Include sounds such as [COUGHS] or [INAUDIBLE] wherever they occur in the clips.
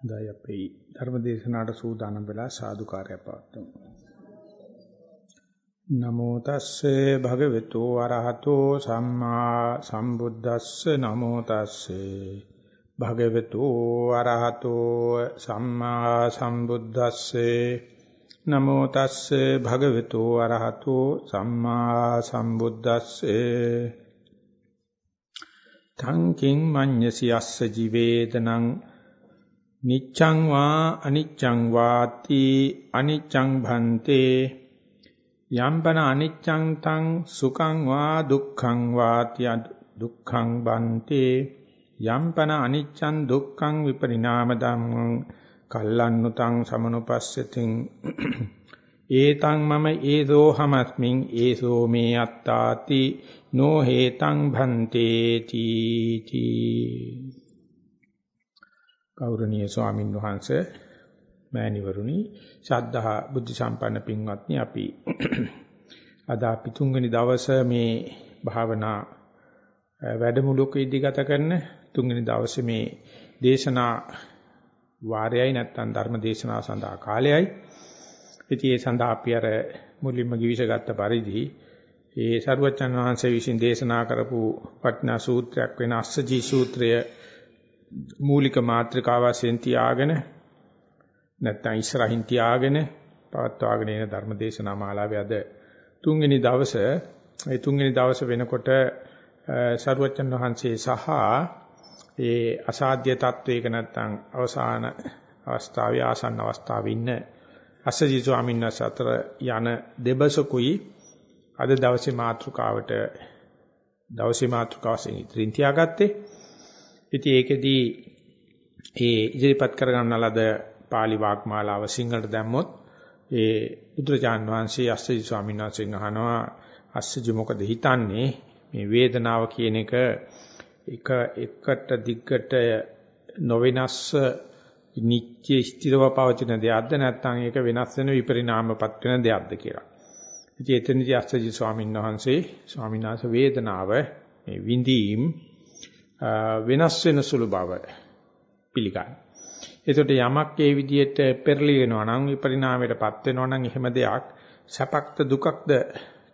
හොඳයි අපි ධර්ම දේශනාවට සූදානම් වෙලා සාදුකාරය පවත්වමු. නමෝ තස්සේ භගවතු වරහතෝ සම්මා සම්බුද්දස්ස. නමෝ තස්සේ භගවතු වරහතෝ සම්මා සම්බුද්දස්සේ. නමෝ තස්සේ භගවතු වරහතෝ සම්මා සම්බුද්දස්සේ. තං කිං මඤ්ඤසි අස්ස ජීවේතනං නිච්ඡං වා අනිච්ඡං වාති අනිච්ඡං භන්තේ යම්පන අනිච්ඡං තං සුඛං වා දුක්ඛං වාති දුක්ඛං බන්තේ යම්පන අනිච්ඡං දුක්ඛං විපරිණාම ධම්මං කල්ලන්නුතං සමනුපස්සතින් [CLEARS THROAT] ඒතං මම ඒසෝ හමස්මින් ඒසෝ මේ අත්තාති නෝ හේතං භන්තේ තීති ගෞරවනීය ස්වාමින් වහන්සේ මෑණිවරුනි ශාද්ධහා බුද්ධ සම්පන්න පින්වත්නි අපි [CLEARS THROAT] අද අපි තුන්වෙනි දවසේ මේ භාවනා වැඩමුළුවක ඉදිගත කරන තුන්වෙනි දවසේ මේ දේශනා වාරයයි නැත්නම් ධර්ම දේශනාව සඳහා කාලයයි. ඉතින් ඒ සඳහා අපි අර මුලින්ම givisගත්ත පරිදි ඒ සරුවචන් වහන්සේ විසින් දේශනා කරපු පට්නා සූත්‍රයක් වෙන අස්සජී සූත්‍රය මූලික මාත්‍රිකාව වශයෙන් තියාගෙන නැත්නම් ඉස්සරහින් තියාගෙන පවත්වාගෙන එන ධර්ම දේශනා මාලාවේ අද තුන්වෙනි දවසේ. ඒ තුන්වෙනි දවසේ වෙනකොට සරුවචන් වහන්සේ සහ ඒ අසාධ්‍ය තත්වයක නැත්නම් අවසාන අවස්ථාවේ ආසන්න අවස්ථාවේ ඉන්න අස්සජී ස්වාමීන් වහන්සේ අතර යන දෙබසකුයි අද දවසේ මාතෘකාවට දවසේ මාතෘකාවසෙන් ඉදිරින් තියාගත්තේ. ඉතින් ඒකෙදී ඒ ඉදිරිපත් කරගන්න ලද pāli වාග්මාලාව සිංහලට දැම්මොත් ඒ බුදුරජාන් වහන්සේ අස්සජි ස්වාමීන් වහන්සේගෙන් අහනවා අස්සජි මොකද හිතන්නේ මේ වේදනාව කියන එක එක එකට දිග්ගට නොවෙනස් නිත්‍ය ස්ථිරව පවතින දෙයක්ද නැත්නම් ඒක වෙනස් වෙන විපරිණාමපත් වෙන දෙයක්ද කියලා. ඉතින් එතනදී අස්සජි ස්වාමීන් වහන්සේ ස්වාමීන් වහන්සේ වේදනාව මේ විඳීම් වෙනස් වෙන සුළු බව පිළිගන්න. ඒකට යමක් ඒ විදිහට පෙරලි වෙනවා නම් විපරිණාමයටපත් වෙනවා නම් එහෙම දෙයක් සැපක්ද දුකක්ද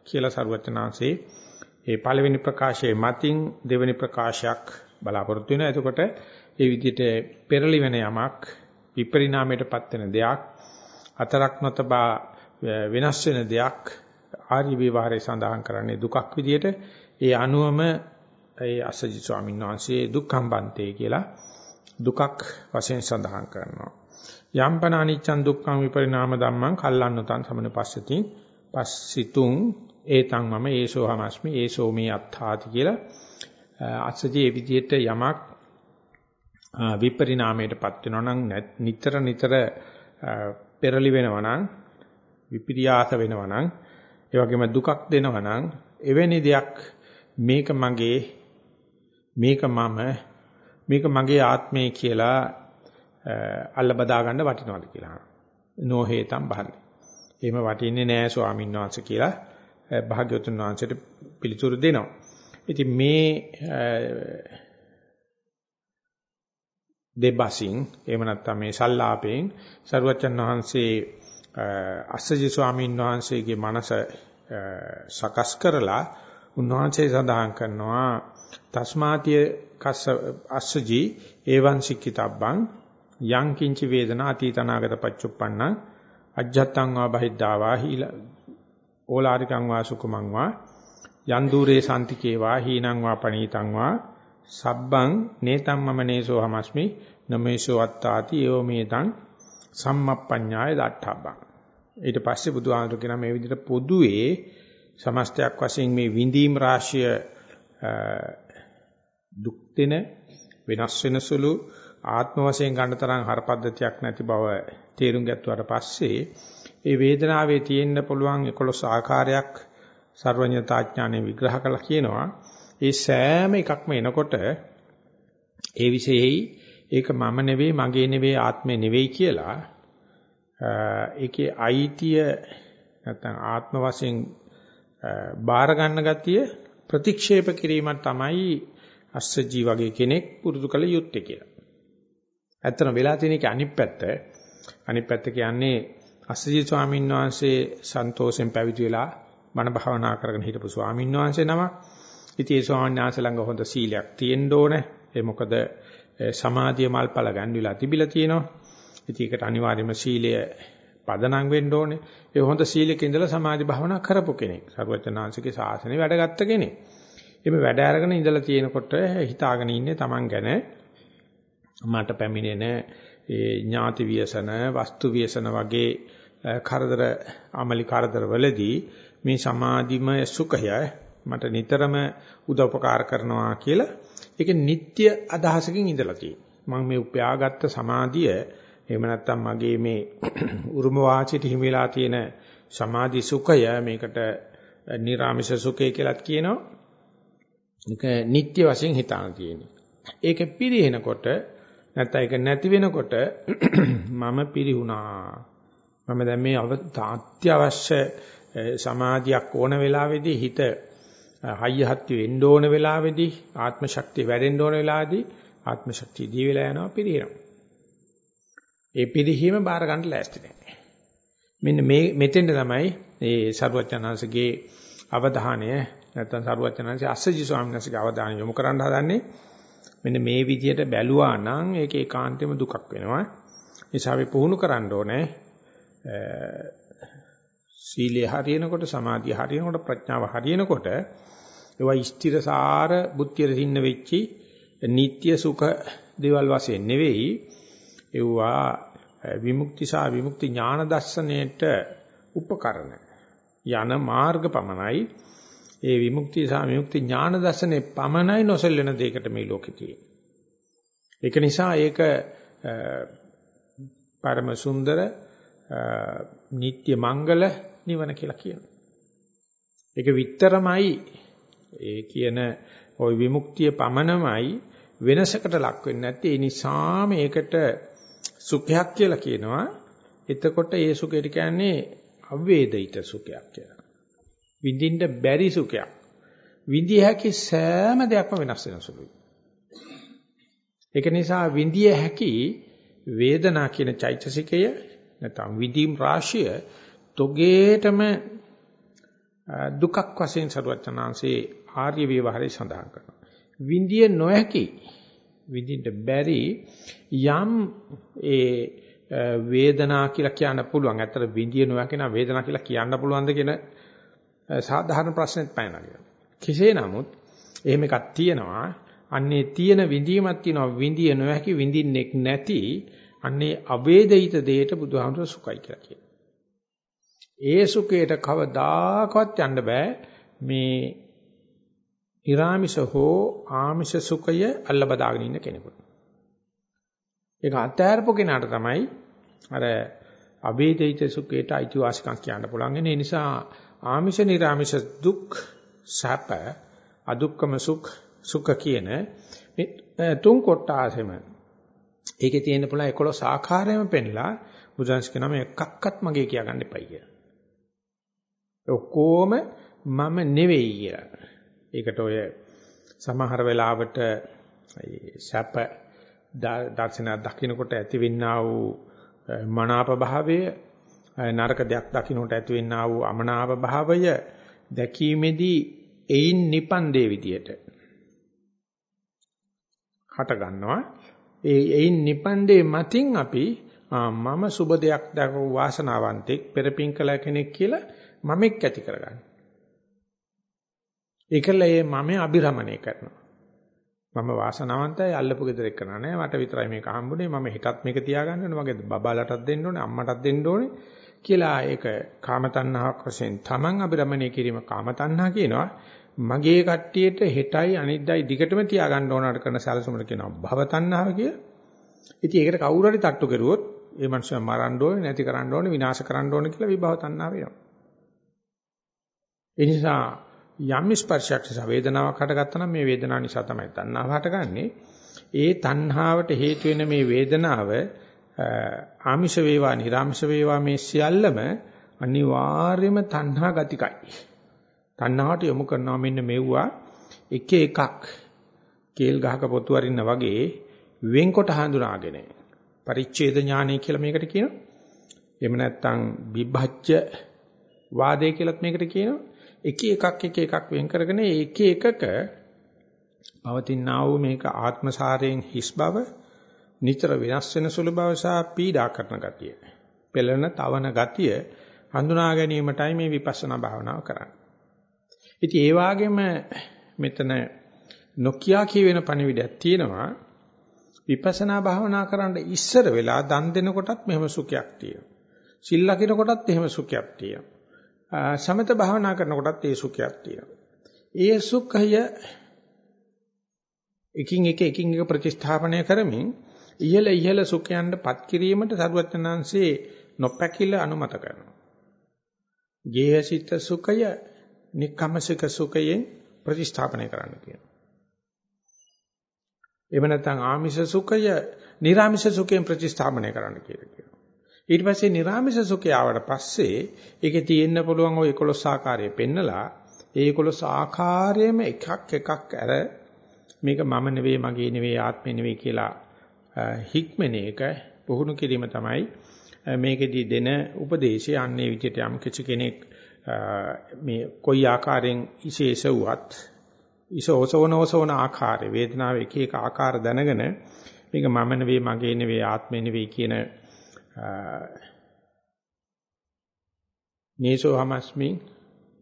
කියලා සරුවචනාංශේ ඒ පළවෙනි ප්‍රකාශයේ මතින් දෙවෙනි ප්‍රකාශයක් බලාපොරොත්තු වෙනවා. එතකොට ඒ විදිහට පෙරලි වෙන යමක් විපරිණාමයටපත් වෙන දෙයක් අතරක් නොතබා වෙනස් වෙන දෙයක් ආර්ය විවහාරයේ සඳහන් කරන්නේ දුකක් විදිහට ඒ අනුවම ඒ අසජි ස්වාමීන් වහන්සේ දුක්ඛම් බන්තේ කියලා දුකක් වශයෙන් සඳහන් කරනවා. යම්පන අනිච්චං දුක්ඛං විපරිණාම ධම්මං කල්ලන්නතං සමනපස්සති පස්සිතුං ඒතං මම ඒසෝ හමස්මි ඒසෝ මේ අත්තාති කියලා අසජි ඒ විදිහට යමක් විපරිණාමයටපත් වෙනවා නම් නිතර නිතර පෙරලි වෙනවා නම් විපිරියාස වෙනවා නම් ඒ වගේම දුකක් දෙනවා නම් එවැනි දෙයක් මේක මගේ මේක මම මේක මගේ ආත්මය කියලා අල්ල බදා ගන්න වටිනවද කියලා. නොහේතම් බහන්නේ. එහෙම වටින්නේ නෑ ස්වාමීන් වහන්සේ කියලා භාග්‍යවතුන් වහන්සේට පිළිතුරු දෙනවා. ඉතින් මේ දෙබසින් එහෙම නැත්නම් මේ සල්ලාපයෙන් සරුවචන් වහන්සේ අස්සජි ස්වාමීන් වහන්සේගේ මනස සකස් කරලා උන්වහන්සේ සඳහන් කරනවා තස්මාතිය කස්ස අස්සජී ඒවං සික්කිතබ්බං යං කිංචි වේදනා අතීතනාගත පච්චුප්පන්න අජ්ජත්තං වා බහිද්ධා හීල ඕලාරිකං වා සුකුමං වා යන් দূරේ සම්තිකේ වා හීනං වා පණීතං වා සබ්බං නේතම් මම නේසෝ හමස්මි නමේසෝ අත්තාති යෝ මේතං සම්මප්පඤ්ඤාය දට්ඨබ්බං. ඊට පස්සේ බුදුහාමුදුරු කියන මේ විදිහට පොදුවේ සමස්තයක් වශයෙන් මේ විඳීම් රාශිය දුක් දෙන වෙනස් වෙන සුළු ආත්ම වශයෙන් ගන්න තරම් හරපද්ධතියක් නැති බව තේරුම් ගත්තාට පස්සේ ඒ වේදනාවේ තියෙන්න පුළුවන් 11 ආකාරයක් සර්වඥතාඥානෙ විග්‍රහ කළා කියනවා. ඒ සෑම එකක්ම එනකොට ඒ විශේෂයි ඒක මම නෙවෙයි මගේ නෙවෙයි ආත්මේ නෙවෙයි කියලා ඒකේ අයිතිය නැත්නම් ආත්ම වශයෙන් බාර ගන්න ගතිය ප්‍රතික්ෂේප කිරීමක් තමයි අස්සජී වගේ කෙනෙක් පුරුදු කළ යුත්තේ කියලා. ඇත්තම වෙලා තියෙන එක අනිත් පැත්ත. අනිත් පැත්ත කියන්නේ අස්සජි ස්වාමීන් වහන්සේ සන්තෝෂෙන් පැවිදි වෙලා මන භාවනා කරගෙන හිටපු ස්වාමීන් වහන්සේ නම. ඉතින් ඒ ස්වාමීන් වහන්සේ ළඟ හොඳ සීලයක් තියෙන්න ඕනේ. ඒ මොකද සමාධිය මල්පල ගන්විලා තිබිලා තියෙනවා. ඉතින් ඒකට අනිවාර්යයෙන්ම සීලය පදනම් වෙන්න ඕනේ. ඒ හොඳ සීලයක ඉඳලා සමාධි භාවනා කරපු කෙනෙක්. සරුවචනාංශිකේ ශාසනය වැඩගත්ත කෙනෙක්. එimhe වැඩ අරගෙන ඉඳලා තියෙනකොට හිතාගෙන ඉන්නේ Taman ගැන මට පැමිණෙන ඒ ඥාති ව්‍යසන, වස්තු ව්‍යසන වගේ කරදර අමලි කරදර වලදී මේ සමාධිමය සුඛය මට නිතරම උදව්පකාර කරනවා කියලා ඒක නිත්‍ය අදහසකින් ඉඳලා තියෙනවා. මම මේ උපයාගත්ත සමාධිය එහෙම නැත්නම් මගේ මේ [CLEARS THROAT] උරුම වාචිත හිමිලා තියෙන සමාධි සුඛය මේකට නිර්ාමිෂ සුඛය කියලාත් කියනවා. ඒක නිත්‍ය වශයෙන් හිතාන තියෙන්නේ. ඒක පිරිනකොට නැත්නම් ඒක නැති වෙනකොට [CLEARS THROAT] මම පිරිහුණා. මම දැන් මේ අත්‍යවශ්‍ය සමාධියක් ඕන වෙලාවේදී හිත හයියහත් වෙන්න ඕන වෙලාවේදී ආත්ම ශක්තිය වැඩෙන්න ඕන වෙලාවේදී ආත්ම ශක්තිය දී වෙලා යනවා පිරිනනවා. ඒ පිරිහීම බාර ගන්න ලෑස්ති නැහැ. මෙන්න මේ මෙතෙන්ද තමයි මේ සරුවචනාංශගේ අවධානය නැත්නම් සරුවචනාංශයේ අස්සජි ස්වාමීන් වහන්සේගේ අවධානය යොමු කරන්න හදන්නේ. මෙන්න මේ විදිහට බැලුවා නම් ඒක ඒකාන්තෙම දුකක් වෙනවා. නිසා අපි පුහුණු කරන්න ඕනේ. සීලය හරියනකොට සමාධිය හරියනකොට ප්‍රඥාව හරියනකොට ඒවා ස්ථිරසාර බුද්ධිය රහින්න වෙච්චි නিত্য සුඛ දේවල් වශයෙන් නෙවෙයි. ඒවා විමුක්ති සහ විමුක්ති ඥාන දර්ශනයේට උපකරණ යන මාර්ග පමණයි. ඒ විමුක්තිය සහ විමුක්ති ඥාන දර්ශනේ පමණයි නොසෙල්ලෙන දෙයකට මේ ලෝකේ තියෙන්නේ. ඒක නිසා ඒක පරම සුන්දර නিত্য මංගල නිවන කියලා කියනවා. ඒක විතරමයි ඒ කියන ওই විමුක්තිය පමණමයි වෙනසකට ලක් වෙන්නේ නැත්තේ ඒ නිසා මේකට සුඛයක් කියලා කියනවා. එතකොට ඒ සුඛයට කියන්නේ අවේදිත සුඛයක් කියලා. විඳින්න බැරි සුඛයක්. විඳිය හැකි සෑම දෙයක්ම වෙනස් වෙන සුළුයි. ඒක නිසා විඳිය හැකි වේදනා කියන චෛතසිකය නැත්නම් විදීම් රාශිය තොගේටම දුකක් වශයෙන් සරුවචනාංශේ ආර්ය විවහාරය සඳහන් කරනවා. විඳිය නොහැකි විඳින්න බැරි යම් ඒ වේදනා කියලා කියන්න පුළුවන්. ඇත්තට විඳිය නොහැකි නම් වේදනා කියලා කියන්න පුළුවන්ද කියන සාධාරණ ප්‍රශ්නෙත් පැනනවා. කෙසේ නමුත් එහෙම එකක් තියෙනවා. අන්නේ තියෙන විඳීමක් තියෙනවා විඳිය නොහැකි විඳින්නෙක් නැති අන්නේ අවේදිත දෙයට බුදුහාමුදුර සුඛයි කියලා කියනවා. ඒ සුඛයට කවදාකවත් යන්න බෑ මේ ඊරාමිෂ හෝ ආමිෂ සුඛය අල්ල බදාගෙන ඉන්න කෙනෙකුට. ඒක අත්‍යarpු කෙනාට තමයි අර අවේදිත සුඛයට අයිතිවාසිකම් කියන්න පුළුවන්. ඒ නිසා ආමිෂ නිර්ආමිෂ දුක් සැප අදුක්කම සුඛ සුඛ කියන මේ තුන් කොටාසෙම ඒකේ තියෙන පුළුවන් 11 ආකාරයෙන්ම පෙන්ලා බුදුන්ස් කියනවා මේ එකක්වත් මගේ කියාගන්න එපයි කියලා. ඔක්කොම මම නෙවෙයි කියලා. ඒකට ඔය සමහර වෙලාවට සැප දර්ශන දකින්නකොට ඇතිවෙනා වූ මනාප භාවය නරක දෙයක් දකින්නට ඇතිවෙනා වූ අමනාප භාවය දැකීමේදී එයින් නිපන්දේ විදියට හට ගන්නවා ඒ එයින් නිපන්දේ මතින් අපි මම සුබ දෙයක් දක්ව වාසනාවන්තෙක් පෙරපින් කළ කෙනෙක් කියලා මමෙක් ඇති කරගන්න. ඒකල ඒ මම අබිරමණය කරනවා. මම වාසනාවන්තයි අල්ලපු ගෙදර එක්ක නෑ මට විතරයි මේක හම්බුනේ මම හිතත් මේක තියාගන්න ඕනේ මගේ බබාලටත් දෙන්න ඕනේ අම්මටත් දෙන්න ඕනේ කියලා ඒක කාම තණ්හාවක් වශයෙන් තමන් අබිරමණය කිරීම කාම තණ්හා කියනවා මගේ කට්ටියට හෙටයි අනිද්දායි දිගටම තියාගන්න ඕනකට කරන සැලසුමට කියනවා භව තණ්හාව කිය. ඉතින් ඒකට කවුරු හරි තට්ටු කරුවොත් ඒ මනුස්සයා මරන්න ඕනේ නැති කරන්න ඕනේ විනාශ කරන්න ඕනේ කියලා විභව තණ්හාව වෙනවා. ඒ නිසා යම් ස්පර්ශයක් නිසා වේදනාවක් හටගත්තා නම් මේ වේදනාව නිසා තමයි තණ්හාව හටගන්නේ. ඒ තණ්හාවට හේතු වෙන මේ වේදනාව ආමිෂ වේවා නිර්ආමිෂ වේවා මේ සියල්ලම අනිවාර්යම තණ්හා ගතිකයි. තණ්හාවට යොමු කරනවා මෙන්න මෙව්වා එක එකක් කේල් ගහක පොතු වරින්න වගේ වෙන්කොට හඳුනාගෙන පරිච්ඡේද ඥානය කියලා මේකට කියනවා. එහෙම නැත්නම් විභජ්‍ය වාදය කියලාත් මේකට කියනවා. එක එකක් එක එකක් වෙන් කරගෙන එක එකක පවතිනා වූ මේක ආත්මසාරයෙන් හිස් බව නිතර වෙනස් වෙන සුළු බව සහ පීඩා කරන ගතිය. පෙළෙන තවන ගතිය හඳුනා ගැනීමටයි මේ විපස්සනා භාවනාව කරන්නේ. ඉතින් ඒ වගේම මෙතන නොකියා කියවෙන පණිවිඩයක් තියෙනවා. විපස්සනා භාවනා කරන්න ඉස්සර වෙලා දන් දෙනකොටත් මෙහෙම සුඛයක් තියෙනවා. සිල් ලකින කොටත් එහෙම සුඛයක් තියෙනවා. සමත භාවනා කරනකොටත් ඒ සුඛයක් තියෙනවා. ඒ සුඛය එකින් එක එකින් එක ප්‍රතිස්ථාපනය කරමින් ඉහළ ඉහළ සුඛයන්ටපත් කිරීමට සරුවචනාංශේ නොපැකිල අනුමත කරනවා. ගේහසිත සුඛය නික්කමසික සුඛයෙන් ප්‍රතිස්ථාපනය කරන්න කියනවා. එහෙම නැත්නම් ආමිෂ සුඛය නිර්ආමිෂ සුඛයෙන් ප්‍රතිස්ථාපනය කරන්න කියලා කියනවා. ඊට පස්සේ නිර්ආමිෂ සුඛය ආවට පස්සේ ඒකේ තියෙන්න පුළුවන් ওই 11 ආකාරය පෙන්නලා ඒ 11 ආකාරයෙම එකක් එකක් අර මේක මම නෙවෙයි මගේ නෙවෙයි ආත්මෙ නෙවෙයි කියලා හික්මන එක පුහුණු කිරීම තමයි මේකෙදී දෙන උපදේශය. අන්නේ විදිහට යම් කිසි කෙනෙක් මේ කොයි ආකාරයෙන් විශේෂ වුවත් ඉසෝසෝනෝසෝන ආකාරය වේදනාවේ එක එක ආකාර දැනගෙන මේක මම නෙවෙයි මගේ නෙවෙයි ආත්මෙ නෙවෙයි කියන නේසෝ හමස්මි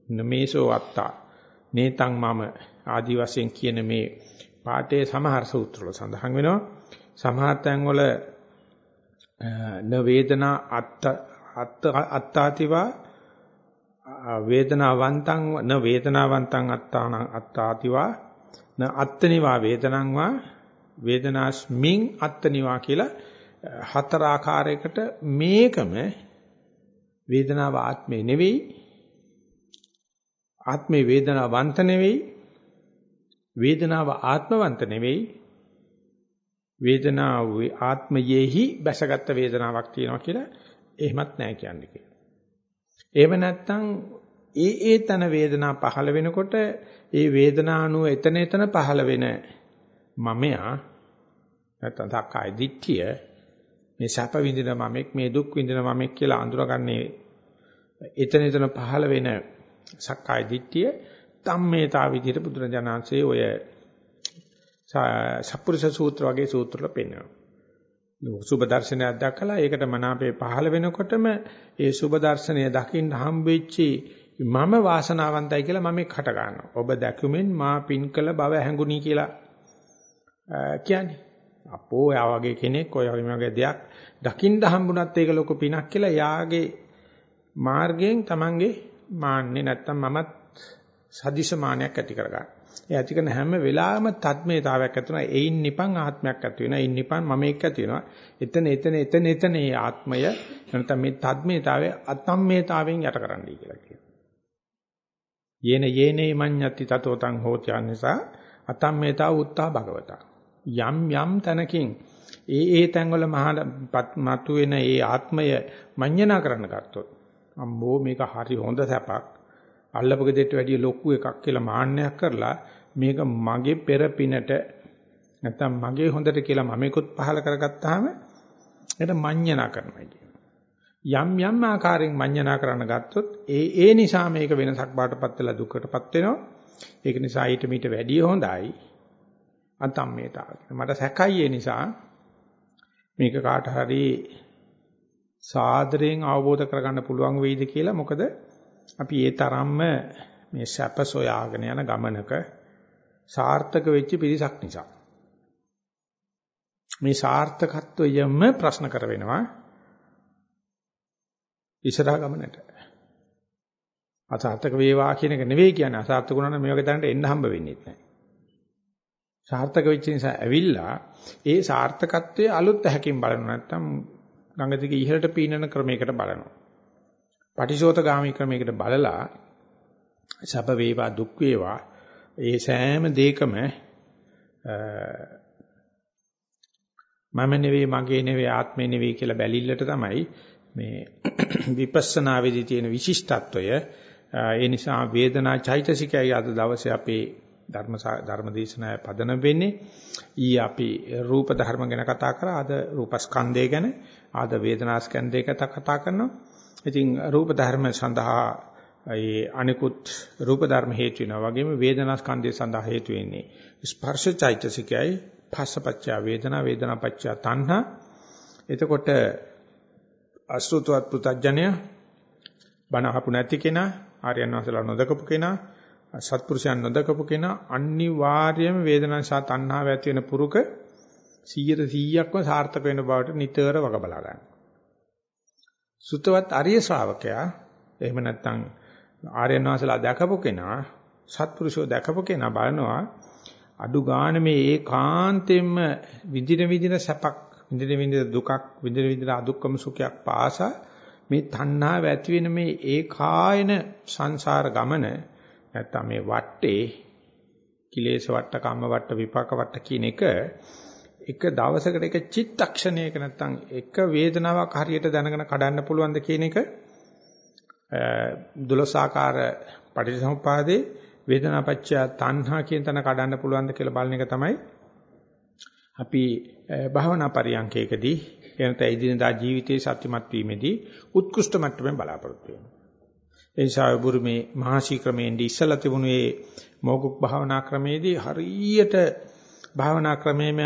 නමේසෝ අත්තා නේතං මම ආදි වශයෙන් කියන මේ පාඨයේ සමහර සූත්‍රවල සඳහන් වෙනවා. සමහර තැන්වල න වේදනා අත්ත අත්ත අත්තාතිවා වේදනාවන්තං න වේදනාවන්තං අත්තාන අත්තාතිවා න අත්තනිවා වේදනං වා වේදනාස්මින් අත්තනිවා කියලා හතර ආකාරයකට මේකම වේදනාව ආත්මේ නෙවෙයි ආත්මේ වේදනාවන්ත නෙවෙයි වේදනාව ආත්මවන්ත නෙවෙයි වේදනාව ආත්මයෙහි බැසගත් වේදනාවක් තියෙනවා කියලා එහෙමත් නැහැ කියන්නේ කියලා. එහෙම නැත්නම් ඒ ඒ තන වේදනා පහළ වෙනකොට ඒ වේදනානුව එතන එතන පහළ වෙන මමයා නැත්නම් සක්කාය දිට්ඨිය මේ සැප විඳින මමෙක් මේ දුක් විඳින මමෙක් කියලා අඳුරගන්නේ එතන එතන පහළ වෙන සක්කාය දිට්ඨිය ධම්මේතා විදිහට බුදුරජාණන්සේ ඔය සප්පුරුෂ සූත්‍ර වගේ සූත්‍රවල පෙන්වනවා. සුබ දර්ශනයක් දැකලා ඒකට මනාපේ පහළ වෙනකොටම ඒ සුබ දර්ශනය දකින්න හම්බෙච්චි මම වාසනාවන්තයි කියලා මම එකට ගන්නවා. ඔබ දැකුමෙන් මා පින් කළ බව හැඟුණි කියලා කියන්නේ. අපෝ යා වගේ කෙනෙක් ඔය වගේ දෙයක් දකින්න හම්බුණත් ඒක ලොකු පිනක් කියලා යාගේ මාර්ගයෙන් Tamange මාන්නේ නැත්තම් මමත් සදිශමානයක් ඇති කරගන්න. ඒ ඇති කරන හැම වෙලාවෙම තත්මේතාවයක් ඇති වෙනවා. ඒයින් නිපන් ආත්මයක් ඇති වෙනවා. ඒයින් නිපන් මම එක්ක ඇති වෙනවා. එතන එතන එතන එතන මේ ආත්මය නැත්නම් මේ තත්මේතාවය අතම්මේතාවෙන් යට කරන්නයි කියලා කියනවා. යේන යේනේ මඤ්ඤති තතෝ තං හෝති අනිසා අතම්මේතාව උත්තා භගවතා. යම් යම් තැනකින් ඒ ඒ තැන්වල මතු වෙන ඒ ආත්මය මඤ්ඤණා කරන්න ගත්තොත් අම්බෝ මේක හරි හොඳ සැපක් අල්ලපු ගෙදරට වැඩිය ලොකු එකක් කියලා මාන්නයක් කරලා මේක මගේ පෙර පිනට නැත්තම් මගේ හොඳට කියලා මමෙකුත් පහල කරගත්තාම ඒක මඤ්ඤණා කරනවා කියනවා. යම් යම් ආකාරයෙන් මඤ්ඤණා කරන්න ගත්තොත් ඒ ඒ නිසා මේක වෙනසක් බාටපත් වෙලා දුකටපත් වෙනවා. ඒක නිසා ඊට මීට වැඩිය හොඳයි. අතම්මේතාව. මට සැකයි ඒ නිසා මේක කාට හරි සාදරයෙන් අවබෝධ කරගන්න පුළුවන් වෙයිද කියලා මොකද අපි ඒ තරම්ම මේ සැප සොයාගෙන යන ගමනක සාර්ථක වෙච්ච පිරිසක් නිසා. මේ සාර්ථකත්වයම ප්‍රශ්න කර වෙනවා ඉස්සරහ ගමනට. අසාර්ථක වේවා කියන එක නෙවෙයි කියන්නේ. අසාර්ථක වුණා නම් මේ වගේ තැනට එන්න හම්බ වෙන්නේ නැහැ. සාර්ථක වෙච්ච නිසා ඇවිල්ලා ඒ සාර්ථකත්වයේ අලුත් හැකින් බලනවා. නැත්තම් ගඟ දිගේ ඉහළට පීනන ක්‍රමයකට බලනවා. පටිශෝතගාමී ක්‍රමයකට බලලා සැප වේවා දුක් වේවා ඒ සෑම දෙයකම මම නෙවෙයි මගේ නෙවෙයි ආත්මේ නෙවෙයි කියලා බැලිල්ලට තමයි මේ [COUGHS] විපස්සනා වෙදී තියෙන විශිෂ්ටත්වය ඒ නිසා වේදනා චෛතසිකයයි අද දවසේ අපේ ධර්ම ධර්ම දේශනාවේ පදනම් වෙන්නේ. ඊ අපි රූප ධර්ම ගැන කතා කරා. අද රූපස්කන්ධය ගැන, ආද වේදනාස්කන්ධය ගැන කතා කරනවා. ඉතින් රූප ධර්ම සඳහා ඒ අනිකුත් රූප ධර්ම හේතු වෙනවා වගේම වේදනාස්කන්ධය සඳහා හේතු වෙන්නේ ස්පර්ශ චෛතසිකයයි පස්සපච්චය වේදනා වේදනාපච්චය තණ්හා එතකොට අසෘතවත් පුතඥය බණ අහපු නැති කෙනා ආර්යයන් වහන්සේලා නොදකපු කෙනා සත්පුරුෂයන් නොදකපු කෙනා අනිවාර්යයෙන්ම වේදනා සහ තණ්හාව ඇති වෙන පුරුක 100%ක්ම සාර්ථක වෙන බවට නිතර වග බලා ගන්න. සුතවත් ආර්ය ශ්‍රාවකයා එහෙම නැත්නම් ආර්යයන් වහන්සේලා දැකපු කෙනා සත්පුරුෂෝ දැකපු කෙනා බලනවා අඩු ගන්න මේ ඒකාන්තයෙන්ම විඳින විඳින සැපක් විඳින විඳින දුකක් විඳින විඳින අදුක්කම සුඛයක් පාසා මේ තණ්හාව ඇති වෙන මේ ඒකායන සංසාර ගමන නැත්තම් මේ වටේ කිලේශ වට කම්ම වට විපාක වට කියන එක එක දවසකට එක චිත්තක්ෂණයක නැත්තම් එක වේදනාවක් හරියට දැනගෙන කඩන්න පුළුවන්ද කියන එක දුලසාකාර පටිච්චසමුපාදේ වේදනාපච්චය තණ්හා කියන තැන කඩන්න පුළුවන්ද කියලා බලන එක තමයි අපි භාවනා පරියන්කේකදී එනත ඉදිනදා ජීවිතයේ සත්‍යමත් වීමේදී උත්කෘෂ්ඨ මට්ටමෙන් බලාපොරොත්තු වෙනවා. ඒ නිසා බුරුමේ මහාශී ක්‍රමයෙන්දී ඉස්සලා තිබුණු මේ මොගුක් භාවනා ක්‍රමයේදී හරියට භාවනා ක්‍රමයේම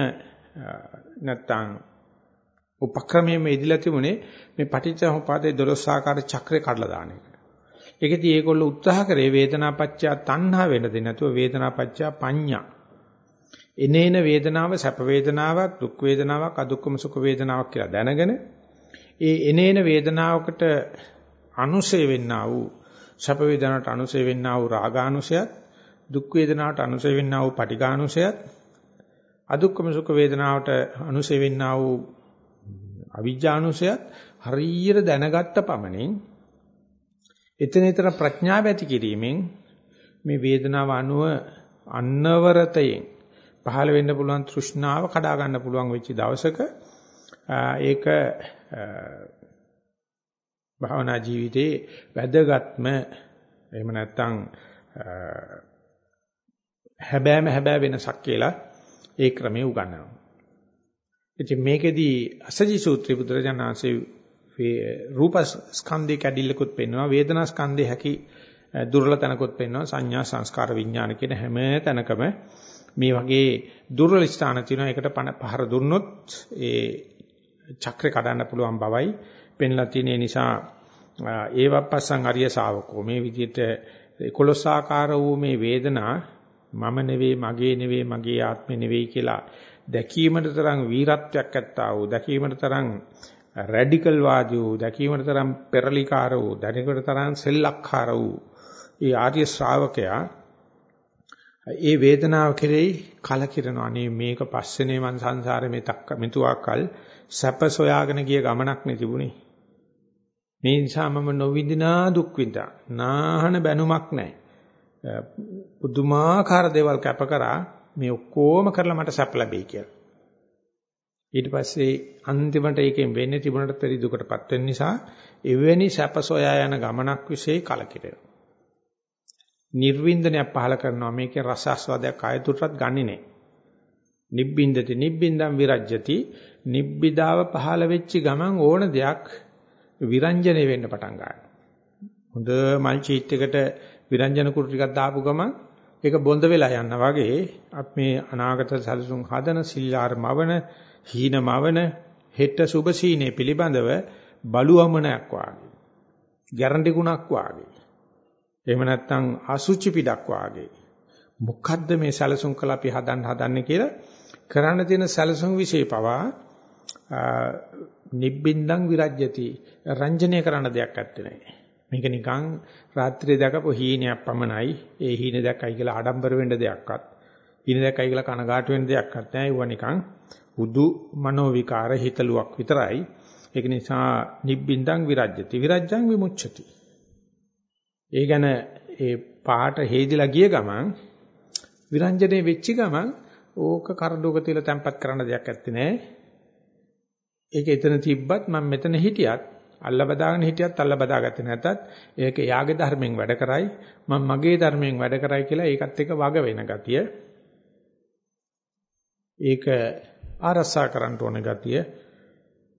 නැත්තම් උපක්‍රමයේම ඉදිලා තිබුණේ මේ පටිච්චසමුපාදයේ 12 ආකාර චක්‍රේ කඩලා දාන එක. ඒකදී ඒගොල්ලෝ උත්සාහ කරේ වේදනාපච්චය තණ්හා වෙන්න දෙන්නේ නැතුව වේදනාපච්චය පඤ්ඤා. එනේන වේදනාව සැප වේදනාවක් දුක් වේදනාවක් අදුක්කම සුඛ වේදනාවක් කියලා දැනගෙන ඒ එනේන වේදනාවකට අනුසය වෙන්නා වූ සැප වේදනාවට අනුසය වෙන්නා වූ රාගානුසයත් දුක් වේදනාවට අනුසය වෙන්නා වූ පටිඝානුසයත් අදුක්කම සුඛ වේදනාවට අනුසය වෙන්නා වූ අවිජ්ජානුසයත් හරියට දැනගත්ත පමණින් එතන එතන ප්‍රඥාව ඇති කිරීමෙන් මේ වේදනාව අනුව අන්නවරතයෙන් පහළ වෙන්න පුළුවන් තෘෂ්ණාව කඩා ගන්න පුළුවන් වෙච්ච දවසක ඒක භාවනා ජීවිතේ වැදගත්ම එහෙම නැත්නම් හැබෑම හැබෑ වෙනසක් කියලා ඒ ක්‍රමයේ උගන්වනවා. ඉතින් මේකෙදී අසජි සූත්‍රය බුදුරජාණන්සේ රූප ස්කන්ධය කැඩිල්ලකුත් පෙන්වනවා වේදනා ස්කන්ධය හැකි දුර්වල තැනකුත් පෙන්වනවා සංඥා සංස්කාර විඥාන කියන හැම තැනකම මේ වගේ දුර්වල ස්ථාන තියෙනවා. ඒකට පහර දුන්නොත් ඒ චක්‍රේ කඩන්න පුළුවන් බවයි පෙන්ලා තියෙන නිසා ඒවප්පස්සං අරිය ශාවකෝ. මේ විදිහට 11 ආකාර වූ මේ වේදනා මම නෙවෙයි මගේ නෙවෙයි මගේ ආත්මෙ නෙවෙයි කියලා දැකීමට තරම් වීරත්වයක් ඇත්තා වූ දැකීමට තරම් රැඩිකල් වාදී වූ දැකීමට තරම් පෙරලිකාර වූ දැකීමට තරම් සෙල්ලක්කාර වූ ඒ ආර්ය ශ්‍රාවකයා ඒ වේදනාව කෙරෙහි කලකිරෙනවා. අනේ මේක පස්සේනේ මං සංසාරේ මේ තක්ක මෙතුආකල් සැප සොයාගෙන ගිය ගමනක් නේ තිබුණේ. මේ නිසා මම නොවිඳිනා දුක් විඳා. නාහන බැනුමක් නැහැ. පුදුමාකාර දේවල් කැප කරා මේ ඔක්කොම කරලා මට සැප ලැබෙයි කියලා. ඊට පස්සේ අන්තිමට ඒකෙන් වෙන්නේ තිබුණට පෙරි දුකටපත් වෙන නිසා එවැනි සැප සොයා යන ගමනක් વિશે කලකිරෙනවා. නිර්වින්දනයක් පහල කරනවා මේකේ රස ආස්වාදයක් ආයතුටත් ගන්නෙ නෑ. නිබ්බින්දති නිබ්බින්දම් විරජ්‍යති නිබ්බිදාව පහල වෙච්ච ගමන් ඕන දෙයක් විරංජනේ වෙන්න පටන් ගන්නවා. හොඳ මල් චීට් එකට විරංජන කුරු ටිකක් දාපු ගමන් ඒක බොඳ වෙලා යනවා වගේ අපි මේ අනාගත සැලසුම් හදන සිල්ලාර මවන හීන මවන හෙට සුබ සීනේ පිළිබඳව බලුවමනක් වාගේ. ගැරන්ටි ගුණක් වාගේ. එහෙම නැත්නම් අසුචි පිටක් වාගේ. මොකද්ද මේ සැලසුම් කළ අපි හදන්න හදන්නේ කියලා කරන්න තියෙන සැලසුම් વિશે පවා නිබ්බින්දං විරජ්‍යති රංජනය කරන්න දෙයක් නැත්තේ නෑ. මේක නිකන් රාත්‍රියේ දැකපු හීනයක් පමණයි. ඒ හීන දැක්කයි කියලා ආඩම්බර වෙන්න දෙයක්වත්. හීන දැක්කයි කියලා කනගාටු වෙන්න දෙයක්වත් නෑ. ඒවා නිකන් හුදු මනෝ විකාර හිතලුවක් විතරයි. ඒක නිසා නිබ්බින්දං විරජ්‍යති විරජ්‍යං විමුච්ඡති. ඒ ගැන ඒ පාට හේදිලා ගිය ගමන් විරංජනේ වෙච්ච ගමන් ඕක කරඬුක තියලා තැම්පත් කරන්න දෙයක් ඇත්තේ නැහැ. ඒක එතන තිබ්බත් මම මෙතන හිටියත් අල්ල බදාගෙන හිටියත් අල්ල බදාගත්තේ නැතත් ඒක යාගේ ධර්මයෙන් වැඩ කරයි මම මගේ ධර්මයෙන් වැඩ කරයි කියලා ඒකත් එක්ක වග වෙන ගතිය. ඒක ආරසා කරන්න ඕන ගතිය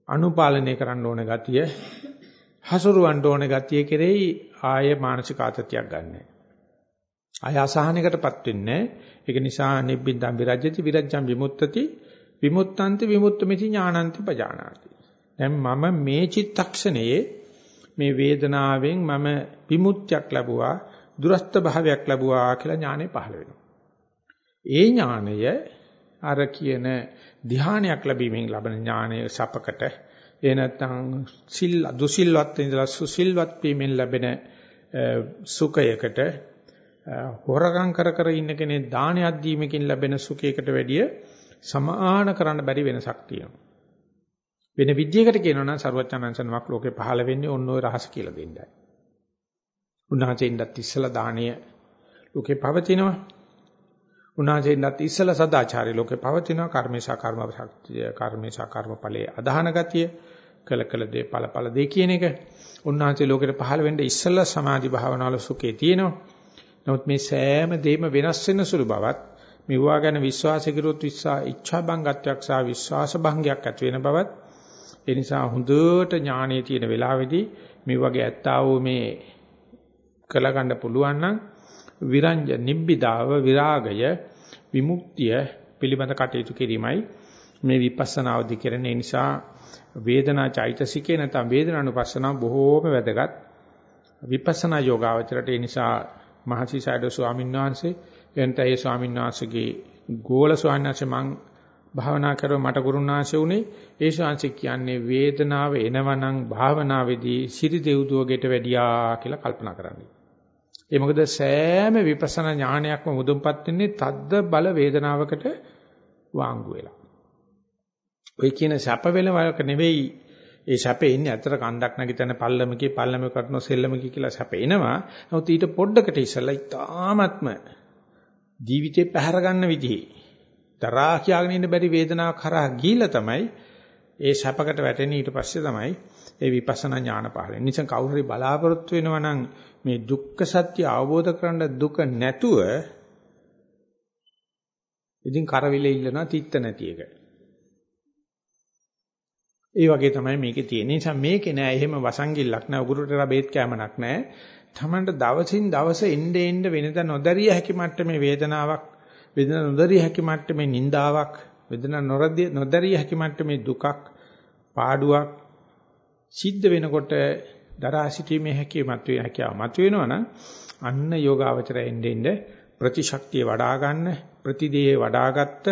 අනුපාලනය කරන්න ඕන ගතිය හසුරුවන්න ඕන ගතිය කෙරෙහි ආය මානසික ආතතියක් ගන්නෑ. ආය අසහනයකටපත් වෙන්නේ ඒක නිසා නිබ්බින්දම් විරජ්‍යති විරජ්ජම් විමුක්තති විමුක්තන්ති විමුක්තමිති ඥානන්ති පජානාති. දැන් මම මේ චිත්තක්ෂණයේ මේ වේදනාවෙන් මම විමුක්තියක් ලැබුවා දුරස්ත භාවයක් ලැබුවා කියලා ඥානෙ පහළ වෙනවා ඒ ඥානය අර කියන ධ්‍යානයක් ලැබීමෙන් ලබන ඥානය සපකට ඒ නැත්නම් සිල් දුසිල්වත් ඉඳලා සුසිල්වත් වීමෙන් ලැබෙන සුඛයකට හොරගම් කර කර ඉන්න කෙනේ දානයක් දීමකින් ලැබෙන සුඛයකට වැඩිය සමාන කරන්න බැරි වෙනසක් තියෙනවා. වෙන විද්‍යයකට කියනවා නම් ਸਰවඥාන්සනමක් ලෝකේ පහළ වෙන්නේ ඔන්න ඔය රහස කියලා දෙන්නයි. උන්වහන්සේින්දත් ඉස්සලා දානීය ලෝකේ පවතිනවා. උන්වහන්සේින්දත් ඉස්සලා සදාචාරය ලෝකේ පවතිනවා. කර්මේශා කර්ම ශක්තිය කර්මේශා කර්ම ඵලයේ අධහන ගතිය කළ කළ දේ ඵල ඵල දේ කියන එක. උන්වහන්සේ ලෝකෙට පහළ වෙන්න ඉස්සලා සමාධි භාවනාවල සුඛේ තියෙනවා. නමුත් මේ සෑම දෙයක්ම වෙනස් වෙන සුළු බවත් මෙවුවා ගැන විශ්වාස කිරුවොත් විශ්වා ඉච්ඡා බංගත්වයක් සහ විශ්වාස භංගයක් ඇති වෙන බවත් ඒ නිසා හොඳට ඥානයේ තියෙන වෙලාවේදී මේ වගේ ඇත්තා වූ මේ කළගන්න පුළුවන් නම් විරංජ නිබ්බිදාව විරාගය විමුක්තිය පිළිබඳ කටයුතු කිරීමයි මේ විපස්සනාවදී කරන. නිසා වේදනා චෛතසිකේ නැත්නම් වේදනානුපස්සනාව බොහෝම වැදගත්. විපස්සනා යෝගාවචරයට ඒ නිසා මහසි සයිඩෝ ස්වාමීන් වහන්සේ එන්ට ඒ ස්වාමීන් වහන්සේගේ ගෝල ස්වාමීන් වහන්සේ මං භාවනා කරව මට ගුරුනාංශ උනේ ඒ ශාංශ කියන්නේ වේදනාව එනවනම් භාවනාවේදී සිරි දෙව්දුවගෙට වැඩියා කියලා කල්පනා කරන්නේ. ඒ මොකද සෑම විපස්සනා ඥානයක්ම මුදුන්පත් වෙන්නේ තද්ද බල වේදනාවකට වාංගු වෙලා. ඔය කියන සැප වෙලවක නෙවෙයි ඒ සැපේ ඉන්නේ අතර කන්දක් නැගිටින පල්ලමකේ පල්ලම කරන සෙල්ලමකේ කියලා සැප එනවා. නමුත් ඊට පොඩ්ඩකට ඉස්සලා ඉතාමත්ම ජීවිතේ පැහැර ගන්න විදිහේ තරහා කියාගෙන ඉන්න බැරි වේදනාවක් කරා ගිහිල්ලා තමයි ඒ සැපකට වැටෙන ඊට පස්සේ තමයි ඒ විපස්සනා ඥාන පහළ වෙන්නේ. නිසා කවුරු හරි බලාපොරොත්තු වෙනවා නම් මේ දුක්ඛ සත්‍ය අවබෝධ කරගන්න දුක නැතුව ඉතින් කරවිලේ ඉල්ලනවා තිත්ත නැති එක. ඒ වගේ තමයි මේකේ තියෙන්නේ. නිසා මේකේ නෑ එහෙම වසංගිල්ලක් නෑ උගුරට රබේත් කැමනක් නෑ. තමන්ට දවසින් දවස එnde end වෙනද නොදරිය හැකි මට්ටමේ වේදනාවක් වේදනා නොදරිය හැකි මට්ටමේ නිന്ദාවක් වේදනා නොරදිය නොදරිය හැකි මට්ටමේ දුකක් පාඩුවක් සිද්ධ වෙනකොට දරා සිටීමේ හැකියාවක් වේ හැකියාව මත වෙනවනම් අන්න යෝගාවචරය එන්නේ එන්නේ ප්‍රතිශක්තිය වඩා ගන්න ප්‍රතිදේ වඩාගත්ත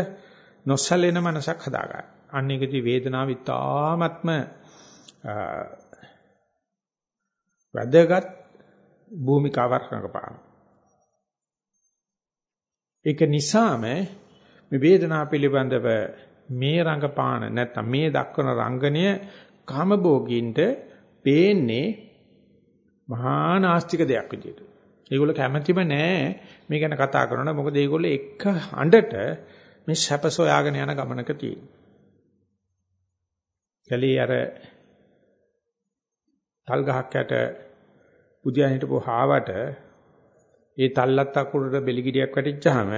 නොසලෙන මනසක් හදා ගන්න. අන්න ඒකදී වේදනාව ඉතාමත්ම වැදගත් භූමිකාවක් රඟපානවා. ඒක නිසාම මේ වේදනාව පිළිබඳව මේ රංගපාන නැත්නම් මේ දක්වන රංගනය කාමභෝගීන්ට පේන්නේ මහා නාස්තික දෙයක් විදියට. ඒගොල්ලෝ කැමැතිම නෑ මේ ගැන කතා කරනවා. මොකද ඒගොල්ලෝ එක හඬට මේ සැප සොයාගෙන යන ගමනක තියෙන. කලී අර තල් ගහක් යට පුදියන් හිටපු හාවට ඒ තල්ලත් අකුරට බෙලිගිඩියක් වැටිච්චාම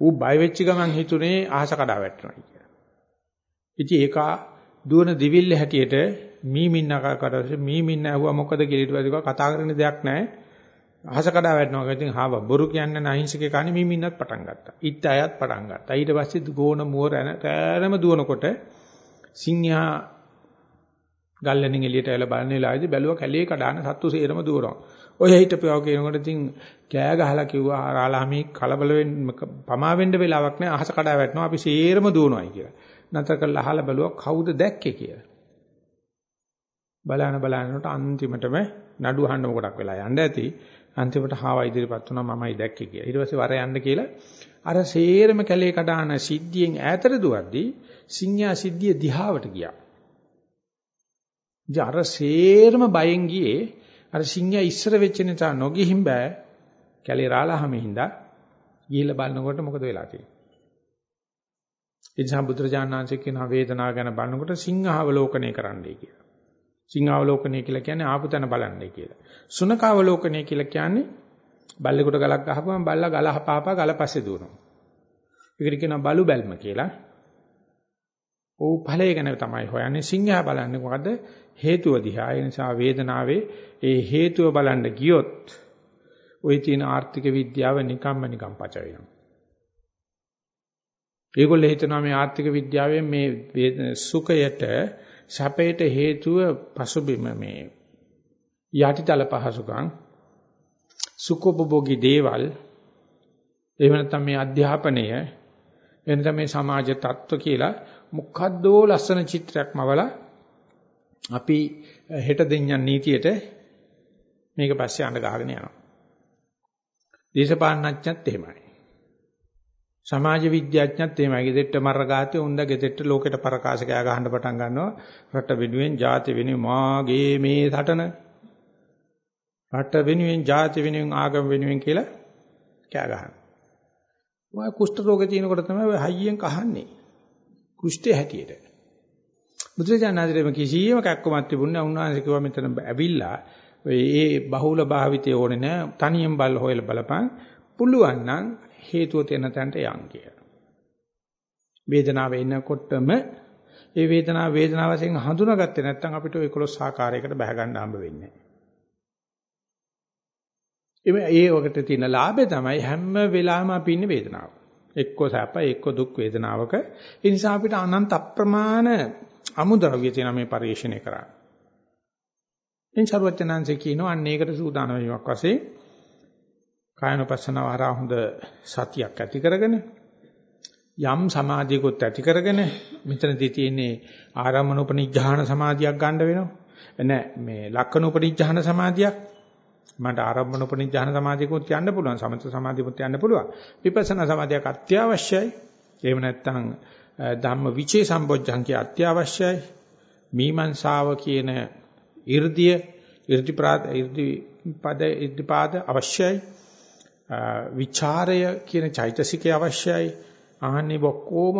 ඌ බය වෙච්ච ගමන් හිතුනේ අහස කඩා වැටෙනවා කියලා. ඉතින් ඒක දුවන දිවිල්ල හැටියට මීමින්නකා කරලා මීමින්න ඇහුවා මොකද කියලා ඊට පස්සේ කතා කරන්න දෙයක් නැහැ. අහස කඩා වැටෙනවා. ඉතින් හාව බොරු කියන්නේ නැහිංසකේ කන්නේ මීමින්නත් පටන් ගත්තා. ඊට අයත් පටන් ගත්තා. ඊට පස්සේ ගෝණ මුවර තෑරම දුවනකොට සිංහා ගල්ලෙනින් එළියට ඇවිල්ලා බලන වෙලාවේදී බැලුවා කැලේ කඩාන සත්තු සේරම දුවනවා. ඔය හිටපුවා කියනකොට ඉතින් කෑ ගහලා කිව්වා රාලහමි කලබල වෙන්න පමා වෙන්න වෙලාවක් නැහැ අහස කඩා වැටෙනවා අපි සේරම දුවනවායි කියලා. නැතර කළා අහලා බැලුවා කවුද දැක්කේ කියලා. බලන බලනකොට අන්තිමටම නඩු අහන්න මොකටක් වෙලා යන්න ඇති. අන්තිමට හාව ඉදිරියපත් වුණා මමයි දැක්කේ කියලා. ඊට පස්සේ වර යන්න කියලා අර සේරම කැලේ කඩාන සිද්ධියෙන් ඈතට දුවද්දී සිඤ්ඤා සිද්ධිය දිහාවට ගියා. ඉතින් අර සේරම බයෙන් ගියේ අර සිංහයා ඉස්සර වෙච්ච නිසා නොගිහින් බෑ කැලේ රාලහම හින්දා ගිහිල්ලා බලනකොට මොකද වෙලා තියෙන්නේ ඒ නිසා බුදුරජාණන් වහන්සේ කියන වේදනාව ගැන බලනකොට සිංහවලෝකනය කරන්නයි කියලා සිංහාවලෝකනය කියලා කියන්නේ ආපු තැන බලන්නේ කියලා. සුනකාවලෝකනය කියලා කියන්නේ බල්ලෙකුට ගලක් ගහපුවම බල්ලා ගල හපාපා ගල පස්සේ දුවනවා. ඒකට කියනවා බලු බැල්ම කියලා. ඕ ඵලය ගැන තමයි හොයන්නේ සිංහා බලන්නේ මොකද හේතුව දිහා. ඒ නිසා වේදනාවේ ඒ හේතුව බලන්න ගියොත් ওই තියෙන ආර්ථික විද්‍යාව නිකම්ම නිකම් පච වෙනවා. ඒගොල්ලෝ හිතනවා මේ ආර්ථික විද්‍යාවෙන් මේ සුඛයට සැපයට හේතුව පසුබිම මේ යටිතල පහසුකම් සුඛෝපභෝගී දේවල් එහෙම නැත්නම් මේ අධ්‍යාපනය එහෙම නැත්නම් මේ සමාජ තත්ත්ව කියලා මොකද්දෝ ලස්සන චිත්‍රයක් මවලා අපි හෙට දෙඤ්ඤන් නීතියට මේක පස්සේ අඬ ගහගෙන යනවා. දේශපාලනඥයත් එහෙමයි. සමාජ විද්‍යාඥයත් එහෙමයි. ගෙදෙට්ට මරගාතේ උන්ද ගෙදෙට්ට ලෝකෙට පරකාශකයා ගහන්න පටන් ගන්නවා. රට වෙනුවෙන් ජාති වෙනුවෙන් මාගේ මේ සටන රට වෙනුවෙන් ජාති වෙනුවෙන් ආගම වෙනුවෙන් කියලා කෑ ගහනවා. ඔය කුෂ්ඨ රෝග තියෙනකොට තමයි ඔය හයියෙන් කහන්නේ. කුෂ්ඨය හැටියට. බුදුරජාණන්සේම කිසියම් කැක්කමක් තිබුණේ උන්වහන්සේ කිව්වා මෙතන ඇවිල්ලා ඔය ඒ බහුල භාවිතය ඕනේ නෑ තනියෙන් බල හොයලා බලපන් පුළුවන් නම් හේතුව තියෙන තැනට යන් කියලා. වේදනාව එනකොටම ඒ වේදනාව වේදනාව වශයෙන් හඳුනාගත්තේ නැත්නම් අපිට ওই 11 ආකාරයකට බහ ගන්න හම්බ වෙන්නේ නැහැ. ඒ වකට තියෙන ලාභය තමයි හැම වෙලාවෙම අපි ඉන්නේ වේදනාව. එක්ක සැප එක්ක දුක් වේදනාවක. ඒ නිසා අපිට අනන්ත අප්‍රමාණ අමුද්‍රව්‍ය තියෙන මේ පරිශ්‍රණය කරා. එන් ਸਰවඥාන්සේ කියනවා අන්න ඒකට සූදානම් වීමක් වශයෙන් කායනපස්සනාව හරහා හොඳ සතියක් ඇති කරගෙන යම් සමාධියකුත් ඇති කරගෙන මෙතනදී තියෙන්නේ ආරම්මන උපනිජ්ජාන සමාධියක් ගන්න වෙනවා. නෑ මේ ලක්කන උපනිජ්ජාන සමාධියක්. මට ආරම්මන උපනිජ්ජාන සමාධියකුත් යන්න පුළුවන් සමත සමාධියකුත් යන්න පුළුවන්. විපස්සනා සමාධියක් අත්‍යවශ්‍යයි. එහෙම නැත්නම් ධම්ම විචේ සම්බොජ්ජං කිය අත්‍යවශ්‍යයි. මීමන්සාව කියන 이르දිය 이르දි ප්‍රාද 이르දි පද 이르දි පාද අවශ්‍යයි. විචාරය කියන චෛතසිකය අවශ්‍යයි. ආහන්නේ ඔක්කොම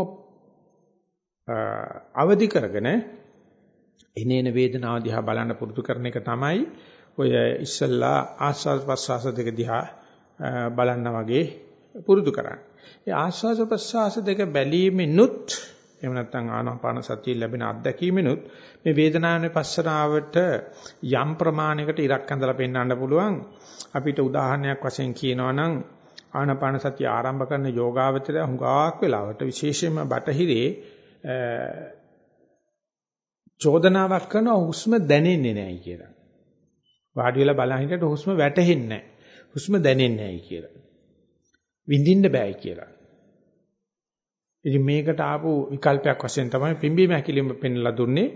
අවදි කරගෙන එනේන වේදනාව දිහා බලන්න පුරුදු කරන එක තමයි ඔය ඉස්සල්ලා ආස්වාද ප්‍රසවාස දෙක දිහා බලන්න වගේ පුරුදු කරන්න. ඒ ආස්වාද ප්‍රසආස දෙක බැලීමෙනුත් එහෙම නැත්නම් ආනාපාන සතිය ලැබෙන අත්දැකීමෙනුත් මේ වේදනාවේ පස්සනාවට යම් ප්‍රමාණයකට ඉරක් ඇඳලා පෙන්වන්න පුළුවන් අපිට උදාහරණයක් වශයෙන් කියනවා නම් ආනාපාන සතිය ආරම්භ කරන යෝගාවචරය හුඟක් වෙලාවට විශේෂයෙන්ම බටහිරේ චෝදනාවක් කරන හුස්ම දැනෙන්නේ නැහැ කියලා. වාඩි වෙලා බලන හිටියට හුස්ම වැටෙන්නේ නැහැ. හුස්ම දැනෙන්නේ නැහැ කියලා. විඳින්න බෑ කියලා. ඉතින් මේකට ආපු විකල්පයක් වශයෙන් තමයි පිම්බීම හැකිලිම පෙන්ලා දුන්නේ.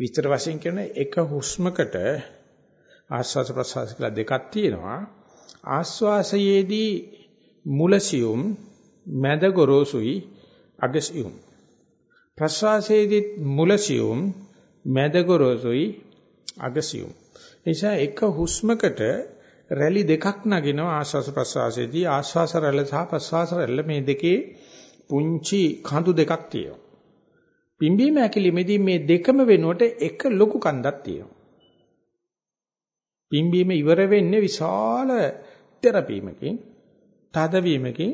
විස්තර වශයෙන් කියන එක හුස්මකට ආස්වාස ප්‍රසවාස කියලා දෙකක් තියෙනවා. ආස්වාසයේදී මුලසියුම් මැද ගොරෝසුයි අගසියුම්. ප්‍රසවාසයේදී මුලසියුම් මැද ගොරෝසුයි අගසියුම්. එනිසා එක හුස්මකට රැලි දෙකක් නගිනවා ආස්වාස ප්‍රසවාසයේදී ආස්වාස රැල්ල සහ ප්‍රසවාස රැල්ල මේ දෙකේ පුංචි කඳු දෙකක් තියෙනවා. පිම්බීම ඇකිලිමේදී මේ දෙකම වෙනුවට එක ලොකු කන්දක් තියෙනවා. පිම්බීම ඉවර වෙන්නේ විශාල තෙරපීමකින් තදවීමකින්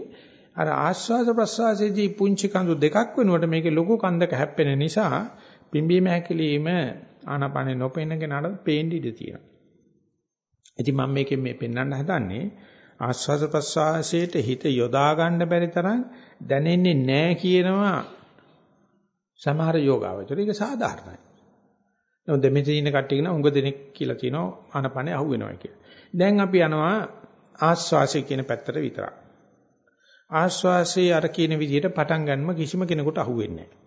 අර ආස්වාද ප්‍රසවාසයේදී පුංචි කඳු දෙකක් වෙනුවට මේකේ ලොකු කන්දක හැප්පෙන නිසා පිම්බීම හැකිලිම ආනපනේ නොපෙන්නගෙනට පේන්න ඉඩ තියෙනවා. ඉතින් මම මේකෙන් මේ පෙන්වන්න හදන්නේ ආස්වාද ප්‍රසවාසයේට හිත යොදා ගන්න බැරි තරම් දැනෙන්නේ නැහැ කියනවා සමහර යෝගාවචර. ඒක සාධාරණයි. නමුත් දෙමෙතේ ඉන්න කට්ටිය කියන උඟ දෙනෙක් කියලා කියනවා ආනපනේ අහු වෙනවා කියලා. දැන් අපි යනවා ආස්වාසය කියන පැත්තට විතරක්. ආස්වාසයේ අර කියන විදිහට පටන් ගන්නම කිසිම කෙනෙකුට අහු වෙන්නේ නැහැ.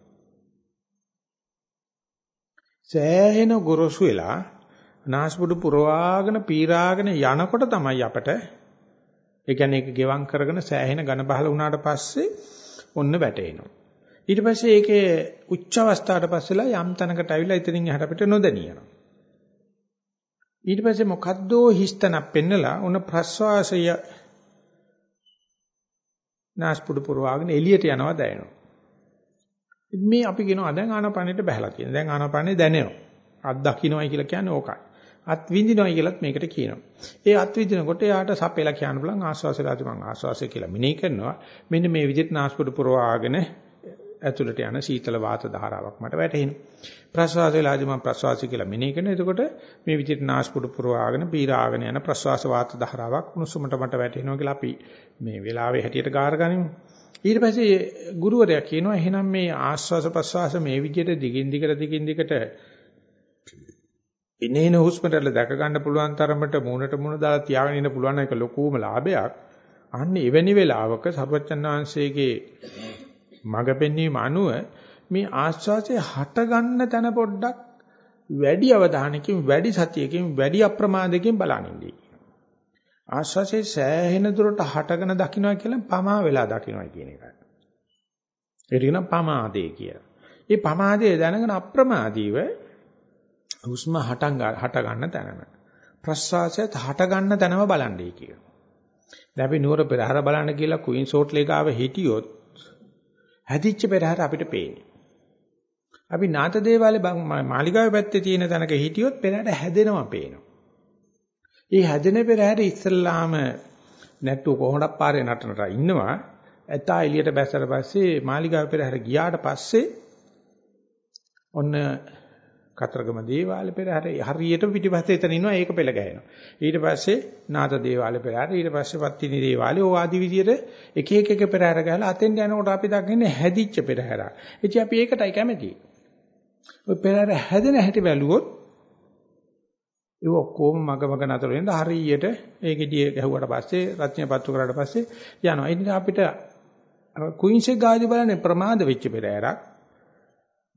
සෑහෙන ගොරොසු වෙලා නාස්පුඩු පුරවාගෙන පීරාගෙන යනකොට තමයි අපට ඒ කියන්නේ ඒක ගෙවම් කරගෙන සෑහෙන ඝන බහල වුණාට පස්සේ ඔන්න වැටෙනවා. ඊට පස්සේ ඒකේ උච්ච අවස්ථාවට පස්සෙලා යම් තැනකට ඇවිල්ලා ඉතින් එහාට අපිට නොදැනියනවා. ඊට පස්සේ මොකද්දෝ හිස්තනක් පෙන්නලා උන ප්‍රස්වාසය නාස්පුඩු පුරවාගෙන එළියට යනවා දැනෙනවා. මේ අපි කියනවා දැන් ආනාපානෙට බහැලා තියෙන. දැන් ආනාපානෙ දැනෙනවා. අත් දකින්නයි කියලා කියන්නේ ඕකයි. අත් විඳිනවයි කියලත් මේකට කියනවා. ඒ අත් විඳිනකොට එයාට සපෙලා කියන්න බලන් ආස්වාසයලාදි මං ආස්වාසය කියලා මිනේ කරනවා. මෙන්න මේ විදිහට නාස්පුඩු පුරවාගෙන ඇතුළට යන සීතල වාත ධාරාවක් මට වැටහෙනවා. ප්‍රශ්වාසයලාදී මම ප්‍රශ්වාසය කියලා මෙනෙහි කරනවා. එතකොට මේ විදිහට නාස්පුඩු පුරවාගෙන පීරාගෙන යන ප්‍රශ්වාස වාත ධාරාවක් උණුසුමට මට වැටෙනවා කියලා අපි මේ වෙලාවේ හැටියට ගාරගනිමු. ඊට පස්සේ ගුරුවරයා කියනවා එහෙනම් මේ ආස්වාස ප්‍රශ්වාස මේ විදිහට දිගින් දිගට දිගින් දිගට ඉනේන හුස්මටල දැක ගන්න පුළුවන් තරමට මූණට මූණ දාලා තියාගෙන ඉන්න පුළුවන් එක ලොකුම ලාභයක්. අන්න එවැනි වෙලාවක සර්වචන් වහන්සේගේ මඟ පෙන්වීම අනුව මේ ආස්වාසේ හට ගන්න තැන පොඩ්ඩක් වැඩි අවධානයකින් වැඩි සතියකින් වැඩි අප්‍රමාදයකින් බලනින්දී. ආස්වාසේ සෑහෙන දුරට හටගෙන දකින්නයි කියලා පමා වෙලා දකින්නයි කියන එකයි. ඒක කියන පමාදේ කිය. මේ පමාදේ දැනගෙන අප්‍රමාදීව හුස්ම හටන් හට ගන්න තැනම ප්‍රස්වාසයත් හට ගන්න තැනම බලන්නේ කියන. දැන් අපි නුවර පෙරහැර බලන්න කියලා ක්වීන් සෝට් ලේකාව හිටියොත් හැදිච්ච පෙරහැර අපිට පේන්නේ. අපි නාත දේවාලේ මාලිගාවේ පැත්තේ තියෙන තැනක හිටියොත් පෙරහැර හැදෙනවා පේනවා. ඒ හැදෙන පෙරහැර ඉස්සල්ලාම නැට්ටු කොහොමඩක් පාරේ නටනට ඉන්නවා. ඇතා එළියට බැස්සට පස්සේ මාලිගාවේ පෙරහැර ගියාට පස්සේ ඔන්න කතරගම දේවාල පෙරහැර හරියට පිටිපස්සේ එතන ඉන්නවා ඒක පෙළ ගැහෙනවා. ඊට පස්සේ නාත දේවාල පෙරහැර ඊට පස්සේ පත්තිනි දේවාලේ ඕ ආදි විදියට එක එක එක පෙරහැර ගහලා අතෙන් යනකොට අපි දකින්නේ හැදිච්ච පෙරහැර. ඉතින් අපි ඒකටයි කැමති. ඔය පෙරහැර හැදෙන හැටි බැලුවොත් ඒ ඔක්කොම මග මග නතර වෙනද හරියට ඒ gediye ගැහුවට පස්සේ රත්නය පත්තු කරාට පස්සේ යනවා. ඒ නිසා අපිට කුයින්ස් එක ගාදී බලන්නේ ප්‍රමාද වෙච්ච පෙරහැරක්.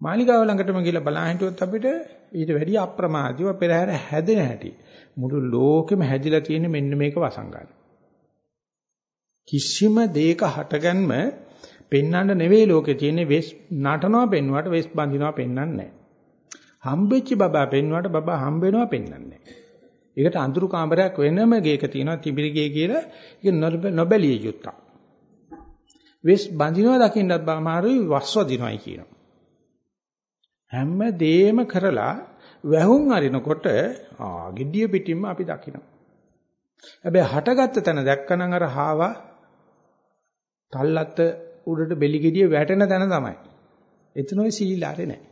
මාලිගාව ළඟටම ගිහලා බලා හිටියොත් අපිට ඊට වැඩිය අප්‍රමාදීව පෙරහැර හැදෙන හැටි මුළු ලෝකෙම හැදිලා තියෙන මෙන්න මේක වසංගන. කිසිම දෙයක හටගන්ම පෙන්වන්න නෙවෙයි ලෝකේ තියෙන්නේ වෙස් නටනවා පෙන්වුවට වෙස් බඳිනවා පෙන්වන්නේ නැහැ. හම්බෙච්ච බබා පෙන්වුවට බබා හම්බ වෙනවා පෙන්වන්නේ නැහැ. ඒකට අඳුරු කාමරයක් වෙනම ගේක තියෙනවා තිබිරි ගේ කියලා ඒක නොබැලිය යුත්තක්. වෙස් බඳිනවා දකින්නත් බාමාරුයි වස්වදිනවයි කියනවා. හැම දෙයක්ම කරලා වැහුම් අරිනකොට ආ gediya පිටින්ම අපි දකිනවා. හැබැයි හටගත්ත තැන දැක්කනම් අර හාවා තල්ලත් උඩට බෙලි gediya වැටෙන තැන තමයි. එතන ඔය සීලාරේ නැහැ.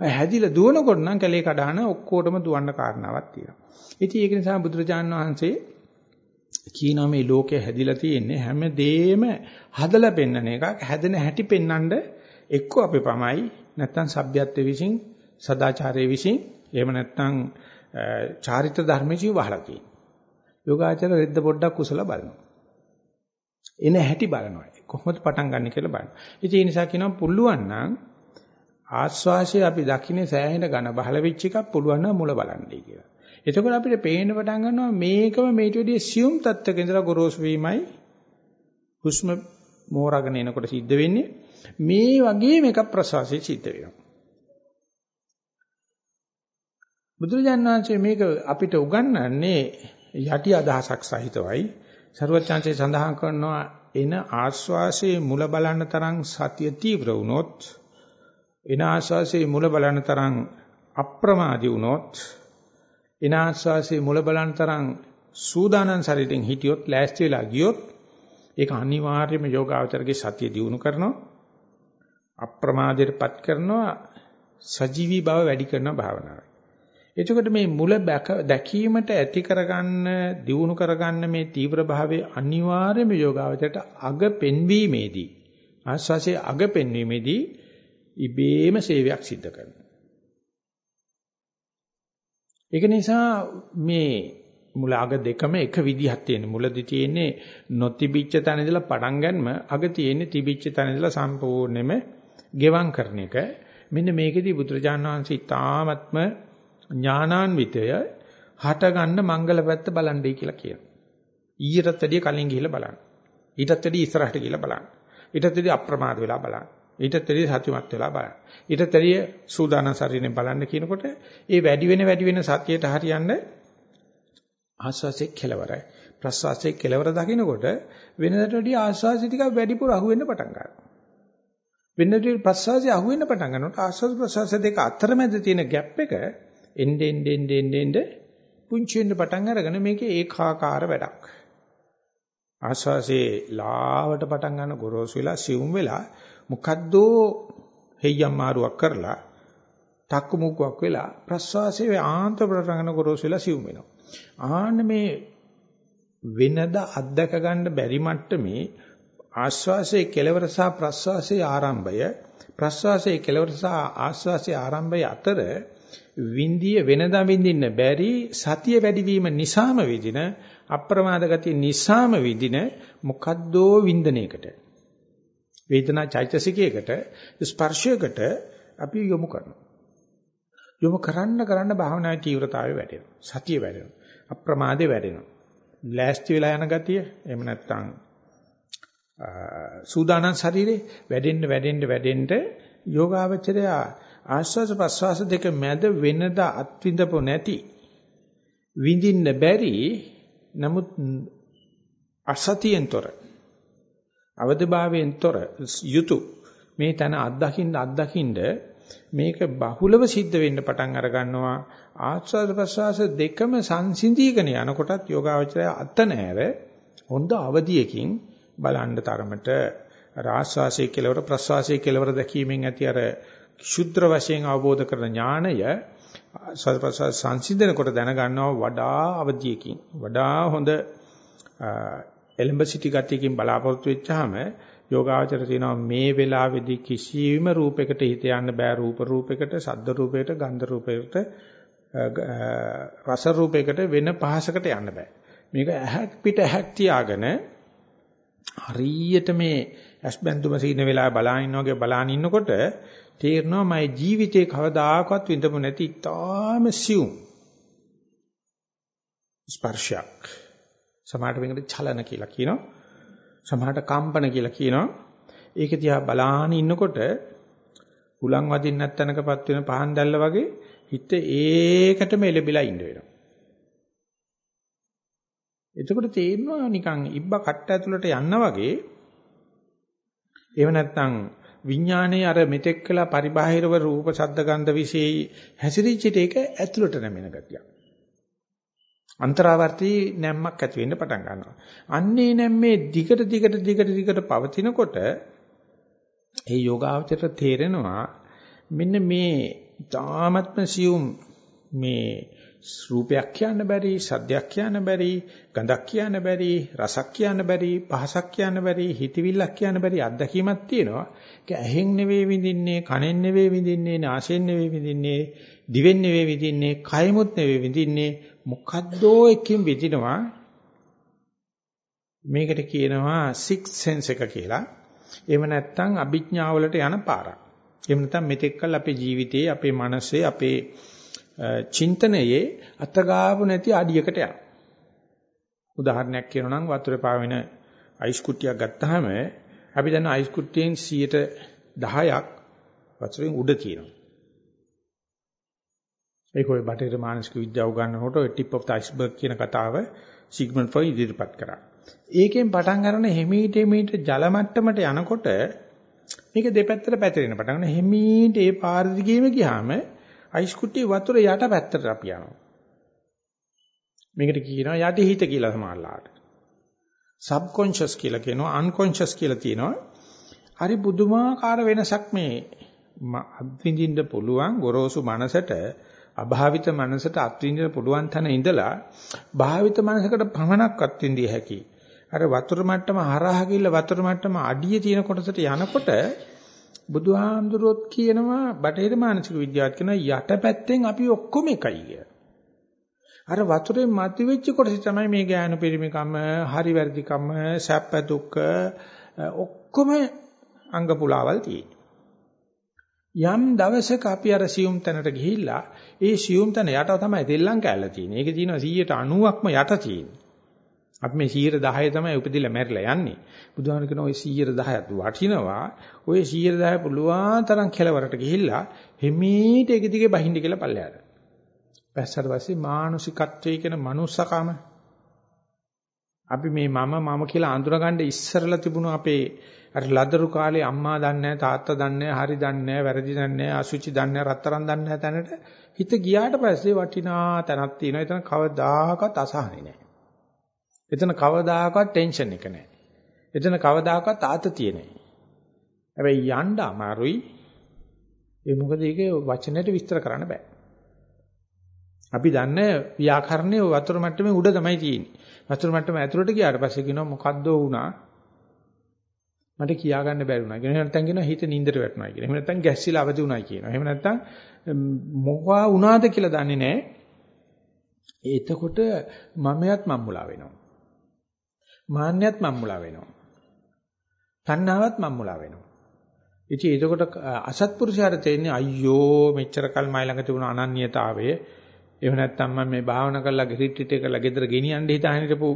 හැදිලා දුවනකොට නම් කැලේ කඩහන ඔක්කොටම දුවන්න කාරණාවක් තියෙනවා. ඉතින් ඒක නිසා බුදුරජාණන් වහන්සේ කියනවා මේ ලෝකේ හැදිලා තියෙන්නේ හැම දෙෙම හදලා පෙන්නන එකක් හැදෙන හැටි පෙන්නඳ එක්ක අපි පමයි නැත්නම් සભ્યත්වයේ විසින් සදාචාරයේ විසින් එහෙම නැත්නම් චාරිත්‍ර ධර්මයේ වහලා තියෙනවා. යෝගාචර රෙද්ද පොඩ්ඩක් කුසල බලනවා. එන හැටි බලනවා. කොහොමද පටන් ගන්න කියලා බලනවා. ඉතින් ඒ නිසා කියනවා පුළුවන් නම් ආස්වාසිය අපි දකින්නේ සෑහෙන ඝන බහල වෙච්ච එකක් පුළුවන් නම් මුල බලන්නයි කියලා. එතකොට අපිට පේන්න පටන් ගන්නවා මේකම මේට වැඩිය සියුම් තත්ත්වක ඉඳලා ගොරෝසු වීමයි හුස්ම මෝරගෙන එනකොට සිද්ධ වෙන්නේ මේ වගේ මේක ප්‍රසවාසයේ සිද්ධ වෙනවා. බුදුරජාණන් වහන්සේ මේක අපිට උගන්වන්නේ යටි අදහසක් සහිතවයි. ਸਰවඥාන්සේ සඳහන් කරනවා එන ආස්වාසේ මුල බලන්න තරම් සතිය තීව්‍ර වුණොත් එන ආස්වාසේ මුල බලන්න තරම් අප්‍රමාදී වුණොත් එන ආස්වාසේ මුල බලන්න තරම් සූදානම් ශරීරයෙන් හිටියොත් ලෑස්ති වෙලා ගියොත් ඒක අනිවාර්යයෙන්ම යෝගාවචරගේ සතිය දියුණු කරනවා අප්‍රමාදයටපත් කරනවා සජීවී බව වැඩි කරන භාවනාවයි. එතකොට මේ මුල දැකීමට ඇති කරගන්න දියුණු කරගන්න මේ තීව්‍ර භාවයේ අනිවාර්යම යෝගාවචරයට අග පෙන්වීමේදී ආස්වාසේ අග පෙන්වීමේදී ඉබේම සේවයක් සිද්ධ කරනවා. ඒක නිසා මේ මුල අග දෙකම එක විදිහක් තියෙන. මුලදී තියෙන්නේ නොතිබිච්ච තැන ඉඳලා පටන් ගන්නම අග තියෙන්නේ තිබිච්ච තැන ඉඳලා සම්පූර්ණයෙන්ම ගෙවම් කරන එක මෙන්න මේකෙදී බුදුරජාණන් වහන්සේ තාමත්ම ඥානාන්විතය හට ගන්න මංගල පැත්ත බලන්නයි කියලා කියනවා. ඊටත් වැඩිය කලින් ගිහිල්ලා බලන්න. ඊටත් වැඩිය ඉස්සරහට ගිහිල්ලා බලන්න. ඊටත් වැඩිය අප්‍රමාද වෙලා බලන්න. ඊටත් වැඩිය සත්‍යමත් වෙලා බලන්න. ඊටත් වැඩිය සූදානම් ශරීරයෙන් බලන්න කියනකොට ඒ වැඩි වෙන වැඩි වෙන සත්‍යයට හරියන්න ආස්වාසේ කෙලවරයි. ප්‍රස්වාසයේ කෙලවර දකින්නකොට වෙනදට වැඩිය ආස්වාසි ටික වැඩිපුර අහුවෙන්න පටන් ගන්නවා. වෙනදී ප්‍රසවාසය අහු වෙන්න පටන් ගන්නකොට ආස්වාද ප්‍රසවාස දෙක අතරමැද තියෙන ગેප් එක එන්න එන්න එන්න එන්න පුංචි වෙන්න පටන් අරගෙන මේකේ ඒකාකාර වැඩක්. ආස්වාසේ ලාවට පටන් ගන්න ගොරෝසු වෙලා සියුම් වෙලා මොකද්ද හෙයියම් මාරුවක් කරලා තක්කු මුක්කක් වෙලා ප්‍රසවාසයේ ආන්ත ප්‍රරංගන ගොරෝසු වෙලා සියුම් වෙනවා. ආන්න මේ වෙනද අත්දක ගන්න බැරි මට්ටමේ ආශ්වාසයේ කෙලවර සහ ප්‍රශ්වාසයේ ආරම්භය ප්‍රශ්වාසයේ කෙලවර සහ ආශ්වාසයේ ආරම්භය අතර වින්දිය වෙනදා විඳින්න බැරි සතිය වැඩිවීම නිසාම විදින අප්‍රමාද ගතිය නිසාම විදින මොකද්දෝ වින්දනයකට වේදනා චෛතසිකයකට ස්පර්ශයකට අපි යොමු කරනවා. යොමු කරන්න කරන්න භාවනාවේ තීව්‍රතාවය වැඩෙනවා. සතිය වැඩෙනවා. අප්‍රමාදේ වැඩෙනවා. ලෑස්ති වෙලා යන ගතිය එහෙම නැත්නම් සූදානම් ශරීරේ වැඩෙන්න වැඩෙන්න වැඩෙන්න යෝගාවචරය ආස්වාද ප්‍රස්වාස දෙක මැද වෙනද අත්විඳපො නැති විඳින්න බැරි නමුත් අසතියෙන්තර අවදභාවයෙන්තර යුතු මේ තන අත්දකින්න අත්දකින්න මේක බහුලව සිද්ධ වෙන්න පටන් අර ගන්නවා. ආස්වාද ප්‍රසවාස දෙකම සංසිඳීගෙන යනකොටත් යෝගාවචරය අත නැර හොඳ අවදියකින් බලන්න තරමට ආස්වාසයේ කෙලවර ප්‍රසවාසයේ කෙලවර දැකීමෙන් ඇති අර ශුද්ධ වශයෙන් අවබෝධ කරන ඥාණය සල්පසස් සංසිඳනකොට දැනගන්නවා වඩා අවදියකින් වඩා හොඳ එලඹ සිටි ගතියකින් බලාපොරොත්තු වෙච්චාම යෝගාචර තියෙනවා මේ වෙලාවේදී කිසිම රූපයකට හිත යන්න බෑ. රූප රූපයකට ශබ්ද රූපයකට ගන්ධ රූපයකට රස රූපයකට වෙන පහසකට යන්න බෑ. මේක ඇහක් පිට ඇහක් තියාගෙන හරියට මේ ඇස්බැඳුම සීන වෙලාව බලාගෙන ඉන්න වගේ බලාගෙන ඉන්නකොට තේරෙනවා මගේ ජීවිතේ කවදාකවත් විඳපු නැති තාම සියුම් ස්පර්ශයක් සමහරට මේකට චලන කියලා කියනවා සමහරට කම්පන කියලා කියනවා. ඒක දිහා බලාන ඉන්නකොට උලන් වදින්න නැත්තනකපත් වෙන පහන් දැල්ල වගේ හිත ඒකටම එලෙබිලා ඉන්න වෙනවා. එතකොට තේරෙනවා නිකන් ඉබ්බ කට්ට ඇතුළට යන්න වගේ එහෙම නැත්නම් විඥානයේ අර මෙතෙක් කළා පරිබාහිරව රූප ශබ්ද ගන්ධ විශේෂයි හැසිරීච්ච එක ඇතුළට නැමෙන ගතියක්. අන්තරාවර්තී නැම්මක් ඇති වෙන්න පටන් ගන්නවා. අන්නේ නැම්මේ දිගට දිගට දිගට දිගට පවතිනකොට ඒ යෝගාවචරයට තේරෙනවා මෙන්න මේ ධාමත්ම සියුම් මේ රූපයක් කියන්න බැරි, සද්දයක් කියන්න බැරි, ගඳක් කියන්න බැරි, රසක් කියන්න බැරි, පහසක් කියන්න බැරි, හිතවිල්ලක් කියන්න බැරි අත්දැකීමක් තියෙනවා. ඒක ඇහෙන් නෙවෙයි විඳින්නේ, කනෙන් නෙවෙයි විඳින්නේ, නාසයෙන් නෙවෙයි විඳින්නේ, දිවෙන් නෙවෙයි විඳින්නේ, කයමුත් නෙවෙයි විඳින්නේ, මොකද්දෝ එකකින් විඳිනවා. මේකට කියනවා six sense එක කියලා. එහෙම නැත්නම් අභිඥාවලට යන පාරක්. එහෙම නැත්නම් මෙතෙක්කල් අපේ ජීවිතයේ, අපේ මනසේ, අපේ චින්තනයේ අතගාපු නැති අඩියකට යනවා. උදාහරණයක් කියනවා නම් වතුරේ පාවෙන අයිස් කුට්ටියක් ගත්තාම අපි දන්න අයිස් කුට්ටියෙන් 10ක් වතුරෙන් උඩ තියෙනවා. ඒක ඔය බටේර මානසික විද්‍යාව උගන්වනකොට ඔය ටිප් ඔෆ් ද අයිස්බර්ග් කියන කතාව සිග්මන්ඩ් ෆ්‍රොයිඩ් ඉදිරිපත් කරා. ඒකෙන් පටන් ගන්න හිමීට හිමීට ජල මට්ටමට යනකොට මේක දෙපැත්තට පැතිරෙන පටන් ගන්න හිමීට ඒ පාර දිගේම ගියාම අයිස් කුට්ටිය වතුර යට පැත්තට අපි යනවා. මේකට කියනවා යටිහිත කියලා සමානලාට. සබ්කොන්ෂස් කියලා කියනවා අන්කොන්ෂස් කියලා තියෙනවා. හරි බුදුමාකාර වෙනසක් මේ අත්විඳින්න පුළුවන් ගොරෝසු මනසට අභාවිත මනසට අත්විඳින්න පුළුවන් තැන ඉඳලා භාවිත මනසකට පමණක් අත්විඳිය හැකි. අර වතුර මට්ටම හරහා ගිහිල්ලා වතුර මට්ටම අඩිය තියෙන කොටසට යනකොට බුදුහාමුදුරුවොත් කියනවා බටහිර මානසික විද්‍යාවත් කියනවා යටපැත්තෙන් අපි ඔක්කොම එකයි කිය. අර වතුරේ මත වෙච්ච කොටස තමයි මේ ඥාන පරිමිකම, හරි වැරදිකම, සැප දුක්ඛ ඔක්කොම අංග පුලාවල් තියෙන්නේ. යම් දවසක අපි අර සියුම් තැනට ගිහිල්ලා ඒ සියුම් තැන යට තමයි දෙල්ලම් කැල්ල තියෙන්නේ. ඒකේ තියෙනවා 190ක්ම යට තියෙන්නේ. අපි මේ 110 තමයි උපදිලා මැරිලා යන්නේ. බුදුහාම කියන ඔය 110ත් වටිනවා. ඔය 110 පුළුවන් තරම් කෙලවරට ගිහිල්ලා හිමීට එක දිගේ බහින්න කියලා පල්ලයට. පැස්සට පස්සේ මානසිකත්වයේ කියන මනුස්සකම අපි මේ මම මම කියලා අඳුරගන්න ඉස්සරලා තිබුණු අපේ අර ලදරු කාලේ අම්මා දන්නේ තාත්තා දන්නේ හරි දන්නේ වැරදි දන්නේ අසුචි දන්නේ රත්තරන් දන්නේ තැනට හිත ගියාට පස්සේ වටිනා තැනක් තියෙනවා. එතන කවදාකවත් අසහනේ නැහැ. එතන කවදාකවත් ටෙන්ෂන් එක නැහැ. එතන කවදාකවත් ආතතිය නැහැ. හැබැයි යන්න අමාරුයි. ඒ මොකද ඒකේ වචනෙට විස්තර කරන්න බෑ. අපි දන්නේ ව්‍යාකරණයේ වතුර මට්ටමේ උඩ තමයි තියෙන්නේ. වතුර මට්ටම ඇතුළට ගියාට පස්සේ කියනවා මොකද්ද වුණා? මට කියා ගන්න බැරි වුණා. එහෙම නැත්නම් කියනවා හිත නින්දට වැටුණා කියලා. එහෙම නැත්නම් ගැස්සිලා අවදි වුණා කියනවා. එහෙම නැත්නම් මොකවා වුණාද කියලා දන්නේ නැහැ. එතකොට මමයත් මම්මුලා වෙනවා. මාන්නයත් මම්මුලා වෙනවා. තණ්හාවත් මම්මුලා වෙනවා. ඉතින් එතකොට අසත්පුරුෂයාට තේන්නේ අයියෝ මෙච්චර කල් මයි ළඟ තිබුණ අනන්‍යතාවය එහෙම නැත්නම් මම මේ භාවනා කරලා රිට්‍රීට් එක කරලා ගෙදර ගෙනියන්න හිතාගෙන ඉඳපු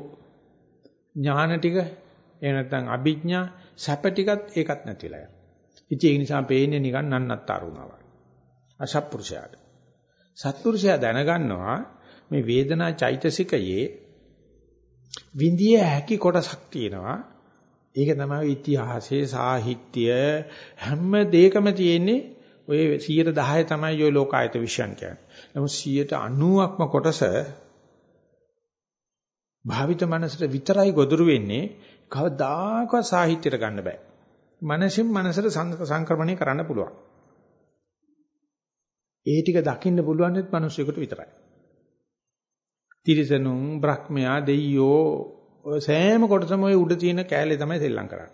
ඥාන ටික එහෙම නැත්නම් අභිඥා සැප ටිකත් ඒකත් නැතිලා යනවා. ඉතින් ඒ නිසා පේන්නේ නිකන් නන්නත්තර වුණා වගේ. අසත්පුරුෂයාට. සත්පුරුෂයා දැනගන්නවා මේ වේදනා චෛතසිකයේ විඳිය හැකි කොටසක් තියෙනවා. ඒක තමයි ඉතිහාසයේ සාහිත්‍ය හැම දෙයකම තියෙන්නේ ඔය 110 තමයි ඔය ලෝකායත විශ්යන් කියන්නේ. නමුත් 90%ක්ම කොටස භාවිත මනසට විතරයි ගොදුරු වෙන්නේ කවදාකවත් සාහිත්‍යයට ගන්න බෑ. මනසින් මනසට සංක්‍රමණය කරන්න පුළුවන්. ඒ ටික දකින්න පුළුවන් net මිනිස්සුෙකුට විතරයි. තිරිසනුන්, බ්‍රහ්මයා, දෙයියෝ සෑම කොටසම ওই උඩ තියෙන කෑල්ලේ තමයි සෙල්ලම් කරන්නේ.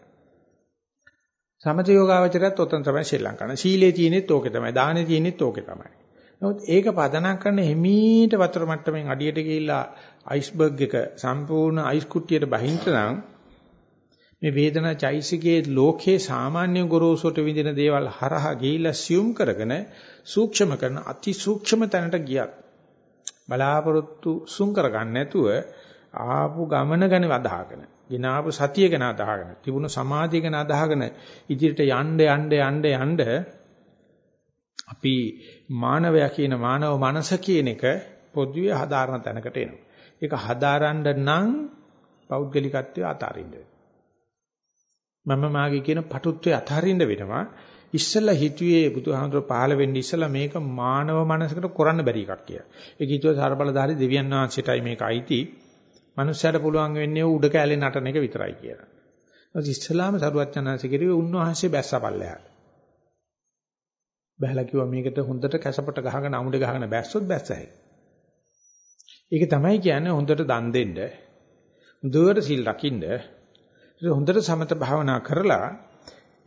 සමථ යෝගාවචරයත් ඔතන තමයි ශ්‍රී ලංකාවේ. සීලේ තියෙනෙත් ඕකේ තමයි. දානේ තියෙනෙත් ඕකේ තමයි. නමුත් ඒක පදනම් කරන හිමීට වතුර මට්ටමින් අඩියට ගිහිල්ලා අයිස්බර්ග් එක සම්පූර්ණ අයිස් කුට්ටියට බහින්න නම් මේ වේදනා චෛසිකයේ ලෝකේ සාමාන්‍ය ගොරෝසුට විඳින දේවල් හරහා ගිහිල්ලා සියුම් කරගෙන සූක්ෂම කරන අති සූක්ෂම තැනට ගියත් බලාපොරොත්තු සුන් කරගන්න නැතුව ආපු ගමන ගැන අදහගෙන, ගినాපු සතිය ගැන අදහගෙන, තිබුණු සමාධිය ගැන අදහගෙන ඉදිරියට යන්න යන්න යන්න යන්න අපි මානවයා කියන මානව මනස කියන එක පොදුවේ හදාරන තැනකට එනවා. ඒක හදාරන්න නම් පෞද්ගලිකත්වය අතාරින්න මම මාගේ කියන පටුත්වය අතාරින්න වෙනවා. ඉස්සෙල්ලා හිතුවේ බුදුහාමුදුර පහළ වෙන්නේ ඉස්සෙල්ලා මේක මානව මනසකට කරන්න බැරි එකක් කියලා. ඒක හිතුව සර්බලධාරි දෙවියන් වහන්සේටයි මේක අයිති. මනුස්සයට පුළුවන් වෙන්නේ උඩ කැලේ නටන එක විතරයි කියලා. ඊට ඉස්ලාම සරුවච්චන්හන්සේ කිව්වේ උන්වහන්සේ බැස්සපල්ලයට. බහැලා කිව්වා මේකට හොඳට කැසපට ගහගෙන අමුඩ ගහගෙන බැස්සොත් බැස්සයි. ඒක තමයි කියන්නේ හොඳට දන් දෙන්න. හොඳට සිල් රකින්න. හොඳට සමත භාවනා කරලා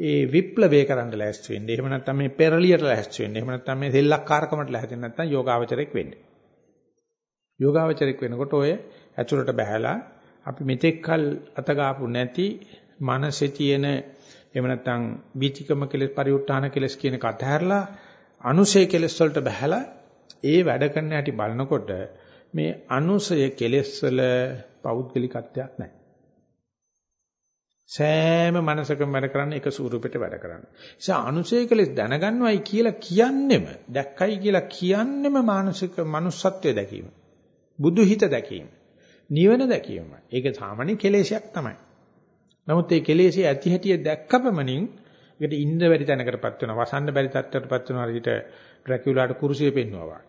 ඒ විප්ලවය කරන්න ලෑස්ති වෙන්න. එහෙම නැත්නම් මේ පෙරලියට ලෑස්ති වෙන්න. එහෙම නැත්නම් මේ සෙල්ලක්කාරකමට ලෑස්ති වෙන්න නැත්නම් යෝගාවචරයක් වෙන්න. යෝගාවචරයක් වෙනකොට ඔය ඇතුළට බහැලා අපි මෙතෙක්කල් අතගාපු නැති මනසේ තියෙන එහෙම නැත්නම් බීතිකම කෙලස් පරිඋත්ථාන කෙලස් කියන එක අතහැරලා අනුසය කෙලස් වලට බහැලා ඒ වැඩ කරන හැටි බලනකොට මේ අනුසය කෙලස් වල පෞද්ගලිකත්වයක් නැහැ. සෑම මනසකම වැඩ කරන්නේ එක ස්වරූපයකට වැඩ කරන්නේ. ඒ නිසා අනුසය කෙලස් දැනගන්නවයි කියලා කියන්නෙම දැක්කයි කියලා කියන්නෙම මානසික manussත්වයේ දැකීම. බුදු හිත දැකීම. නිවන දැකීමයි. ඒක සාමාන්‍ය කෙලෙසයක් තමයි. නමුත් මේ කෙලෙසේ ඇති හැටිය දැක්කපමණින් ඒකට ඉන්න බැරි තැනකටපත් වෙනවා. වසන්න බැරි තත්ත්වයකටපත් වෙනවා. ඊට ඩ්‍රැකියුලාට කුරුසිය පෙන්නවා වගේ.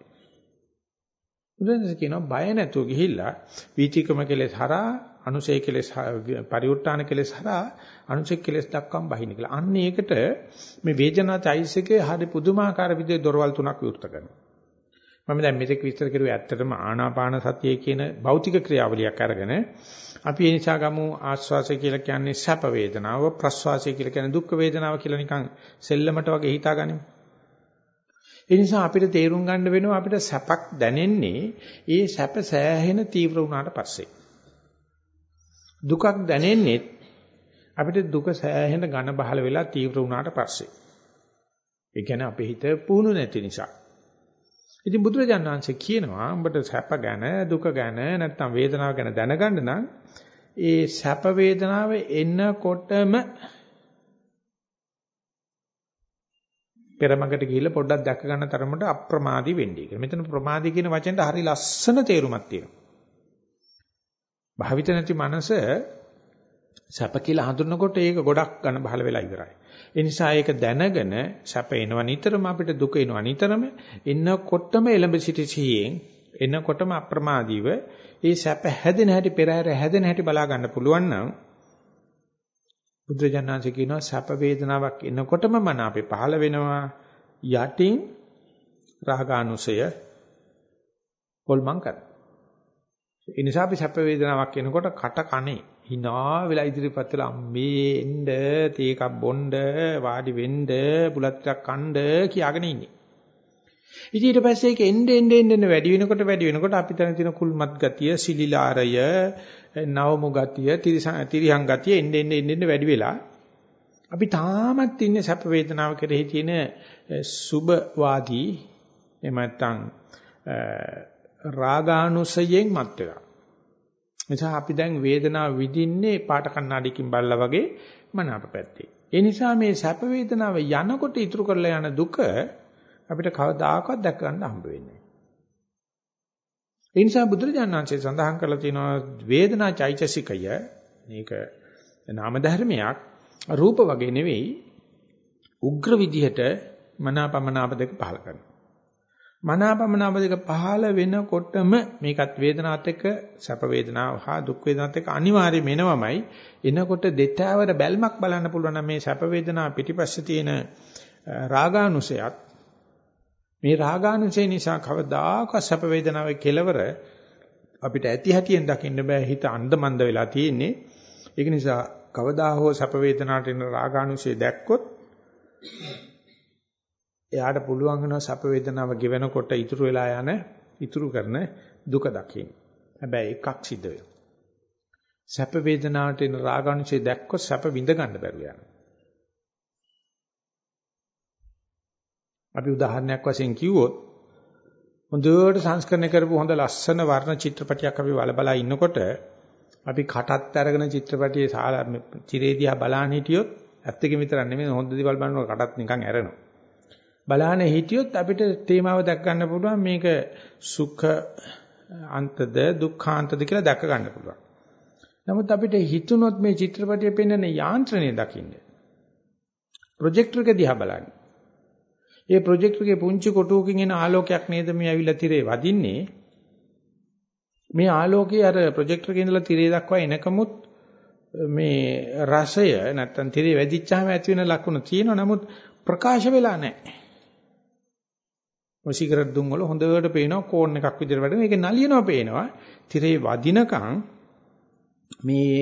උදෙන්ස කියනවා බය නැතුව ගිහිල්ලා වීතිකම කෙලෙස් හරහා අනුසය කෙලෙස් පරිඋත්තාන කෙලෙස් හරහා අනුසය කෙලෙස් දක්වාම බහින්න කියලා. අන්න ඒකට මේ වේදනා චෛසිකේ හරි පුදුමාකාර විදිහේ දොරවල් තුනක් විවෘත කරනවා. මම දැන් මෙතෙක් විස්තර කරුවේ ඇත්තටම ආනාපාන සතිය කියන භෞතික ක්‍රියාවලියක් අරගෙන අපි ඒ නිසා ගමු ආස්වාසය කියලා කියන්නේ සැප වේදනාව ප්‍රස්වාසය කියලා කියන්නේ දුක් වේදනාව කියලා නිකන් සෙල්ලමට වගේ හිතාගනිමු. ඒ නිසා අපිට තේරුම් ගන්න වෙනවා අපිට සැපක් දැනෙන්නේ ඒ සැප සෑහෙන තීව්‍ර වුණාට පස්සේ. දුකක් දැනෙන්නේ අපිට දුක සෑහෙන ඝන බහල වෙලා තීව්‍ර වුණාට පස්සේ. ඒ කියන්නේ අපේ හිත පුහුණු නැති නිසා. ඉතින් බුදුරජාණන් වහන්සේ කියනවා උඹට සැප ගැන දුක ගැන නැත්නම් වේදනාව ගැන දැනගන්න නම් ඒ සැප වේදනාව එනකොටම පෙරමගට ගිහිල්ලා පොඩ්ඩක් දැක ගන්න තරමට අප්‍රමාදී වෙන්නේ කියලා. මෙතන ප්‍රමාදී කියන වචෙන්ට හරි ලස්සන තේරුමක් තියෙනවා. භාවිත නැති මනස සැප කියලා හඳුනනකොට ඒක ගොඩක් ඝන බහල වෙලා ඉවරයි. ඒ නිසා ඒක දැනගෙන සැප එනවා නිතරම අපිට දුක එනවා නිතරම එන්නකොටම එළඹ සිටි සිහියෙන් එනකොටම අප්‍රමාදීව ඒ සැප හැදෙන හැටි පෙරහැර හැදෙන හැටි බලා ගන්න පුළුවන් නම් බුද්ධජනනාංශ කියනවා සැප වේදනාවක් එනකොටම මන අපේ පහළ වෙනවා යටින් රාගානුසය හොල්මන් කරනවා. ඒ නිසා අපි සැප වේදනාවක් එනකොට කට කනේ hina වෙලා ඉදිරියපත් වෙලා අම්මේ එන්න තේ එකක් බොන්න වාඩි වෙන්න බුලත් ටිකක් කන්න කියාගෙන ඉන්නේ. ඉතින් ඊට පස්සේ ඒක එන්න එන්න එන්න වැඩි වෙනකොට වැඩි වෙනකොට අපි තන තියෙන කුල්මත් ගතිය, සිලිලාරය, නවමු ගතිය, තිරිහං ගතිය එන්න එන්න එන්න වැඩි වෙලා අපි තාමත් ඉන්නේ සැප වේදනාව කෙරෙහි තියෙන සුබවාදී එහෙම නැත්නම් රාගානුසයෙන් මත් වෙලා. නිසා අපි දැන් වේදනාව විඳින්නේ පාට කණ්ණාඩියකින් බලලා වගේ මනාප පැත්තේ. ඒ නිසා මේ සැප වේදනාව යනකොට ඉතුරු කරලා යන දුක අපිට කවදාකවත් දැක ගන්න හම්බ වෙන්නේ නැහැ. ඒ නිසා බුදුරජාණන් වහන්සේ සඳහන් කරලා තියෙනවා වේදනා චෛතසිකය මේක නාම ධර්මයක් රූප වගේ නෙවෙයි උග්‍ර විදිහට මනාපමනාප දෙක පහල කරනවා. මනාපමනාප දෙක පහල වෙනකොටම මේකත් වේදනාවත් එක්ක සැප වේදනාව හා දුක් වේදනාවත් එක්ක අනිවාර්යයෙන්ම එනවමයි. එනකොට දෙතාවර බැල්මක් බලන්න පුළුවන් මේ සැප වේදනාව පිටිපස්සේ තියෙන රාගානුසයත් මේ රාගානුසය නිසා කවදාකවත් සැප වේදනාවේ කෙලවර අපිට ඇති හැටියෙන් දකින්න බෑ හිත අන්ධමන්ද වෙලා තියෙන්නේ. ඒක නිසා කවදා හෝ සැප වේදනාවට එන රාගානුසය දැක්කොත් එයාට පුළුවන් වෙනවා සැප වේදනාව ගෙවෙනකොට ඉතුරු වෙලා යන ඉතුරු කරන දුක දකින්න. හැබැයි එකක් සිද්ධ වෙනවා. සැප වේදනාවට එන රාගානුසය දැක්කොත් සැප විඳ ගන්න බැරුව යනවා. අපි උදාහරණයක් වශයෙන් කිව්වොත් හොඳට සංස්කරණය කරපු හොඳ ලස්සන වර්ණ චිත්‍රපටයක් අපි බලබලා ඉන්නකොට අපි කටත් අරගෙන චිත්‍රපටියේ සාලා චිරේදියා බලන්න හිටියොත් ඇත්තකින් විතරක් නෙමෙයි හොඳ දේවල් බලනකොට කටත් නිකන් ඇරෙනවා. බලන්න හිටියොත් අපිට තේමාව දැක් ගන්න පුළුවන් මේක සුඛ අන්තද දුක්ඛාන්තද කියලා දැක ගන්න පුළුවන්. නමුත් අපිට හිතුනොත් මේ චිත්‍රපටියේ පෙන්වන යාන්ත්‍රණය දකින්න. ප්‍රොජෙක්ටර් එක දිහා බලන්න. ඒ ප්‍රොජෙක්ටර් එකේ පුංචි කොටුවකින් එන ආලෝකයක් නේද මේ ඇවිල්ලා තිරේ වදින්නේ. මේ ආලෝකයේ අර ප්‍රොජෙක්ටර් එකේ ඉඳලා තිරේ දක්වා එනකමුත් මේ රසය නැත්තම් තිරේ වැදිච්චාම ඇති වෙන ලක්ෂණ තියෙනවා. නමුත් ප්‍රකාශ වෙලා නැහැ. ඔය සිගරට් දුම් වල හොඳට පේනවා කෝන් එකක් විදිහට වැඩ මේකේ නලියනවා පේනවා. තිරේ වදිනකන් මේ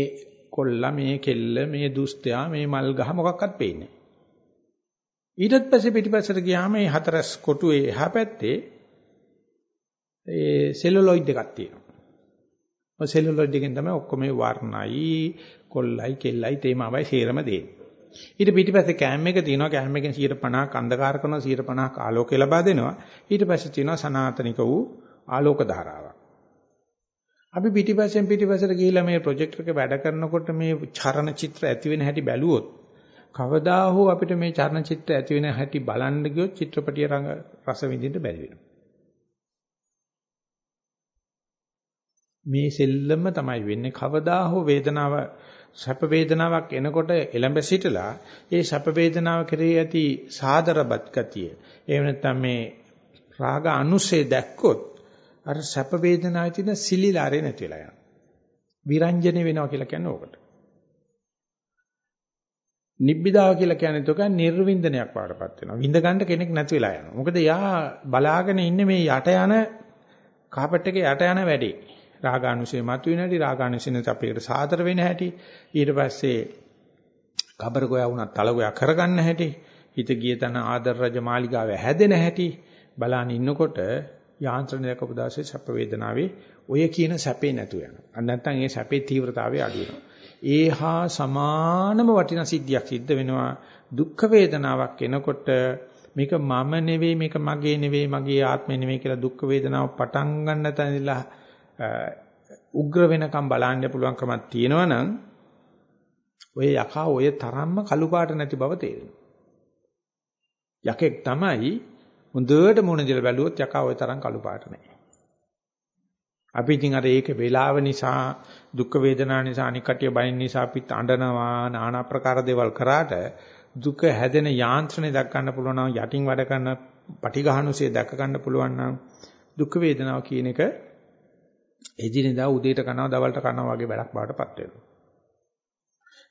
කොල්ලා මේ කෙල්ල මේ දුස්තයා මේ මල් ගහ මොකක්වත් පේන්නේ ඊටත් පස්සේ පිටිපස්සට ගියාම මේ හතරස් කොටුවේ එහා පැත්තේ ඒ සෙලුලොයිඩ් එකක් තියෙනවා. ඔය සෙලුලොයිඩ් එකෙන් තමයි ඔක්කොම මේ වර්ණයි, කොල්ලයි, කෙල්ලයි තේමාවයි සේරම දෙන්නේ. ඊට පිටිපස්සේ කෑම් එක තියෙනවා. කෑම් එකෙන් 150ක් අන්ධකාර කරනවා 150ක් ආලෝකය ලබා දෙනවා. ඊට පස්සේ තියෙනවා සනාතනික වූ ආලෝක ධාරාවක්. අපි පිටිපස්සෙන් පිටිපස්සට ගිහිල්ලා මේ ප්‍රොජෙක්ටර් එක වැඩ කරනකොට මේ චරණ චිත්‍ර ඇති වෙන හැටි බැලුවොත් කවදා හෝ අපිට මේ චරණ චිත්‍ර ඇති වෙන හැටි බලන්න ගියොත් චිත්‍රපටිය රඟ රස විඳින්න බැරි වෙනවා. මේ සෙල්ලම තමයි වෙන්නේ. කවදා හෝ වේදනාව සැප වේදනාවක් එනකොට එළඹ සිටලා ඒ සැප වේදනාව කෙරෙහි ඇති සාදරබත් ගතිය එහෙම නැත්නම් මේ රාග අනුසේ දැක්කොත් අර සැප වේදනාවේ තියෙන සිලිලාරේ නැති වෙලා යනවා. විරංජනේ වෙනවා කියලා කියන්නේ ඕකට. නිබ්බිදාව කියලා කියන්නේ තෝක නිර්වින්දනයක් වඩපත් වෙනවා. විඳ ගන්න කෙනෙක් නැති වෙලා යනවා. මොකද යා බලාගෙන ඉන්නේ මේ යට යන කාපට් එකේ යට යන වැඩේ. රාගානුසය මතුවෙන හැටි රාගානුසය නැත්නම් අපේකට සාතර වෙන හැටි ඊට පස්සේ කබර ගෝයා වුණත් තල ගෝයා කරගන්න හැටි හිත ගිය තන ආදර රජ මාලිගාව හැදෙන හැටි බලන් ඉන්නකොට යාන්ත්‍රණයක උදාසේ සැප වේදනාවේ ඔය කියන සැපේ නැතු වෙනවා. අන්න නැත්නම් ඒ සැපේ තීව්‍රතාවය අඩු වෙනවා. ඒහා සමානම වටිනා සිද්ධියක් සිද්ධ වෙනවා. දුක් වේදනාවක් එනකොට මේක මම නෙවෙයි මේක මගේ නෙවෙයි මගේ ආත්මය නෙවෙයි කියලා දුක් වේදනාව පටන් ගන්න තැනilla උග්‍ර වෙනකම් බලන්න පුළුවන් කමක් තියෙනවා නම් ඔය යකා ඔය තරම්ම කළු පාට නැති බව තේරෙනවා. යකෙක් තමයි හොඳට මුණ දිලා බැලුවොත් යකා ඔය තරම් කළු පාට නැහැ. අපි ඉතින් අර ඒක වේලාව නිසා දුක් වේදනා නිසා අනික් කටිය බයින් නිසා අපි අඬනවා নানা ප්‍රකාර දේවල් කරාට දුක හැදෙන යාන්ත්‍රණය දක් ගන්න පුළුවන් නම් යටින් වැඩ කරන පටිඝානුසය දැක ගන්න පුළුවන් නම් දුක් වේදනාව කියන එක එදිනෙදා උදේට කනවා දවල්ට කනවා වගේ වැඩක් බාටපත් වෙනවා.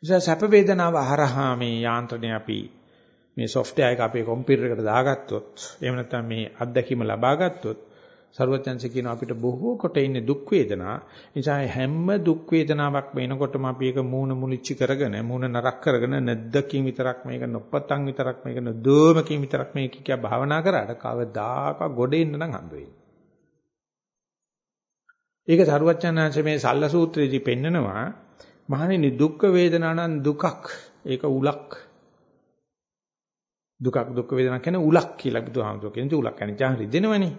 නිසා සැප වේදනාව හරහා මේ යාන්ත්‍රණය අපි මේ software එක අපේ කම්පියුටර් එකට දාගත්තොත් එහෙම නැත්නම් මේ අත්දැකීම ලබා ගත්තොත් සරුවත්යන්ස කියන අපිට බොහෝ කොට ඉන්නේ දුක් වේදනා. නිසා හැම දුක් වේදනාවක් වෙනකොටම අපි ඒක මූණ මුලිච්චි කරගෙන මූණ නරක් කරගෙන නැද්දකින් විතරක් මේක නොපතන් විතරක් මේක නොදෝමකින් විතරක් මේක කිය භාවනා කරාට කවදාක ගොඩ එන්න නම් හම්බ වෙන්නේ. ඒක සරුවච්චන්හන්ස මේ සල්ල සූත්‍රයේදී පෙන්නනවා මහණෙනි දුක් වේදනා නම් දුකක්. ඒක උලක්. දුකක් දුක් වේදනා කියන්නේ උලක් කියලා බුදුහාමුදුරුවෝ කියන්නේ උලක් කියන්නේ ජාහරි දෙනවනේ.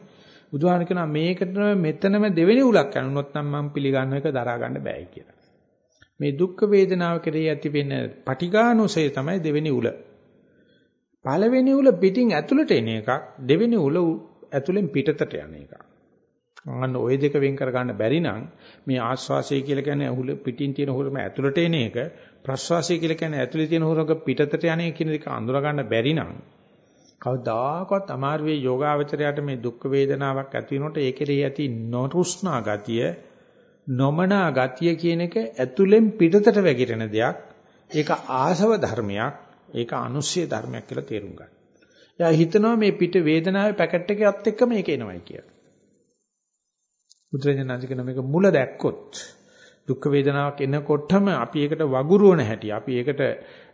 බුදුහාම කියනවා මේකට මෙතනම දෙවෙනි උලක් යනුනොත් නම් මම පිළිගන්න එක දරා ගන්න බෑයි කියලා. මේ දුක් වේදනාව කෙරෙහි ඇති වෙන පටිඝානුසය තමයි දෙවෙනි උල. පළවෙනි උල පිටින් ඇතුළට එන එකක් දෙවෙනි උල ඇතුළෙන් පිටතට යන එකක්. අන්න ওই දෙක වෙන් කර ගන්න බැරි නම් මේ ආස්වාසය කියලා කියන්නේ ඇහුල පිටින් තියෙන හොරම ඇතුළට එන එක ප්‍රස්වාසය කියලා කියන්නේ ඇතුළේ තියෙන හොරක පිටතට යන එක කියන දෙක අඳුර ගන්න බැරි නම් කවදාකවත් අමාර්වයේ යෝගාවචරයට මේ දුක් වේදනාවක් ඇති වෙනකොට ඒකෙරෙහි ඇති නොරුස්නා ගතිය නොමනා ගතිය කියන එක ඇතුළෙන් පිටතට වැగిරෙන දෙයක් ඒක ආසව ධර්මයක් ඒක අනුස්සය ධර්මයක් කියලා තේරුම් ගන්න. එයා හිතනවා මේ පිට වේදනාවේ පැකට් එකේ අත් එක්ක මේක එනවයි කියලා. බුදුරජාණන් කියන මේක මුල දැක්කොත් දුක් වේදනාවක් එනකොටම අපි ඒකට වගුරුවන හැටි අපි ඒකට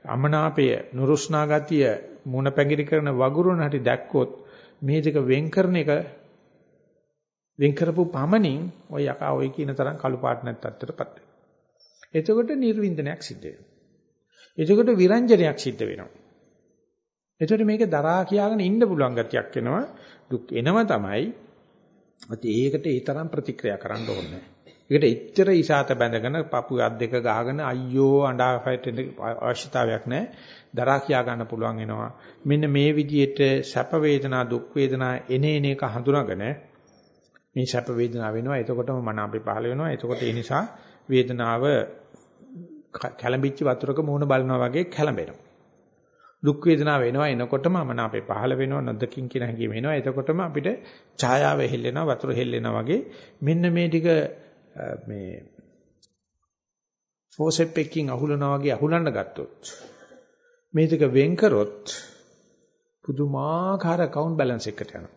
අමනාපය නුරුස්නා ගතිය මුණ පැගිරි කරන වගුරුවන හැටි දැක්කොත් මේ දෙක වෙන් කරන එක වෙන් කරපු පමණින් ඔය යකා ඔය කියන තරම් කළු පාට නැත්තටපත් වෙනවා. එතකොට නිර්වින්දනයක් සිද්ධ වෙනවා. එතකොට විරංජනයක් සිද්ධ වෙනවා. එතකොට මේක දරා කියාගෙන ඉන්න පුළුවන් ගතියක් එනවා. දුක් එනව තමයි. ඒකට ඒ තරම් ප්‍රතික්‍රියා කරන්න ඕනේ. ඒකට එච්චර ඉසాత බැඳගෙන පපු අත් දෙක ගහගෙන අයියෝ අඬාෆයිට් අවශ්‍යතාවයක් නැහැ. දරා කියා ගන්න පුළුවන් වෙනවා. මෙන්න මේ විදිහට සැප වේදනා දුක් වේදනා එනේන එක හඳුනාගෙන මේ සැප වේදනා වෙනවා. එතකොටම මන අපේ පහළ වෙනවා. එතකොට ඒ නිසා වේදනාව කැළඹිච්ච වතුරක මුහුණ බලනවා වගේ කැළඹෙනවා. දුක් වේදනාව වෙනවා එනකොටම මන අපේ පහළ වෙනවා නොදකින් කියන හැඟීම එනවා. එතකොටම අපිට ඡායාව හෙල්ලෙනවා වතුර හෙල්ලෙනවා වගේ මෙන්න මේ ටික මේ ෆෝසෙප් එකකින් අහුලනවා වගේ අහුලන්න ගත්තොත් මේ දෙක වෙන් කරොත් පුදුමාකාර account balance එකට යනවා.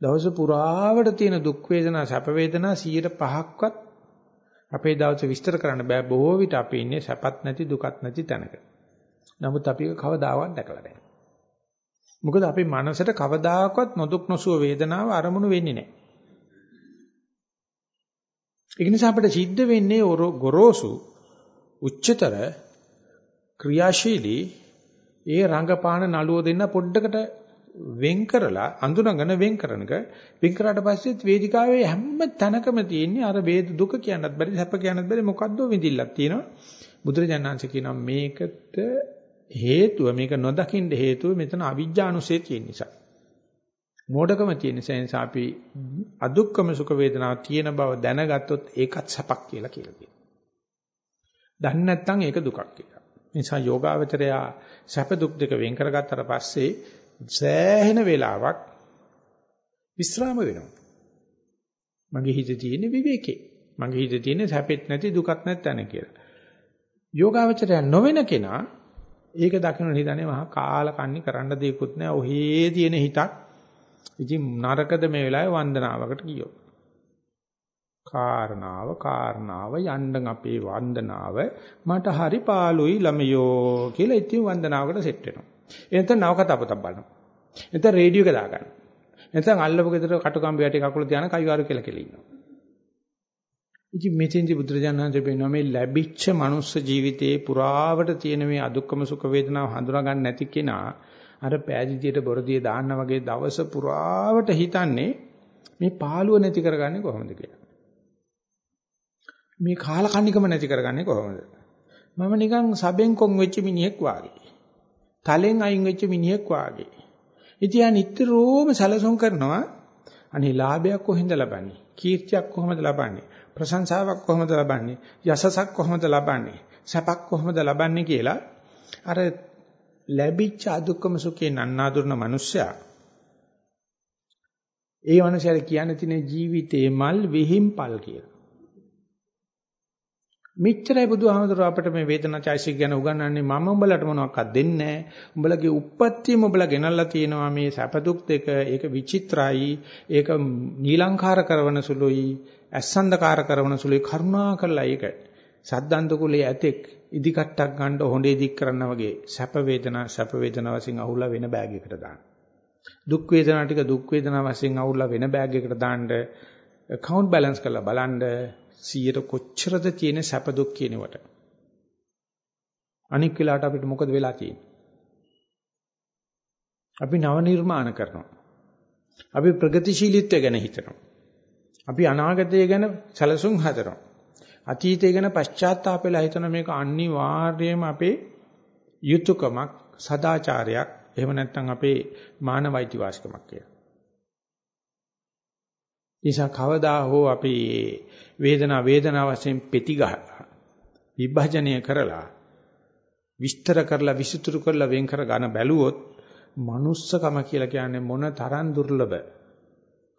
දවස පුරාවට තියෙන දුක් වේදනා සැප වේදනා 105ක්වත් අපේ දවසේ විස්තර කරන්න බෑ බොහෝ විට අපි ඉන්නේ සැපත් නැති දුකත් නැති තැනක. නමුත් අපි ඒක කවදාවත් දැකලා නැහැ. මොකද අපේ මනසට කවදාකවත් නොදුක් නොසුව වේදනාව අරමුණු වෙන්නේ නැහැ. ඒක නිසා අපිට සිද්ධ වෙන්නේ ගොරෝසු උච්චතර ක්‍රියාශීලී ඒ රංගපාන නළුව දෙන්න පොඩ්ඩකට වෙන් කරලා අඳුනගෙන වෙන් කරනක වෙන් කරාට පස්සේ වේදිකාවේ හැම තැනකම තියෙන්නේ අර වේද දුක කියන්නත් බැරි සැප කියන්නත් බැරි මොකද්ද විඳිල්ලක් තියෙනවා බුදුරජාණන්සේ කියනවා මේකට හේතුව මේක නොදකින්න හේතුව මෙතන අවිජ්ජානුසය තියෙන නිසා මෝඩකම තියෙන නිසා අපි අදුක්කම සුඛ වේදනාවක් තියෙන බව දැනගත්තොත් ඒකත් සැපක් කියලා කියලා කියනවා. දන්නේ නැත්නම් ඒක දුකක් කියලා. නිසා යෝගාවචරයා සැප දුක් දෙක වෙන් කරගත්තට පස්සේ සෑහෙන වෙලාවක් විස්්‍රාම වෙනවා. මගේ හිතේ තියෙන විවේකේ. මගේ හිතේ තියෙන සැපෙත් නැති දුකත් නැත්නම් කියලා. යෝගාවචරය නොවන කෙනා ඒක දකින්න හිතන්නේ මහා කාල කන්නි කරන්න දෙයක්වත් නැහැ. ඔහේ තියෙන හිතක්. ඉතින් නරකද මේ වෙලාවේ වන්දනාවකට ගියෝ. කාරණාව කාරණාව යන්න අපේ වන්දනාව මට හරි පාළුයි ළමයෝ කියලා ඉතින් වන්දනාවකට සෙට් වෙනවා. එතන නවකතා පොතක් බලනවා. එතන රේඩියෝ එක දාගන්න. එතන අල්ලපු ගෙදර කටුකම්බි යටි කකුල තියාන කයිවාරු කියලා කියලා ඉන්නවා. ඉතින් මෙතෙන්දි බුදුරජාණන් වහන්සේ කියනවා මේ ලැබිච්ච මනුස්ස ජීවිතයේ පුරාවට තියෙන මේ අදුක්කම සුඛ වේදනාව හඳුනා ගන්න නැති කෙනා අර පෑදීතියට බොරදියේ දාන්න වගේ දවස පුරාවට හිතන්නේ මේ පාළුව නැති කරගන්නේ කොහොමද කියලා. මේ කාලකන්නිකම නැති කරගන්නේ කොහොමද? මම නිකන් සබෙන් කොන් වෙච්ච මිනිහෙක් වාගේ. තලෙන් අයින් වෙච්ච මිනිහෙක් වාගේ. ඉතින් ආ නිතරම සැලසුම් කරනවා අනේ ලාභයක් කොහෙන්ද ලබන්නේ? කීර්තියක් කොහොමද ලබන්නේ? ප්‍රශංසාවක් කොහොමද ලබන්නේ? යසසක් කොහොමද ලබන්නේ? සැපක් කොහොමද ලබන්නේ කියලා අර ලැබිච්ච අදුක්කම සුඛේ නන්නාඳුරන මිනිස්සයා ඒ මනුස්සයාට කියන්න තියෙන ජීවිතේ මල් විහිම්පල් කියලා. මෙච්චරයි බුදුහාමුදුරුවෝ අපිට මේ වේදනා චෛසික ගැන උගන්වන්නේ මම උඹලට මොනවක්වත් දෙන්නේ නැහැ. උඹලගේ උප්පත්තියම උඹලා ගෙනල්ලා තියෙනවා මේ සැප දුක් දෙක. ඒක විචිත්‍රයි. ඒක නීලංකාර කරන සුළුයි. ඇස්සන්දකාර කරන සුළුයි. කරුණා කරලා ඒක සද්දන්ත කුලයේ ඇතෙක් ඉදිකට්ටක් ගන්න හොඬේ දික් කරනා වගේ සැප වේදනා සැප වේදනා වශයෙන් අහුලා වෙන බෑග් එකකට දාන්න. දුක් වේදනා ටික දුක් වේදනා වශයෙන් අහුලා වෙන බෑග් එකකට දාන්න account balance කරලා බලන්න 100ට කොච්චරද තියෙන සැප දුක් කියනවට. අනික් වෙලාවට අපිට මොකද වෙලා තියෙන්නේ? අපි නව නිර්මාණ කරනවා. අපි ප්‍රගතිශීලීත්වය ගැන හිතනවා. අපි අනාගතය ගැන සැලසුම් හදනවා. අතීතය ගැන පශ්චාත්තාපෙලා හිතන මේක අනිවාර්යයෙන්ම අපේ යුතුයකමක් සදාචාරයක් එහෙම නැත්නම් අපේ මානවයිති වාසිකමක් කියලා. නිසා කවදා හෝ අපි වේදනා වේදනා වශයෙන් පෙති ගහලා විභජනය කරලා විස්තර කරලා විසුතුරු කරලා වෙන් කර ගන්න බැලුවොත් manussකම කියලා කියන්නේ මොන තරම් දුර්ලභ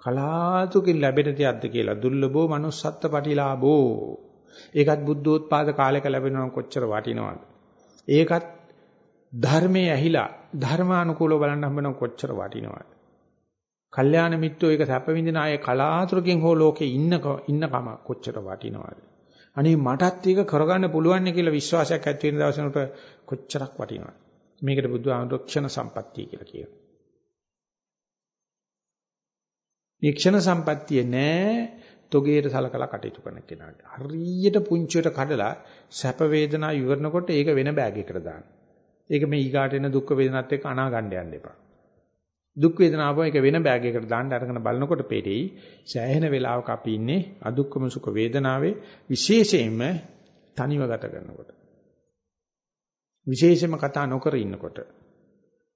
කලාතුකින් ලැබෙන දෙයක්ද කියලා දුර්ලභෝ manussත්ත්ව පටිලාභෝ ඒකත් බුද්ධෝත්පාද කාලයක ලැබෙනවා කොච්චර වටිනවද ඒකත් ධර්මයේ ඇහිලා ධර්මානුකූලව බලන්න හම්බෙන කොච්චර වටිනවද කල්යාණ මිත්‍රෝ ඒක සැප විඳින අය කලාතුරකින් හෝ ලෝකේ ඉන්න ඉන්නකම කොච්චර වටිනවද? අනේ මටත් ඒක කරගන්න පුළුවන් කියලා විශ්වාසයක් ඇති වෙන දවසකට කොච්චරක් වටිනවද? මේකට බුදුහාමුදුරුවෝ ක්ෂණ සම්පත්තිය කියලා කියනවා. මේ ක්ෂණ සම්පත්තිය නෑ තොගේට සලකලා කටයුතු කරන කෙනාට. හරියට පුංචියට කඩලා සැප වේදනා ඉවරනකොට ඒක වෙන බෑග් එකකට දාන්න. ඒක මේ ඊගාට එන දුක් වේදනත් එක්ක අනා ගන්න යන්න එපා. දුක් වේදනාව එක වෙන බෑග් එකකට දාන්න අරගෙන බලනකොට පෙරෙයි සෑහෙන වෙලාවක අපි ඉන්නේ අදුක්කම සුඛ වේදනාවේ විශේෂයෙන්ම තනිව ගත කරනකොට විශේෂයෙන්ම කතා නොකර ඉන්නකොට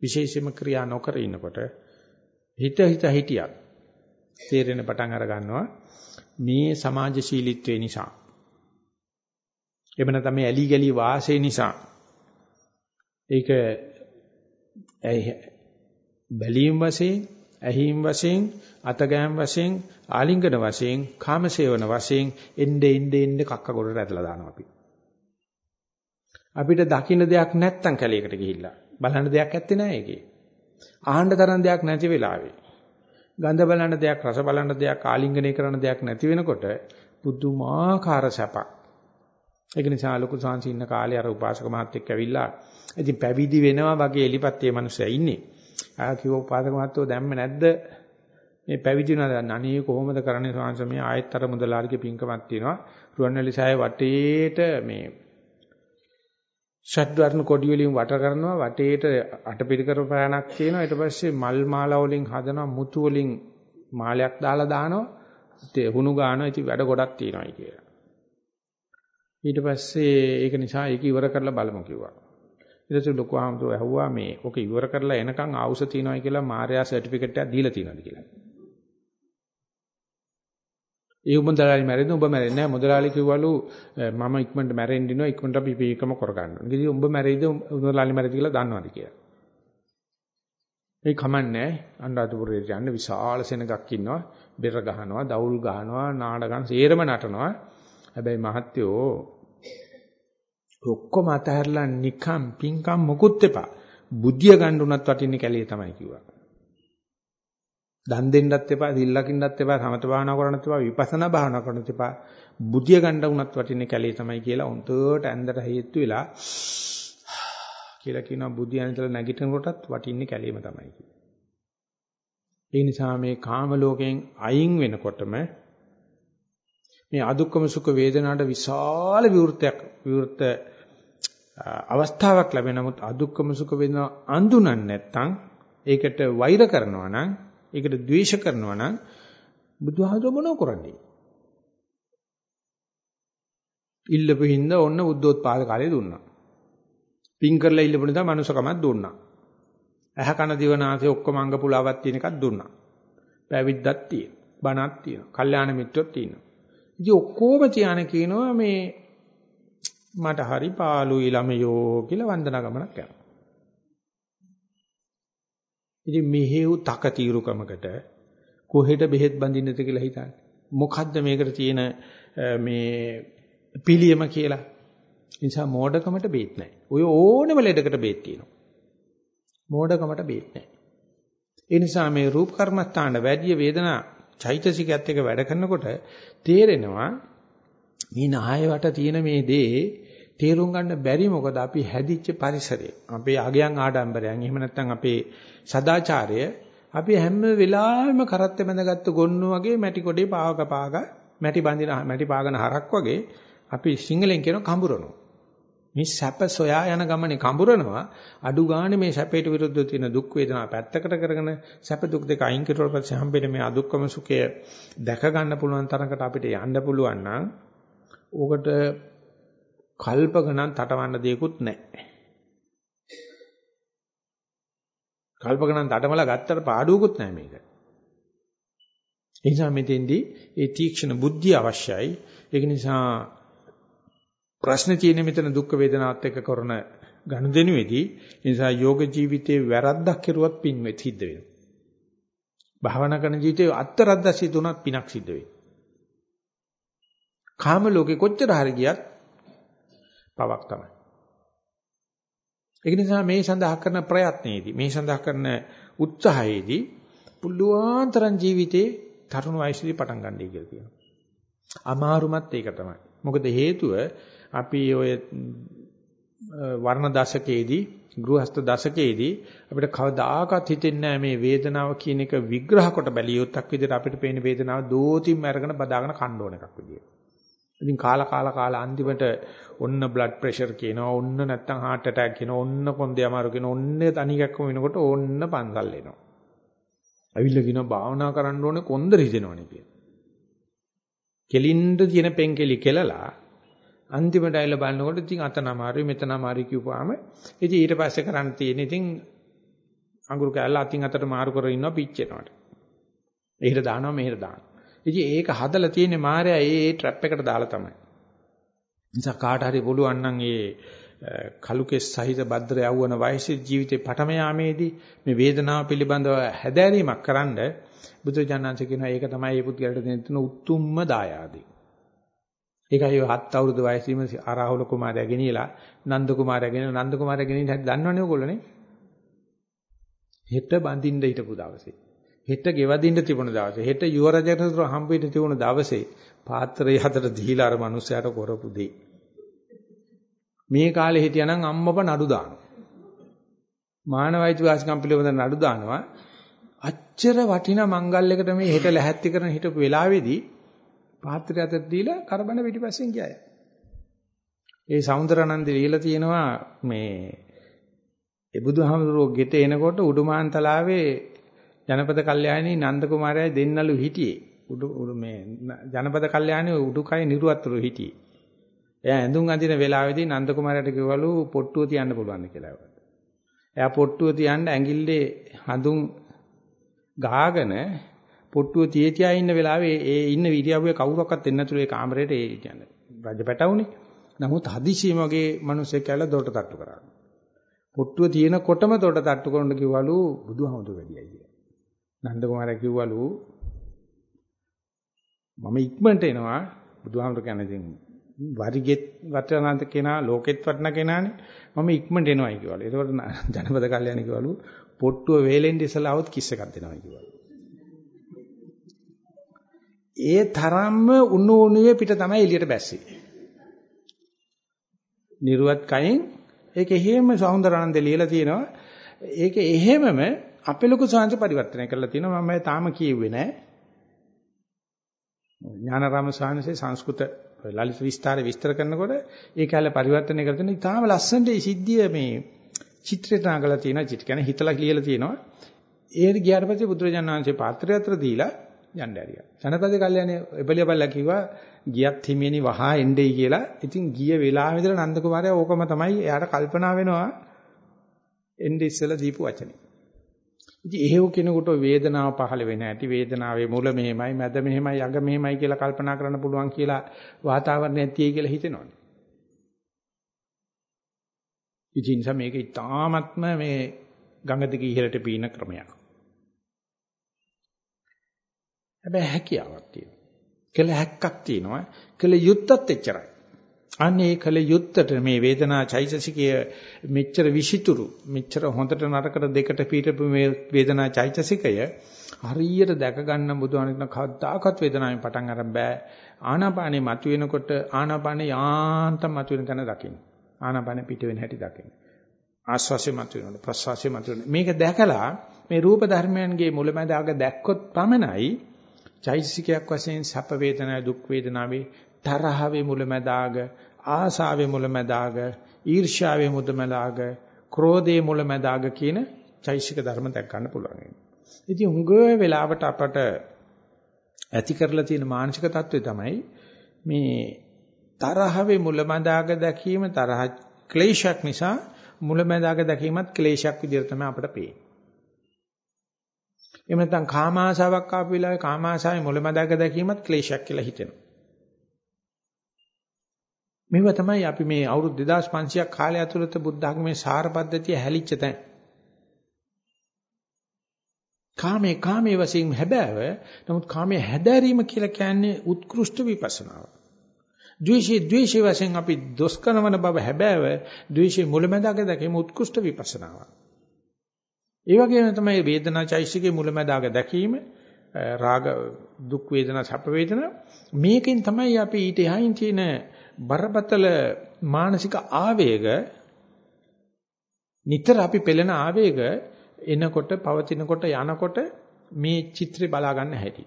විශේෂයෙන්ම ක්‍රියා නොකර ඉන්නකොට හිත හිත හිටියක් තේරෙන පටන් අර ගන්නවා මේ සමාජශීලීත්වය නිසා එහෙම නැත්නම් මේ ඇලි ගලි වාසය නිසා ඒක බැලීම් වශයෙන්, ඇහිම් වශයෙන්, අතගෑම් වශයෙන්, ආලිංගන වශයෙන්, කාමසේවන වශයෙන් එnde ende ende කක්ක ගොඩට ඇදලා දානවා අපි. අපිට දකින්න දෙයක් නැත්තම් කැලේකට ගිහිල්ලා බලන්න දෙයක් ඇත්තේ නැහැ ඒකේ. ආහන්න තරම් දෙයක් නැති වෙලාවේ. ගඳ බලන්න දෙයක්, රස බලන්න දෙයක්, ආලිංගනය කරන දෙයක් නැති වෙනකොට පුදුමාකාර සැපක්. ඒක නිසා ලොකු සංසි ඉන්න කාලේ අර උපාසක මහත්තයෙක් ඇවිල්ලා ඉතින් පැවිදි වෙනවා වගේ එලිපත්තේ මිනිස්සයා ඉන්නේ. ආ කිව්ව පාදක මහත්තයෝ දැම්මේ නැද්ද මේ පැවිදි වෙනවා අනේ කොහොමද කරන්නේ ස්වාමීන් මේ ආයත්තර මුදලාරිගේ පින්කමක් තියෙනවා රුවන්වැලි සෑය වටේට මේ ෂඩ්වර්ණ කොඩි වලින් වට කරනවා වටේට අටපිරිකර ප්‍රාණක් තියෙනවා. ඊට පස්සේ මල් මාලා වලින් හදනවා මුතු වලින් මාලයක් දාලා දානවා. හුණු ගන්නවා. ඉතින් වැඩ ගොඩක් තියෙනවායි කියලා. ඊට පස්සේ ඒක නිසා ඒක ඉවර කරලා බලමු කිව්වා. ඊට පස්සේ ලොකු ආමතුරු ඇහුවා මේ ඔක ඉවර කරලා එනකන් ආවුස තියනවායි කියලා මාර්යා සර්ටිෆිකේට් එකක් දීලා තියෙනවද? කියලා. ඒ මුදලාලි මැරෙන්නේ ඔබ මැරෙන්නේ නැහැ. මුදලාලි කිව්වලු මම ඉක්මනට මැරෙන්න ඉනවා ඉක්මනට අපි පීකම කරගන්න ඕනේ. ඉතින් ඔබ මැරෙයිද මුදලාලි මැරෙයිද කියලා දන්නවද කියලා. ඒ කමන්නේ අනුරාධපුරයට යන්න විශාල සෙනගක් ඉන්නවා. බෙර ගහනවා, දවුල් ගහනවා, නාඩගම් සේරම නටනවා. හැබැයි මහත්යෝ ඔක්කොම අතහැරලා නිකම් පිංකම් මොකුත් එපා. බුද්ධිය ගන්න උනත් වටින්නේ කැලේ තමයි කිව්වා. දන් දෙන්නත් එපා, සිල් ලකින්නත් එපා, සමත භාවනා කරන්නත් එපා, විපස්සනා භාවනා කරන්නත් එපා. බුද්ධිය ගන්න උනත් වටින්නේ කැලේ තමයි කියලා උන්ටට ඇඳට හේතු වෙලා කියලා කියනවා බුද්ධියන් ඉතල නැගිටිනකොටත් වටින්නේ කැලේම තමයි කියලා. ඒ නිසා මේ කාම ලෝකයෙන් අයින් වෙනකොටම මේ අදුක්කම සුඛ වේදනාට විශාල විවෘතයක් විවෘත අවස්ථාවක් ලැබෙන නමුත් අදුක්කම සුඛ වේදනා අඳුනන්නේ නැත්නම් ඒකට වෛර කරනවා නම් ඒකට ද්වේෂ කරනවා නම් බුදුහාමුදුර මොනව කරන්නේ? ඉල්ලපු හින්දා ඔන්න බුද්ධෝත්පාද කාලේ දුන්නා. පින් කරලා ඉල්ලපු නිසා මනුස්සකමක් දුන්නා. ඇහ කන දිව නාසය ඔක්කොම අංග පුලාවක් තියෙන එකක් දුන්නා. පැවිද්දක් තියෙනවා. බණක් තියෙනවා. කල්යාණ මිත්‍රොත් තියෙනවා. ඉතින් ඔක්කොම තියාන කියනවා මේ මට හරි පාළුයි ළමයෝ කියලා වන්දනා ගමනක් යනවා. ඉතින් මෙහෙව් තක తీරුකමකට කොහෙට බෙහෙත් බඳින්නද කියලා හිතන්නේ. මොකද්ද මේකට තියෙන මේ පිළියම කියලා. නිසා මෝඩකමට බේත් නැහැ. ඔය ඕනෙම ලෙඩකට බේත් තියෙනවා. මෝඩකමට බේත් නැහැ. ඒ නිසා මේ රූප කර්මස්ථාන වැඩි වේදනා චෛතසිකයත් එක්ක වැඩ කරනකොට තේරෙනවා මේ නාය වට තියෙන මේ දේ තේරුම් ගන්න බැරි මොකද අපි හැදිච්ච පරිසරය. අපේ අගයන් ආඩම්බරයන් එහෙම නැත්නම් අපේ සදාචාරය අපි හැම වෙලාවෙම කරත්තේ බැඳගත්තු ගොන්නු වගේ මැටි කොටේ පාවක පාග මැටි බඳින මැටි පාගන හරක් වගේ අපි සිංහලෙන් කියන කඹරනවා. මේ සැප සොයා යන ගමනේ කඹරනවා. අඩු ගානේ මේ සැපයට විරුද්ධව තියෙන දුක් වේදනා පැත්තකට කරගෙන සැප දුක් දෙක අයින් කරුවා පස්සේ හම්බෙන මේ අදුක්කම සුඛය දැක ගන්න පුළුවන් තරකට අපිට යන්න පුළුවන් නම් ඕකට කල්ප ගණන් තටවන්න දෙයක්වත් නැහැ. කල්ප ගණන් තටමලා ගත්තට පාඩුවකුත් නැහැ මේක. ඒ නිසා මෙතෙන්දී ඒ තීක්ෂණ බුද්ධිය අවශ්‍යයි. ඒක නිසා ප්‍රශ්න තියෙන්නේ මෙතන දුක් වේදනාවත් එක්ක කරන ගනුදෙනුවේදී ඒ නිසා යෝග ජීවිතේ වැරද්දක් කෙරුවත් පින් වෙත් සිද්ධ වෙනවා. භාවනා කරන ජීවිතේ අත්තරද්දක් සිද්ධ වුණත් පිනක් සිද්ධ වෙනවා. කාම ලෝකේ කොච්චර හරි ගියත් පවක් තමයි. ඒ නිසා මේ සඳහා කරන ප්‍රයත්නයේදී මේ සඳහා කරන උත්සාහයේදී පුළුවන් තරම් ජීවිතේ තරුණ වයසේදී පටන් ගන්නයි කියලා කියනවා. අමාරුමත් ඒක තමයි. මොකද හේතුව අපි ඔය වර්ණ දශකයේදී ගෘහස්ත දශකයේදී අපිට කවදාකවත් හිතෙන්නේ නැහැ මේ වේදනාව කියන එක විග්‍රහ කොට බැලියොත්ක් විදිහට අපිට පේන වේදනාව දෝතිම් අරගෙන බදාගෙන කන්න ඕන එකක් විදියට. ඉතින් කාලා කාලා කාලා අන්තිමට ඔන්න බ්ලඩ් ප්‍රෙෂර් කියනවා ඔන්න නැත්තම් heart attack කියනවා ඔන්න කොන්දේ අමාරු කියනවා ඔන්න තනියක්ම වෙනකොට ඔන්න පන්සල් එනවා. අවිල්ල කියනවා භාවනා කරන්න ඕනේ කොන්ද රිදෙනවනේ කියන. කෙලින්ද තියෙන පෙන්කෙලි කෙලලා අන්තිමට ඇවිල්ලා බලනකොට ඉතින් අතන අමාරුයි මෙතන අමාරුයි කියපුවාම ඉතින් ඊට පස්සේ කරන්න තියෙන්නේ ඉතින් අඟුරු කැල්ල අතින් අතට මාරු කරගෙන ඉන්නවා පිච්චෙනවට. එහෙට දානවා මෙහෙට දානවා. ඉතින් ඒක හදලා තියෙන්නේ මායя ඒ ඒ ට්‍රැප් එකට දාලා තමයි. නිසා කාට හරි පුළුවන් නම් ඒ කලුකෙස් සහිත භද්‍ර යවවන වයසේ ජීවිතේ පටම යාමේදී මේ වේදනාව පිළිබඳව හැදෑරීමක් කරන්න බුදුජානනාංශ කියනවා ඒක තමයි මේ පුද්ගලට දෙන උතුම්ම දායාදේ. ඒකයි හත් අවුරුදු වයසීම ආරාහුල කුමාරයා ගෙනියලා නන්ද කුමාරයා ගෙනියලා නන්ද කුමාරයා ගෙනින්න හැටි දන්නවනේ ඔයගොල්ලෝනේ. හෙට බඳින්න හිටපු දවසේ. හෙට ගෙවදින්න තිබුණ දවසේ. හෙට යුව රජතුරු හම්බෙන්න තිබුණ දවසේ පාත්‍රය හතර දීලා අර මිනිස්සයාට කරපු දෙයි. මේ කාලේ හිටියානම් අම්මප නඩු දානවා. මානවයිති වාසිකම් පිළිබඳ නඩු දානවා. අච්චර වටිනා මංගල්‍යයකට මේ හෙට ලැහැත්ති කරන හිටපු වෙලාවේදී පාත්‍රය අතට දීලා කරබන පිටිපස්සෙන් ගියා. ඒ සෞන්දරානන්ද ලියලා තියෙනවා මේ ඒ බුදුහාමුදුරුවෝ ගෙට එනකොට උඩුමාන්තලාවේ ජනපද කල්යාණී නන්ද කුමාරයයි දෙන්නලු හිටියේ. උඩු මේ ජනපද කල්යාණී උඩුකය නිරුවත්තුරු හිටියේ. එයා ඇඳුම් අඳින වෙලාවේදී නන්ද කුමාරයාට කිව්වලු පොට්ටුව තියන්න පුළුවන්ද කියලා. එයා පොට්ටුව තියන්න ඇඟිල්ලේ හඳුන් ගාගෙන පොට්ටුව තිය තියා ඉන්න වෙලාවේ ඒ ඉන්න විරියව්වේ කවුරක්වත් එන්නේ නැතුළු ඒ කාමරේට ඒ කියන්නේ රජ පැටවුනේ. නමුත් හදිසියෙම වගේ මිනිස්සෙක් කියලා දොරට තට්ටු කරා. පොට්ටුව තියෙනකොටම දොරට තට්ටු කරන්න කිව්වලු බුදුහමතු වැඩියයි කියලා. නන්ද කුමාරයා කිව්වලු මම ඉක්මනට එනවා බුදුහාමුදුර කියන ඉතින් වරිගෙත් වටනාන්ත කෙනා ලෝකෙත් වටන කෙනානේ මම ඉක්මනට එනවායි කිව්වලු. ඒකට ජනපද කල්යاني කිව්වලු පොට්ටුව වේලෙන් ඉස්සලා આવොත් කිස් එකක් දෙනවායි කිව්වලු. ඒ තරම්ම උණු උණුවේ පිට තමයි එළියට බැස්සේ. නිර්වත් කයින් ඒක එහෙම සෞන්දරානන්ද ලියලා තියෙනවා. ඒක එහෙමම අපේ ලොකු සාංශ පරිවර්තනය කරලා තියෙනවා මම තාම කියෙව්වේ නෑ. ඥානාරාම සාංශේ සංස්කෘත ලලිත විස්තර විස්තර කරනකොට ඒක ඇල පරිවර්තනය කරලා තියෙන ඉතාලම ලස්සනට මේ සිද්ධිය මේ චිත්‍රයට නගලා තියෙනවා. චිත් කියන්නේ හිතලා කියලා තියෙනවා. ඒ ගියාට පස්සේ බුදුරජාණන් වහන්සේ පාත්‍රය අතර දීලා යන්න ඇරියා. ජනපද කල්යනේ එපලියපල්ලා කිව්වා ගියත් හිමියනි වහා එන්නේයි කියලා. ඉතින් ගිය වෙලාවෙ ඉඳලා නන්ද කුමාරයා ඕකම තමයි එයාට කල්පනා වෙනවා එන්නේ ඉස්සලා දීපු වචනේ. ඉතින් එහෙව කෙනෙකුට වේදනාව පහළ වෙන්නේ නැති වේදනාවේ මුල මෙහෙමයි මැද මෙහෙමයි අග මෙහෙමයි කියලා කල්පනා කරන්න පුළුවන් කියලා වාතාවරණයක් තියෙයි කියලා හිතෙනවනේ. ඉතින් නිසා මේක ඉතාමත්ම මේ ගඟ දිගේ ඉහළට පීන ක්‍රමයක්. හැබැයි හැකියාවක් තියෙනවා. කළ හැක්කක් තියෙනවා. කළ යුත්තත් එච්චරයි. අනේ කළ යුත්තට මේ වේදනා චෛතසිකය මෙච්චර විෂිතුරු මෙච්චර හොඳට නරකට දෙකට පීටපු මේ වේදනා චෛතසිකය හරියට දැක ගන්න බුදුහාමින කවදාකවත් වේදනාවෙන් පටන් අරන් බෑ. ආනාපානේ මතුවෙනකොට ආනාපානේ යාන්තම් මතුවෙන තැන දකින්න. ආනාපානේ පිට වෙන හැටි දකින්න. ආස්වාසිය මතුවෙනකොට ප්‍රස්වාසිය මතුවෙන. මේක දැකලා මේ රූප ධර්මයන්ගේ මුලැමැදාග දැක්කොත් පමණයි චෛතසිකයක් වශයෙන් සැප වේදනා දුක් වේදනාවේ තරහවේ මුලැමැදාග ආසාවේ මුලැමැදාග ඊර්ෂ්‍යාවේ මුලැමැදාග ක්‍රෝධයේ මුලැමැදාග කියන චෛසික ධර්ම දැක් ගන්න පුළුවන්. ඉතින් හුඟ වෙලාවට අපට ඇති කරලා තියෙන මානසික தત્ත්වය තමයි මේ තරහවේ මුලැමැදාග දැකීම තරහ ක්ලේශයක් නිසා මුලැමැදාග දැකීමත් ක්ලේශයක් විදිහට තමයි අපට පේන්නේ. එහෙම නැත්නම් කාම ආශාවක් ආපු වෙලාවේ කාම ආශාවේ මුලැමැදාග දැකීමත් ක්ලේශයක් කියලා හිතෙනවා. මේව තමයි අපි මේ අවුරුදු 2500ක් කාලය ඇතුළත බුද්ධ ධර්මයේ සාර පද්ධතිය හැලිච්ච තැන. කාමේ කාමේ වශයෙන් හැබෑව. නමුත් කාමයේ හැදෑරීම කියලා කියන්නේ උත්කෘෂ්ඨ විපස්සනාව. ද්වේෂයේ ද්වේෂයේ වශයෙන් අපි දොස් කරනවන බව හැබෑව. ද්වේෂයේ මුලැමැදක දැකීම උත්කෘෂ්ඨ විපස්සනාව. ඒ වගේම තමයි වේදනා චෛසිකේ මුලැමැදාක දැකීම රාග දුක් වේදනා සැප වේදනා මේකෙන් තමයි අපි ඊට එහායින් තියෙන බරපතල මානසික ආවේග නිතර අපි පෙළෙන ආවේග එනකොට පවතිනකොට යනකොට මේ චිත්‍රය බලා ගන්න හැටි.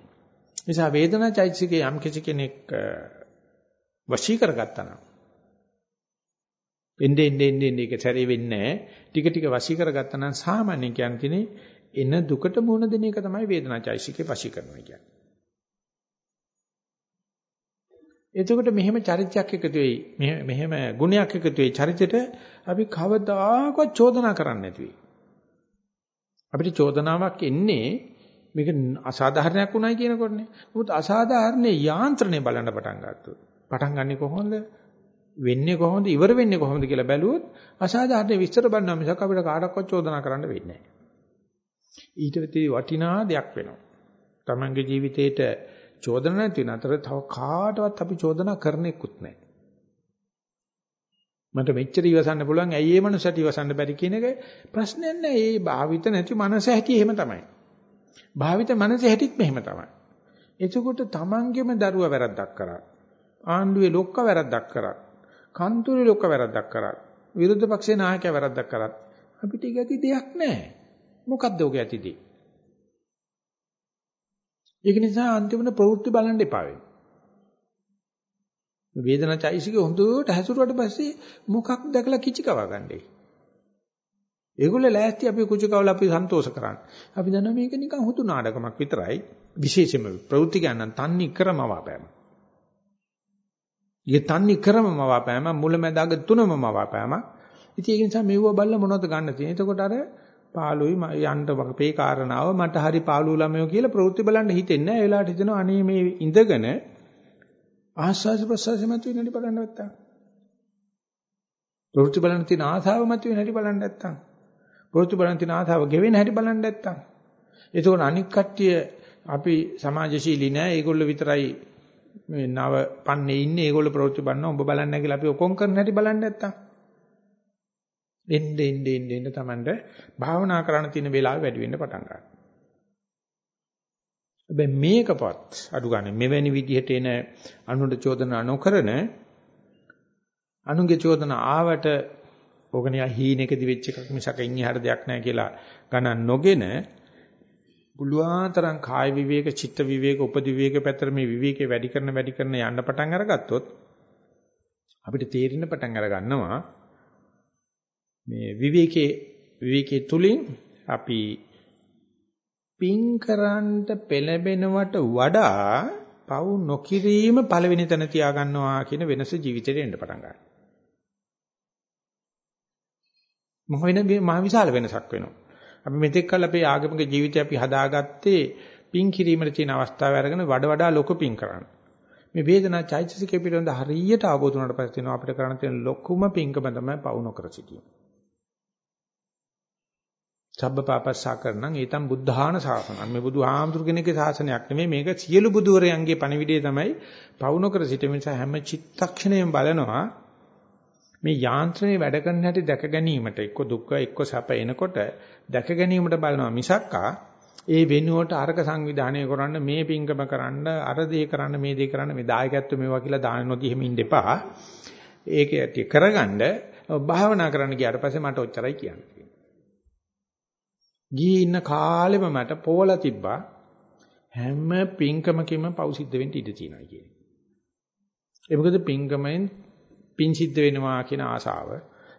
නිසා වේදනා චෛතසිකේ යම් කිසි කෙනෙක් වශී කරගත්තා නම් එන්නේ එන්නේ එන්නේ ඒක සැරේ වෙන්නේ ටික ටික වශී කරගත්තා නම් සාමාන්‍ය කියන්නේ එන දුකට මුහුණ දෙන එක තමයි වේදනා චෛතසිකේ වශී කරනවා කියන්නේ. එතකොට මෙහෙම චරිතයක් එකතු වෙයි. මෙහෙම ගුණයක් එකතු වෙයි. චරිතෙට අපි කවදාකවත් චෝදනා කරන්නේ නැති වෙයි. අපිට චෝදනාවක් එන්නේ මේක අසාධාරණයක් උනායි කියනකොටනේ. මොකද අසාධාරණේ යාන්ත්‍රණය බලන්න පටන් ගත්තොත්. පටන් ගන්නෙ කොහොමද? වෙන්නේ කොහොමද? ඉවර වෙන්නේ කොහොමද කියලා බැලුවොත් අසාධාරණ විස්තර බලනවා මිසක් අපිට කාටවත් චෝදනා කරන්න වෙන්නේ නැහැ. ඊට වටිනා දෙයක් වෙනවා. තමන්ගේ ජීවිතේට චෝදනා නැති වෙන අතර තව කාටවත් අපි චෝදනා කරන්නෙකුත් නැහැ. මට මෙච්චර ඉවසන්න පුළුවන් ඇයි ඒ මනුස්සයට ඉවසන්න බැරි කියන එක ප්‍රශ්නයක් නෑ. ඒ භාවිත නැති මනස ඇති එහෙම තමයි. භාවිත මනස ඇතිත් මෙහෙම තමයි. එතකොට තමන්ගේම දරුවා වැරද්දක් කරා. ආණ්ඩුවේ ලොක්ක වැරද්දක් කරා. කන්තුරේ ලොක්ක වැරද්දක් කරා. විරුද්ධ පක්ෂේ නායකයා වැරද්දක් කරා. අපිට ඒක ඇති දෙයක් නෑ. මොකද්ද ඔක ඇතිදී? ඒක නිසා අන්තිමට ප්‍රවෘත්ති බලන්න එපා වෙනවා. වේදනා චෛසික හොඳට හැසිරුවට පස්සේ මොකක් දැකලා කිචි කවා ගන්නයි. ඒගොල්ලෝ ලෑස්ති අපි කුචි කවල අපි සන්තෝෂ කරන්න. අපි දන්නවා මේක නිකන් හුතු නාඩගමක් විතරයි. විශේෂයෙන්ම ප්‍රවෘත්ති ගන්න තන්නේ කරම වාපෑම. ඊයේ තන්නේ කරම වාපෑම මුලැමැදාග තුනම වාපෑම. ඉතින් ඒක නිසා මෙව්ව බල්ල මොනවද ගන්න තියෙන්නේ? එතකොට අර පාළුයි යන්න අපේ කාරණාව මට හරි පාළුව ළමයෝ කියලා ප්‍රවෘත්ති බලන්න හිතෙන්නේ නැහැ. ඒ වෙලාවට හිතෙනවා අනේ මේ ඉඳගෙන ආස්වාද ප්‍රසවාසය මත වෙන හැටි බලන්න නැත්තම්. ප්‍රවෘත්ති බලන්න තියෙන ආසාව මත වෙන හැටි බලන්න නැත්තම්. ප්‍රවෘත්ති බලන්න තියෙන ආසාව ගෙවෙන හැටි බලන්න නැත්තම්. එතකොට අනික් කට්ටිය අපි සමාජශීලී නෑ. ඒගොල්ලෝ විතරයි මේ නව පන්නේ ඉන්නේ. ඒගොල්ලෝ ප්‍රවෘත්ති බලනවා. ඔබ බලන්නේ නැහැ කියලා අපි ඔකොන් කරන හැටි බලන්න නැත්තම්. එන්න එන්න එන්න එන්න තමන්ට භාවනා කරන්න තියෙන වෙලාව වැඩි වෙන්න පටන් ගන්නවා. හැබැයි මේකපත් අඩු ගන්න මෙවැනි විදිහට එන අනුන්ට චෝදනා නොකරන අනුන්ගේ චෝදනා ආවට ඕකනියා හීනෙකදි වෙච්ච එකක් මිසක ඉන්නේ දෙයක් නැහැ කියලා ගණන් නොගෙන පුළුවන් කාය විවේක චිත්ත විවේක උපදි විවේක පැතර මේ විවේකේ වැඩි කරන වැඩි කරන යන්න පටන් අරගත්තොත් අපිට තේරෙන්න පටන් අර ගන්නවා මේ විවේකයේ විවේකයේ තුලින් අපි පින් කරන්ට පෙළඹෙනවට වඩා පව් නොකිරීම පළවෙනි තැන තියා ගන්නවා කියන වෙනස ජීවිතේට එන්න පටන් ගන්නවා. මහ වෙන මහ විශාල වෙනසක් වෙනවා. අපි මෙතෙක් කල අපේ ආගමික ජීවිතය අපි හදාගත්තේ පින් කිරීමේ තියෙන අවස්ථාව අරගෙන වඩ වඩා ලොකු පින් කරන්න. මේ වේදනා චෛතසිකය පිළිබඳ හරියට අවබෝධ වුණාට පස්සේ තියෙනවා අපිට කරන්න තියෙන ලොකුම පින්කම තමයි පවු නොකර සිටීම. සබ්බපාපස්සා කරනං ඒතම් බුද්ධාන ශාසනං මේ බුදුහාමුදුරු කෙනෙක්ගේ ශාසනයක් නෙමෙයි මේක සියලු බුදුවරයන්ගේ පණිවිඩය තමයි පවු නොකර සිටීම නිසා හැම චිත්තක්ෂණයම බලනවා මේ යාන්ත්‍රණය වැඩ කරන හැටි දැක ගැනීමට එක්ක දුක්ඛ එක්ක සැප එනකොට දැක ගැනීමට බලනවා මිසක්කා ඒ වෙනුවට අර්ග සංවිධානය කරන්න මේ පිංගම කරන්න අර දේ කරන්න මේ දේ කරන්න මේ දායකත්ව මේවා කියලා දාන නොදී එහෙම ඉන්න එපා. ඒක ඇටි කරගන්න භාවනා කරන්න ගියාට පස්සේ මට ඔච්චරයි කියන්නේ. ගිහී ඉන්න කාලෙම මට පොවලා තිබ්බා හැම පිංකමකින්ම පව් සිද්ධ වෙන්න ඉඩ තියෙනවා කියන්නේ. ඒ මොකද පිංකමෙන් පිං සිද්ධ වෙනවා කියන ආසාව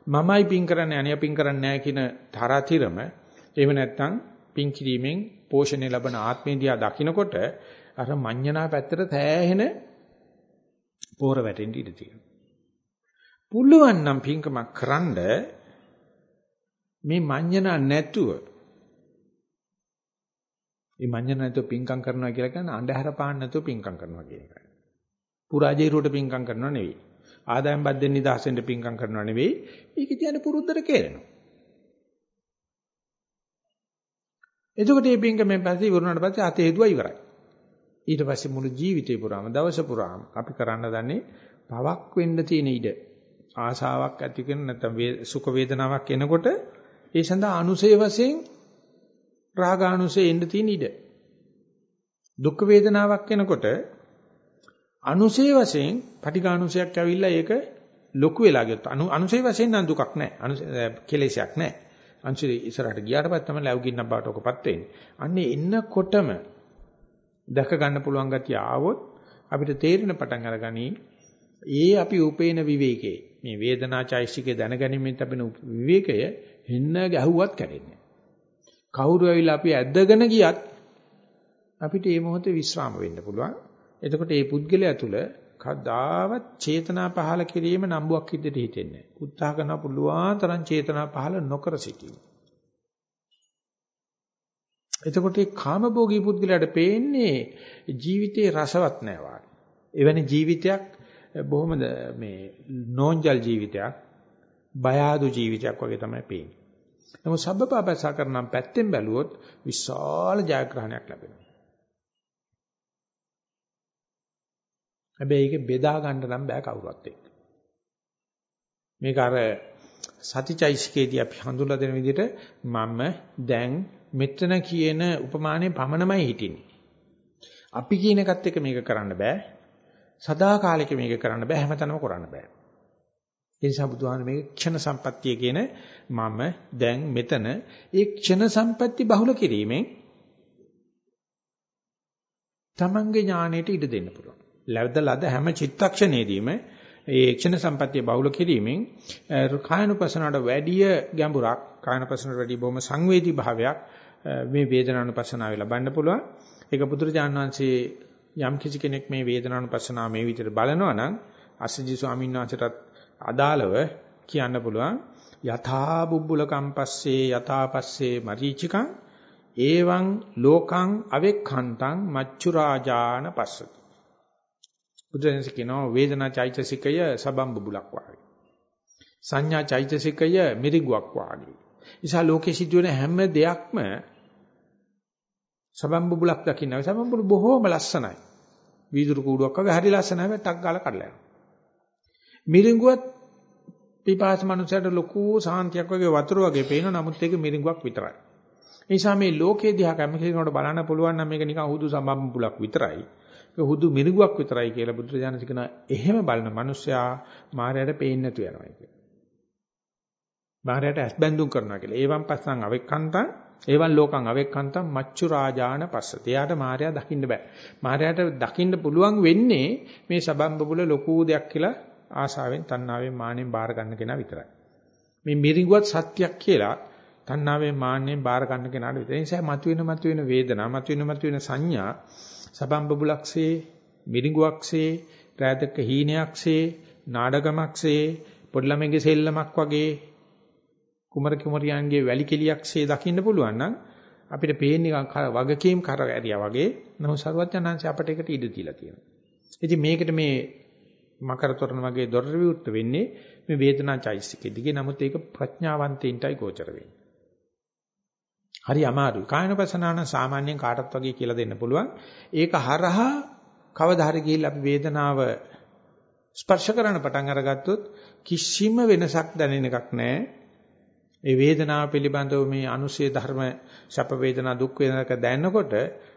මමයි පිං කරන්නේ අනියා පිං කරන්නේ නැහැ කියන තරතිරම එහෙම නැත්නම් පිං කිරීමෙන් පෝෂණය ලබන ආත්මය දිහා දකිනකොට අර මඤ්ඤණා පැත්තට තෑහෙන පෝර වැටෙන්න ඉඩ තියෙනවා. පුළුවන් නම් පිංකමක් කරන්ඩ මේ මඤ්ඤණා නැතුව මේ මඤ්ඤණා නැතුව පිංකම් කරනවා කියලා කියන්නේ අන්ධහර පාන්න නැතුව පිංකම් කරනවා කියන එකයි. පුරාජේරුවට පිංකම් කරනවා නෙවෙයි. ආදායම් බද්දෙන් නිදහසෙන් පිංකම් කරනවා නෙවෙයි. ඒක කියන්නේ පුරුද්දට කෙරෙනවා. එතකොට මේ පින්කමෙන් පස්සේ ඉවරුණාට පස්සේ අතේ හේතුව ඉවරයි. ඊට පස්සේ මුළු ජීවිතේ පුරාම දවස පුරාම අපි කරන්න දන්නේ පවක් වෙන්න තියෙන ඉඩ. ආශාවක් ඇති කරන නැත්නම් සුඛ වේදනාවක් එනකොට ඒ සඳහා අනුසය වශයෙන් රාගානුසය එන්න තියෙන ඉඩ. දුක් වේදනාවක් එනකොට අනුසය වශයෙන් පටිඝානුසයක් ඇවිල්ලා ඒක ලොකු වෙලා ගියොත් අනුසය වශයෙන් නම් දුකක් නැහැ. කෙලෙසයක් නැහැ. අංශුරේ ඉස්සරහට ගියාට පස්සේ තමයි ලැබුගින්න බවට ඔකපත් වෙන්නේ. අන්නේ එන්නකොටම දැක ගන්න පුළුවන් ගතිය ආවොත් අපිට තේරෙන පටන් අරගනි ඒ අපි උපේන විවේකේ මේ වේදනා චෛසිකේ දැනගැනීමෙන් ලැබෙන විවේකය හෙන්න ගැහුවත් කැඩෙන්නේ කවුරු ඇවිල්ලා අපි ඇද්දගෙන ගියත් අපිට මේ මොහොතේ විස්්‍රාම වෙන්න පුළුවන් එතකොට මේ පුද්ගලයා තුල කවදාවත් චේතනා පහල කිරීම නම්බුවක් විදිහට හිතෙන්නේ නැහැ. උත්සාහ කරන පුළුවන් තරම් චේතනා පහල නොකර සිටීම. එතකොට මේ කාමභෝගී පුද්ගලයාට පේන්නේ ජීවිතේ රසවත් නැහැ එවැනි ජීවිතයක් බොහොම මේ නෝන්ජල් ජීවිතයක් බය ආදු ජීවිතයක් වගේ තමයි පේන්නේ. නමුත් සබ්බපාපසා කරනම් පැත්තෙන් බැලුවොත් විශාල ජයග්‍රහණයක් ලැබෙනවා. හැබැයි ඒක බෙදා ගන්න නම් බෑ කවුරුත් එක්ක. මේක අර සතිචෛසිකේදී අපි හඳුල්ලා දෙන විදිහට මම දැන් මෙතන කියන උපමානයේ පමණමයි හිටින්නේ. අපි කියන එකත් එක්ක මේක කරන්න බෑ. සදාකාලික මේක කරන්න බෑ හැමතැනම කරන්න බෑ. ඒ නිසා බුදුහාම මේක ක්ෂණ සම්පත්තිය කියන මම දැන් මෙතන ඒ ක්ෂණ සම්පatti බහුල කිරීමෙන් තමන්ගේ ඥාණයට ඉඩ දෙන්න පුළුවන්. ලැබද ලද හැම චිත්තක්ෂණයේදීම ඒ ක්ෂණ සම්පත්තිය බහුල කිරීමෙන් කායනුපසනාවට වැඩිය ගැඹුරක් කායනුපසනාවට වැඩිය බොහොම සංවේදී භාවයක් මේ වේදනානුපසනාවේ ලබන්න පුළුවන්. ඒක බුදුරජාණන් වහන්සේ යම් කිසි කෙනෙක් මේ වේදනානුපසනාව මේ විදිහට බලනවා නම් අසජි ස්වාමීන් වහන්සේටත් අදාළව කියන්න පුළුවන් යථා බුබ්බුල කම්පස්සේ යථාපස්සේ මරීචිකං ඒවං ලෝකං අවෙක්ඛන්තං මච්චු රාජාන පස්සති බුදුරජාණන් කියනවා වේදනා චෛතසිකය සබම් බුබුලක් වාගේ. සංඥා චෛතසිකය මිරිගුවක් වාගේ. නිසා ලෝකේ සිදුවෙන හැම දෙයක්ම සබම් බුබුලක් දකින්න. සබම් බුබුල බොහෝම ලස්සනයි. වීදුරු කූඩුවක් වගේ හරි ලස්සනයි ටක් ගාලා කඩලා යනවා. මිරිඟුවත් පිපාස මනුස්සයට ලොකු සාන්තියක් වගේ වතුර වගේ පේන නමුත් ඒක මිරිඟුවක් විතරයි. ඒ නිසා මේ ලෝකේ දිහා කැම කෙනෙකුට බලන්න පුළුවන් නම් මේක නිකන් හුදු සම්බම් බුලක් විතරයි. ඒක හුදු මිරිගුවක් විතරයි කියලා බුදුරජාණන් කියන එහෙම බලන මිනිස්සයා මායයට පේන්නේ නැතු යනවා කියලා. මායයට ඇස්බැඳුම් කරනවා කියලා. ඒවන් පස්සන් අවෙක්කන්තං ඒවන් ලෝකං අවෙක්කන්තං මච්චු රාජාන පස්සත. එයාට මායя දකින්න බෑ. මායයට දකින්න පුළුවන් වෙන්නේ මේ සබම්බබුල ලොකු දෙයක් කියලා ආශාවෙන් තණ්හාවෙන් මානෙන් බාර ගන්න කෙනා විතරයි. මේ මිරිඟුවත් සත්‍යයක් කියලා තණ්හාවෙන් මාන්නෙන් බාර ගන්න කෙනාට විතරයි. ඒ නිසා මතුවෙන මතුවෙන වේදනා, මතුවෙන මතුවෙන සංඥා සබම්බබුලක්සේ මිරිඟුවක්සේ රාදක හීනයක්සේ නාඩගමක්සේ පොඩි ළමයිගේ සෙල්ලමක් වගේ කුමර කුමරියන්ගේ වැලි කෙලියක්සේ දකින්න පුළුවන් නම් අපිට පේන්නේ වගකීම් කර ඇරියා වගේ නමුත් සරුවඥාන්සේ අපට ඒකට ඉඩ දීලා තියෙනවා. ඉතින් මේකට මේ මකර තොරණ වගේ දොර විවෘත වෙන්නේ මේ වේදනා චෛසිකෙ දිගේ නමුත් ඒක ප්‍රඥාවන්තයින්ටයි ගෝචර වෙන්නේ. හරි අමාරුයි. කායනපසනාන සාමාන්‍යයෙන් කාටත් වගේ කියලා දෙන්න පුළුවන්. ඒක හරහා කවදා හරි ගිහිල්ලා අපි වේදනාව ස්පර්ශ කරන පටන් අරගත්තොත් කිසිම වෙනසක් දැනෙන එකක් නැහැ. ඒ වේදනාව පිළිබඳව මේ අනුශේ ධර්ම සැප වේදනා දුක් වේදනාක දැනනකොට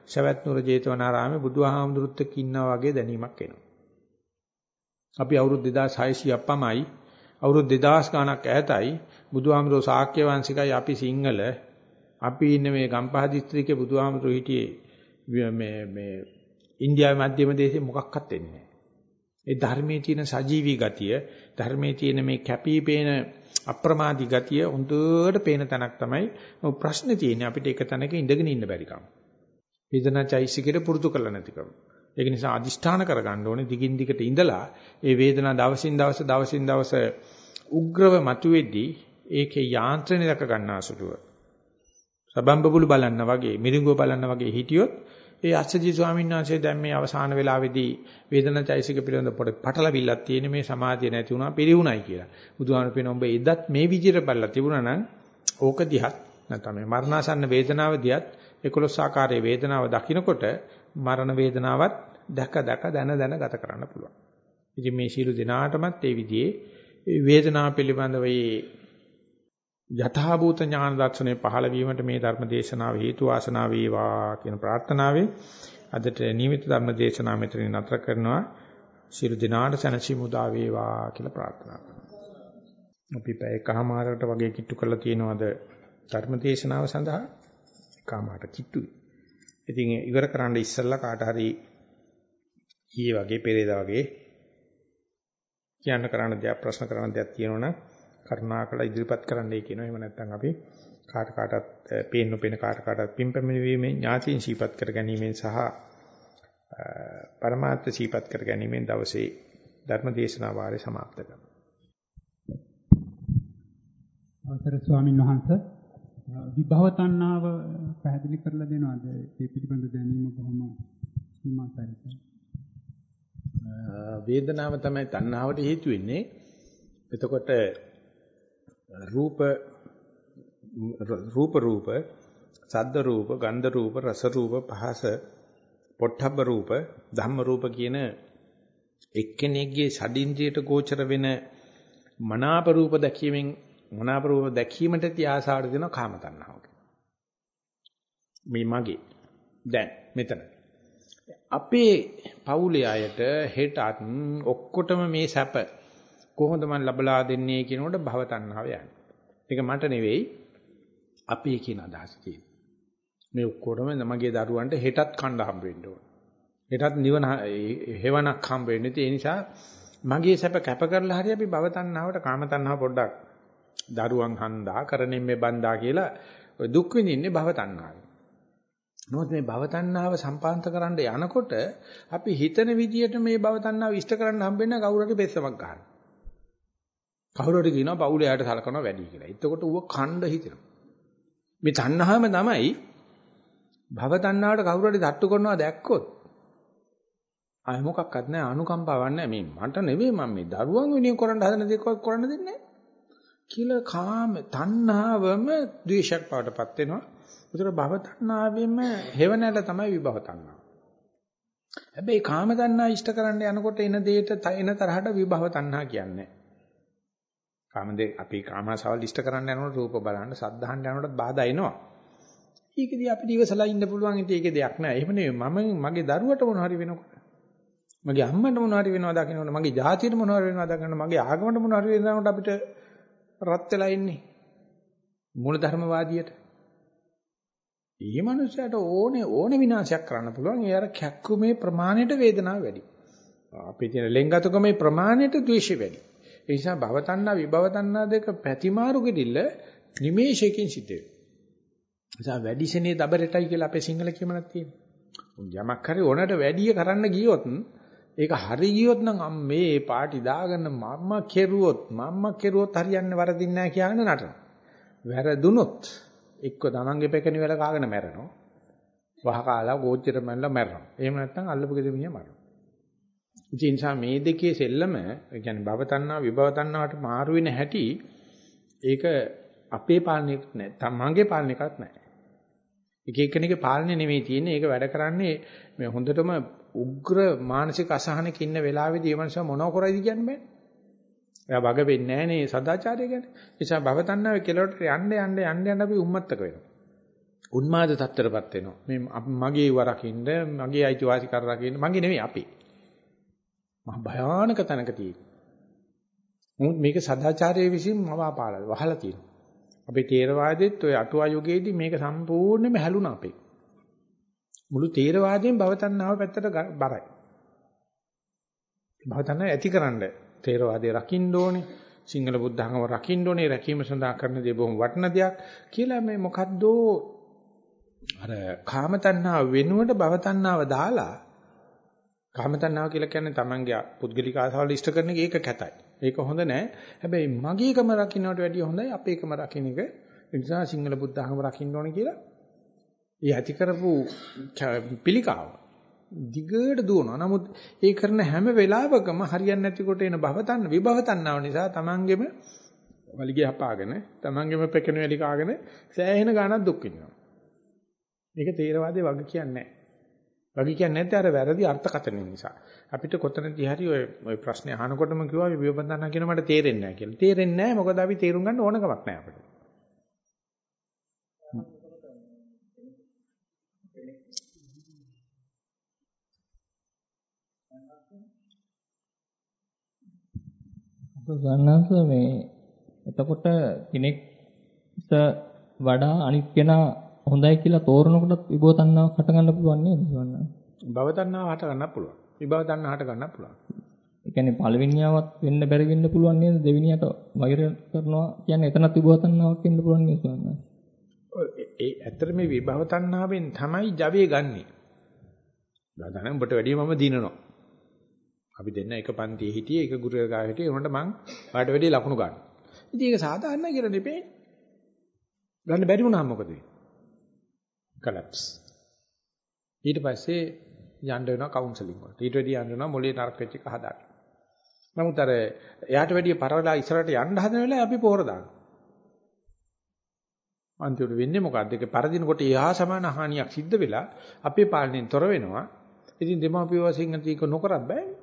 සවැත් නුර ජේතවනාරාමේ බුදුහාමුදුරුත් එක්ක ඉන්නා වගේ දැනීමක් එනවා. අපි අවුරුදු 2600ක් පමයි අවුරුදු 2000 ගණක් ඈතයි බුදුහාමුදුරුවෝ ශාක්‍ය වංශිකයි අපි සිංහල අපි ඉන්නේ මේ ගම්පහ දිස්ත්‍රික්කේ බුදුහාමුදුරුවෝ හිටියේ මේ මේ ඉන්දියාවේ මධ්‍යම දේශේ මොකක්වත් වෙන්නේ නැහැ. ඒ ධර්මයේ තියෙන සජීවී ගතිය, ධර්මයේ තියෙන මේ කැපිපේන අප්‍රමාදී ගතිය හොඳට පේන තැනක් තමයි. ප්‍රශ්නේ තියෙන්නේ අපිට එක තැනක ඉඳගෙන ඉන්න බැරි කම. වේදනාචෛසිකේට පුරුදු කරලා නැතිකම. ඒක නිසා අදිෂ්ඨාන කරගන්න ඕනේ දිගින් දිගට ඉඳලා ඒ වේදනාව දවසින් දවස දවසින් දවස උග්‍රව මතුවේදී ඒකේ යාන්ත්‍රණය දක ගන්නාසුලුව. සබම්බබුලු බලන්න වගේ මිරිඟුව බලන්න වගේ හිටියොත් ඒ අස්සජී ස්වාමීන් වහන්සේ දැන් මේ අවසාන වෙලාවේදී වේදනාචෛසික පිළිබඳ පොඩි පටලවිල්ලක් තියෙන මේ සමාධිය නැති වුණා පිරිහුණයි කියලා. බුදුහාම කියන උඹ එදත් මේ විදිහට බලලා තිබුණා නම් ඕක දිහත් නැත්නම් මේ මරණාසන්න වේදනාව දිහත් 11 ආකාරයේ වේදනාව දකිනකොට මරණ වේදනාවත් දැක දැක දන දන ගත කරන්න පුළුවන්. ඉතින් මේ සීල දිනාටමත් ඒ විදිහේ වේදනාව පිළිබඳව යථාභූත ඥාන දර්ශනය පහළ වීමට මේ ධර්ම දේශනාව හේතු වාසනා වේවා කියන ප්‍රාර්ථනාවෙන් අදට නියමිත ධර්ම දේශනාව මෙතනින් නතර කරනවා ශිරු දිනාට සැනසීම උදා වේවා කියලා ප්‍රාර්ථනා කරනවා. අපි පැය කමාරකට වගේ කිට්ටු කරලා තියෙනවද ධර්ම දේශනාව සඳහා? කමාරට කිට්ටුයි. ඉතින් ඉවර කරන්න ඉස්සෙල්ලා කාට හරි ඊයේ වගේ පෙරේදා වගේ කියන්න කරන්න දෙයක් ප්‍රශ්න කරන්න දෙයක් තියෙනවනම් කරුණාකර ඉදිරිපත් කරන්නයි කියනවා. එහෙම නැත්නම් අපි කාට කාටත් පේන්න පේන කාට කාටත් පින්පැමිණීමේ ඥාතීන් සීපත් කර ගැනීමෙන් සහ පරමාර්ථ සීපත් කර ගැනීමෙන් දවසේ ධර්ම දේශනා වාරය સમાપ્ત කරනවා. අවසර ස්වාමින් වහන්සේ විභව තණ්හාව පැහැදිලි කරලා දෙනවද? ඒ පිළිබඳ දැනීම කොහොම සීමාකාරීද? වේදනාව තමයි තණ්හාවට හේතු වෙන්නේ. එතකොට රූප රූප රූප සද්ද රූප ගන්ධ රූප රස රූප පහස පොට්ටබ්බ රූප ධම්ම රූප කියන එක්කෙනෙක්ගේ ෂඩින්ද්‍රියට ගෝචර වෙන මනාප රූප දැකීමෙන් මනාප රූප දැකීමට තිය ආසාවට දෙන කාම තණ්හාව මේ මගේ දැන් මෙතන අපේ පවුලේ අයට හෙටත් ඔක්කොටම මේ සැප කොහොමද මම ලබලා දෙන්නේ කියනකොට භව තණ්හාව යන්නේ. ඒක මට නෙවෙයි අපේ කියන අදහස තියෙන්නේ. මේ ඔක්කොටම මගේ දරුවන්ට හෙටත් කණ්ඩ හම්බ වෙන්න ඕන. හෙටත් නිවන හේවණක් හම්බ වෙන්නේ. ඒ නිසා මගේ සැප කැප කරලා හරි අපි භව තණ්හාවට කාම තණ්හාව පොඩ්ඩක් දරුවන් හන්දා කරණින් මේ බන්දා කියලා ඔය දුක් විඳින්නේ භව තණ්හාවෙන්. නමුත් මේ භව තණ්හාව සම්පාන්ත කරන්න යනකොට අපි හිතන විදියට මේ භව තණ්හාව ඉෂ්ට කරන්න හම්බෙන්න කවුරුහරි බෙස්සමක් ගන්නවා. කවුරු හරි කියනවා පවුල යාට සලකනවා වැඩි කියලා. එතකොට ඌව ඛණ්ඩ හිතෙනවා. මේ තණ්හාවම තමයි භව තණ්හාවට කවුරු හරි තට්ටු කරනවා දැක්කොත් ආය මොකක්වත් නැහැ අනුකම්පාවක් නැහැ මේ මට නෙවෙයි මම මේ දරුවන් වෙනුවෙන් කරන්න හදන දේ කරන්න දෙන්නේ නැහැ කියලා කාම තණ්හාවම ද්වේෂයක් බවටපත් වෙනවා. ඒතර භව තණ්හාවෙම හේවණල තමයි විභව තණ්හාව. හැබැයි කාම තණ්හා ඉෂ්ට කරන්න යනකොට එන දෙයට එන තරහට විභව තණ්හා කියන්නේ කාමදේ අපි කාමසවල් ඉෂ්ට කරන්න යනකොට රූප බලන්න සද්ධාහන්න යනකොට බාධා එනවා. ඒකදී අපිට ඉවසලා ඉන්න පුළුවන් ඉතින් ඒකේ දෙයක් නෑ. එහෙම නෙවෙයි මම මගේ දරුවට මොන හරි වෙනකොට මගේ අම්මට මොන හරි වෙනවා දකින්නකොට මගේ ජාතියට මොන හරි වෙනවා දකින්නකොට මගේ ආගමට මොන හරි වෙනකොට අපිට රත් වෙලා ඉන්නේ. මූල ධර්මවාදියට. ඊ මනුස්සයට ඕනේ ඕනේ විනාශයක් කරන්න පුළුවන්. ඒ අර කැක්කුමේ ප්‍රමාණයට වේදනාව වැඩි. අපේ තියෙන ලෙන්ගතකමේ ප්‍රමාණයට ද්වේෂය වැඩි. ඒ නිසා භව තණ්හා විභව තණ්හා දෙක පැතිමාරු කෙදිල්ල නිමේෂයකින් සිද්ධ වෙනවා. නිසා වැඩිසෙනේ දබරටයි කියලා අපේ සිංහල කියමනක් තියෙනවා. යමක් හරි ඕනට වැඩිය කරන්න ගියොත් ඒක හරි ගියොත් නම් මේ පාටි දාගන්න මම්ම කෙරුවොත් මම්ම කෙරුවොත් හරියන්නේ වරදින්නේ නැහැ කියන නටන. වැරදුනොත් එක්ක තමන්ගේ පෙකණි වල කාගෙන මැරෙනවා. වහ කාලා ගෝච්චර මැරලා මැරෙනවා. එහෙම නැත්නම් අල්ලපු ගෙදර මිනිහා මැරෙනවා. ඒ නිසා මේ දෙකේ සෙල්ලම, ඒ කියන්නේ භව තණ්හා විභව තණ්හාවට මාරු වෙන හැටි ඒක අපේ පාලනයක් නෑ. තමන්ගේ පාලනයක්වත් නෑ. එක එක්කෙනෙක්ගේ පාලනය නෙමෙයි තියෙන්නේ. ඒක වැඩ කරන්නේ මේ හොඳටම උග්‍ර මානසික අසහනක ඉන්න වෙලාවෙදී ඒ මනුස්සයා මොනව කරයිද කියන්නේ බෑ. එයා වග වෙන්නේ නැහැ නේ සදාචාරය ගැන. ඒ නිසා භවතණ්ණාවේ කෙලවට යන්න යන්න යන්න යන්න අපි උම්මත්තක වෙනවා. උන්මාද තත්ත්වයටපත් වෙනවා. මේ මගේ වරකින්ද මගේ අයිතිවාසිකම් රකින්න මගේ නෙමෙයි අපි. මහ භයානක තැනක තියෙනවා. මේක සදාචාරයේ විසින් මවාපාලා වහලා තියෙනවා. අපේ තේරවාදෙත් ඔය අටුවා යුගයේදී මේක සම්පූර්ණයෙන්ම හැලුණා අපේ. මුළු තේරවාදයෙන් භවතණ්ණාව පැත්තට බරයි. භවතණ්ණාව ඇතිකරන්න තේරවාදය රකින්න ඕනේ. සිංහල බුද්ධ ධර්ම රකින්න ඕනේ. රැකීම සඳහා කරන දේ බොහොම වටින දෙයක් කියලා මේ මොකද්ද අර කාම තණ්හාව වෙනුවට භව තණ්හාව දාලා කාම තණ්හාව කියලා කියන්නේ තමන්ගේ පුද්ගලික ආසාවල් ඉෂ්ට කරන එක ඒක කැතයි. ඒක හොඳ නෑ. හැබැයි මගේකම රකින්නට වැඩිය හොඳයි අපේකම රකින්න එක. ඒ නිසා සිංහල බුද්ධ ධර්ම රකින්න ඕනේ කියලා ඒ ඇති කරපු පිළිකාව දිගට දුවනවා. නමුත් ඒ කරන හැම වෙලාවකම හරියන්නේ නැතිකොට එන භවතන්න විභවතන්නව නිසා තමන්ගෙම වලිගය හපාගෙන තමන්ගෙම පෙකෙන වෙලි කාගෙන සෑහෙන ගාණක් දුක් විඳිනවා. මේක තේරවාදයේ වග කියන්නේ නැහැ. වග කියන්නේ නැත්නම් අර වැරදි අර්ථකථන නිසා. අපිට කොතනදී හරි ඔය ඔය ප්‍රශ්නේ අහනකොටම කිව්වා විභවතන්න කියන මට තේරෙන්නේ නැහැ කියලා. තේරෙන්නේ නැහැ මොකද අපි තේරුම් ගන්න ඕන කමක් නැහැ අපිට. සන්නංශ මේ එතකොට කෙනෙක්ට වඩා අනිත් කෙනා හොඳයි කියලා තෝරනකොටත් විභව තණ්හාවක් හට ගන්න පුළුවන් නේද සන්නංශ? භව තණ්හාව හට ගන්නත් පුළුවන්. විභව තණ්හාව හට ගන්නත් පුළුවන්. ඒ කියන්නේ පළවෙනියවත් වෙන්න බැරි වෙන්න පුළුවන් නේද දෙවෙනියට වෛර කරනවා කියන්නේ එතනත් විභව තණ්හාවක් වෙන්න පුළුවන් නේද සන්නංශ? ඒ ඇත්තට මේ විභව තණ්හාවෙන් තමයි ජවයේ ගන්නෙ. දාන උඹට වැඩිය මම දිනනවා. අපි දෙන්න එක පන්තියේ හිටියේ එක ගුරුවරයා ගාව හිටියේ උනට මං වාට වැඩි ලකුණු ගන්න. ඉතින් ඒක සාධාරණයි කියලා නෙපේ. ගන්න බැරි වුණාම මොකද වෙන්නේ? කලැප්ස්. ඊට පස්සේ යන්න වෙනවා කවුන්සලින් වලට. ඊට වැඩි යන්න වෙනවා මොලේ නරක වෙච්ච එක හදාගන්න. නමුත් අර එයාට වැඩි පරවලා ඉස්සරහට යන්න හදන වෙලාවේ අපි පෝර දානවා. අන්තිමට වෙන්නේ මොකද්ද? ඒක පරදිනකොට එහා සමාන හානියක් සිද්ධ වෙලා අපේ පාලනයෙන් තොර වෙනවා. ඉතින් දෙමාපිය වශයෙන් ඒක නොකරත් බෑනේ.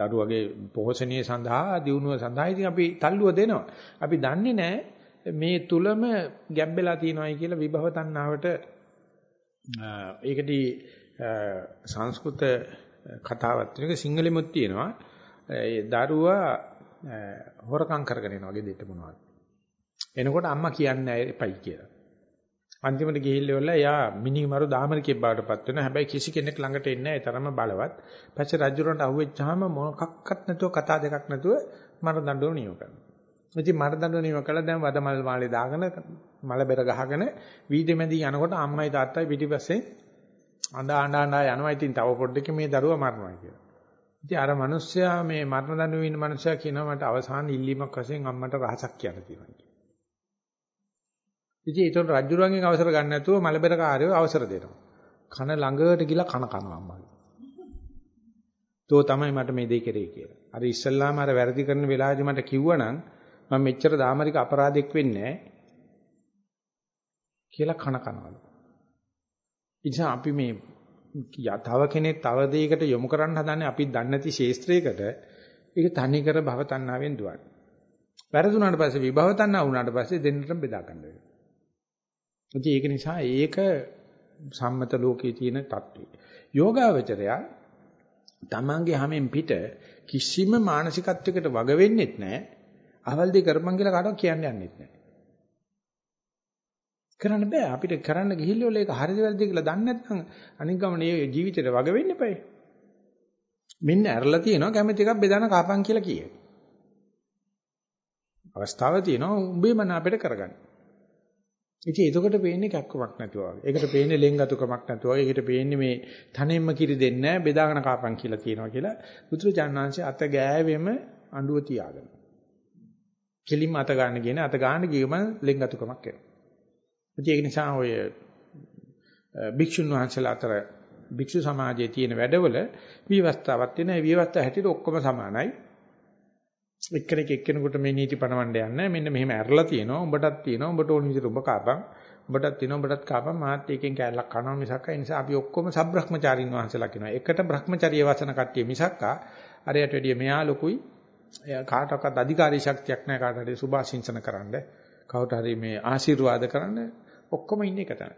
දරුවගේ පෝෂණය සඳහා දියුණුව සඳහා ඉතින් අපි තල්ලුව දෙනවා. අපි දන්නේ නැහැ මේ තුලම ගැබ්බෙලා තියෙනවායි කියලා විභව තණ්හාවට ඒකදී සංස්කෘත කතාවක් තියෙනක සිංහලෙමුත් තියෙනවා. ඒ දරුවා හොරකම් කරගෙන යනවා ගෙදෙට්ට මොනවද. එනකොට අම්මා කියන්නේ එපයි කියලා. අන්තිමට ගිහිල්ලා එයා මිනිමරු දාමරිකෙක් බවටපත් වෙනවා. හැබැයි කිසි කෙනෙක් ළඟට එන්නේ නැහැ. ඒ තරම බලවත්. පස්සේ රජුරන්ට අහුවෙච්චාම මොකක්වත් නැතුව කතා දෙකක් නැතුව මර දඬුවම නියම කරනවා. ඉතින් මර දඬුවම නියම කළා දැන් වදමල් මාලේ දාගෙන මල බෙර ගහගෙන වීදි මැදි යනකොට අම්මයි තාත්තයි පිටිපස්සේ අඬා අඬා අඬා යනවා. ඉතින් තව පොඩ්ඩකින් මේ දරුවා මරනවා කියලා. ඉතින් අර මිනිස්සයා මේ මරණ දඬුවම ඉන්න මිනිස්සයා කියනවා මට අවසාන ඉල්ලීමක් වශයෙන් අම්මට රහසක් කියන්න තියෙනවා. ඉතින් ඒතකොට රජුරුවන්ගෙන් අවසර ගන්න නැතුව මලබෙර කාර්යව අවසර දෙනවා. කන ළඟට ගිලා කන කනවා අම්මගේ. තෝ තමයි මට මේ දෙය කරේ කියලා. අර ඉස්සල්ලාම අර වැරදි කරන වෙලාවේදී මට කිව්වනම් මම මෙච්චර දාමරික අපරාධෙක් වෙන්නේ කියලා කන කනවලු. ඉතින් අපි මේ තව කෙනෙක් තව දෙයකට යොමු කරන්න හදන්නේ අපි දන්නේ නැති ශේස්ත්‍රයකට ඒක තනි කර භව තණ්හාවෙන් දුවන්නේ. වැරදුනාට පස්සේ විභව තණ්හා වුණාට පස්සේ දෙන්නටම බෙදා ගන්න වෙනවා. ඉතින් ඒක නිසා ඒක සම්මත ලෝකයේ තියෙන தત્ත්වය. යෝගාවචරයා තමන්ගේ හැමෙන් පිට කිසිම මානසිකත්වයකට වග වෙන්නෙත් නැහැ. අවල්දි කරපන් කියලා කාටවත් කියන්න යන්නෙත් නැහැ. කරන්න බෑ අපිට කරන්න ගිහිල්ලා ඒක හරිද වැරදිද කියලා දන්නේ නැත්නම් අනිත් ගමනේ ජීවිතේට වග වෙන්න එපා. මෙන්න ඇරලා තියෙනවා කැමති එකක් බෙදාන කාපන් කියලා කියේ. අවස්ථාව තියෙනවා උඹේ මන අපිට කරගන්න. ඉතින් එතකොට පේන්නේ කැක්කමක් නැතුව වගේ. ඒකට පේන්නේ ලෙන්ගතුකමක් නැතුව වගේ. ඒකට පේන්නේ මේ තනෙම්ම කිරි දෙන්නේ නැහැ බෙදාගෙන කාපන් කියලා කියනවා කියලා බුදුරජාණන් වහන්සේ අත ගෑවෙම අඬුව තියාගෙන. කෙලින්ම අත ගන්න කියන අත ගන්න ගියම ලෙන්ගතුකමක් එනවා. ඒක නිසා ඔය භික්ෂුන් වහන්සේලා අතර භික්ෂු සමාජයේ තියෙන වැඩවල විවස්ථාවක් තියෙනවා. ඒ විවස්ථාව හැටියට ඔක්කොම සමානයි. එක්කෙනෙක් එක්කෙනෙකුට මේ නීති පනවන්න යන්නේ මෙන්න මෙහෙම ඇරලා තියෙනවා. උඹටත් තියෙනවා. උඹට ඕන විදිහට උඹ කාපන්. උඹටත් තියෙනවා. උඹටත් කාපන්. මාත් එකෙන් කැලලක් කනවා මිසක් ඒ නිසා අපි ඔක්කොම සබ්‍රහ්මචාරින් වහන්සේලා කියනවා. එකට බ්‍රහ්මචාරිය වසන කට්ටිය මිසක් අරයට වැඩිය මෙයා ලොකුයි. කාටවත් අධිකාරී ශක්තියක් නැහැ කාට හරි සුභාශිංසන කරන්න. කවුට හරි මේ ආශිර්වාද කරන්න ඔක්කොම ඉන්නේ එක තමයි.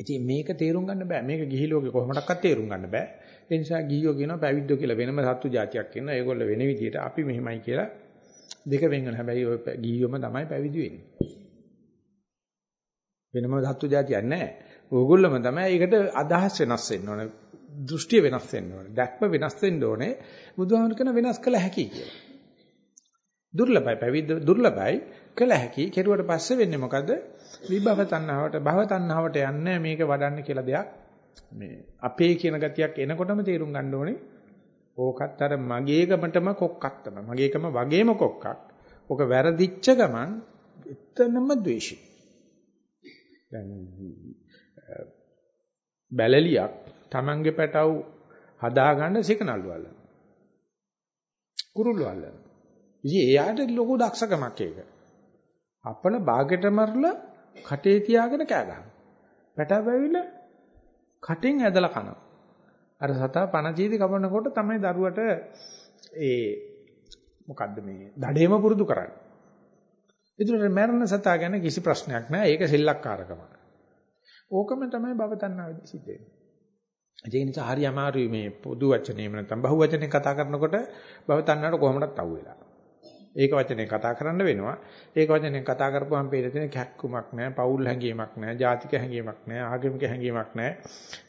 ඉතින් මේක තේරුම් ගන්න බෑ. මේක ගිහි ලෝකේ කොහොමඩක්වත් තේරුම් ගන්න බෑ. ඒ නිසා ගිහියෝ කියනවා පැවිද්දෝ කියලා වෙනම සත්තු జాතියක් ඉන්නවා. ඒගොල්ලෝ වෙන විදියට අපි මෙහෙමයි කියලා දෙක වෙන් වෙනවා. හැබැයි ඔය ගිහියොම තමයි පැවිදි වෙන්නේ. වෙනම සත්තු జాතියක් නැහැ. ඕගොල්ලොම තමයි ඒකට අදහස් වෙනස් වෙන්න ඕනේ. දෘෂ්ටිය වෙනස් වෙන්න ඕනේ. දැක්ම වෙනස් වෙන්න ඕනේ. බුදුහාමුදුර කියන වෙනස් කළ හැකි කියලා. දුර්ලභයි පැවිද්ද දුර්ලභයි කළ හැකි. කෙරුවට පස්සේ වෙන්නේ මොකද? විභව තණ්හාවට භව තණ්හාවට යන්නේ මේක වඩන්න කියලා දෙයක් මේ අපේ කියන ගතියක් එනකොටම තේරුම් ගන්න ඕනේ. ඕකත් අර මගේකමටම කොක්කක් තමයි. මගේකම වගේම කොක්කක්. ඕක වැරදිච්ච ගමන් එතනම ද්වේෂය. දැන් බැලලියක් Tamange පැටව හදාගන්න සිකනල්ලු වල කුරුල්ලු වල ඉතින් එයාට ලොකු දක්ෂකමක් ඒක. අපල ਬਾගෙට මරලා කටේ තියාගෙන කෑ ගහනවා. පැටව ඇවිල්ලා කටෙන් ඇදලා කනවා. අර සතා පණ චීදි කපනකොට තමයි දරුවට ඒ මොකද්ද මේ දඩේම පුරුදු කරන්නේ. ඒතරේ මරණ සතා ගැන කිසි ප්‍රශ්නයක් නැහැ. ඒක සෙල්ලක්කාරකම. ඕකම තමයි භවතණ්හාවේදී සිද්ධ වෙන්නේ. ඒ නිසා හරි අමාරුයි මේ පොදු වචනේම නැත්නම් බහුව වචනේ කතා කරනකොට භවතණ්හාවට කොහොමදත් අහුවෙලා. ඒක වචනේ කතා කරන්න වෙනවා. ඒක වචනේ කතා කරපුවම පේන තියෙන කැක්කුමක් නැහැ, පෞල් හැඟීමක් නැහැ, ජාතික හැඟීමක් නැහැ, ආගමික හැඟීමක් නැහැ.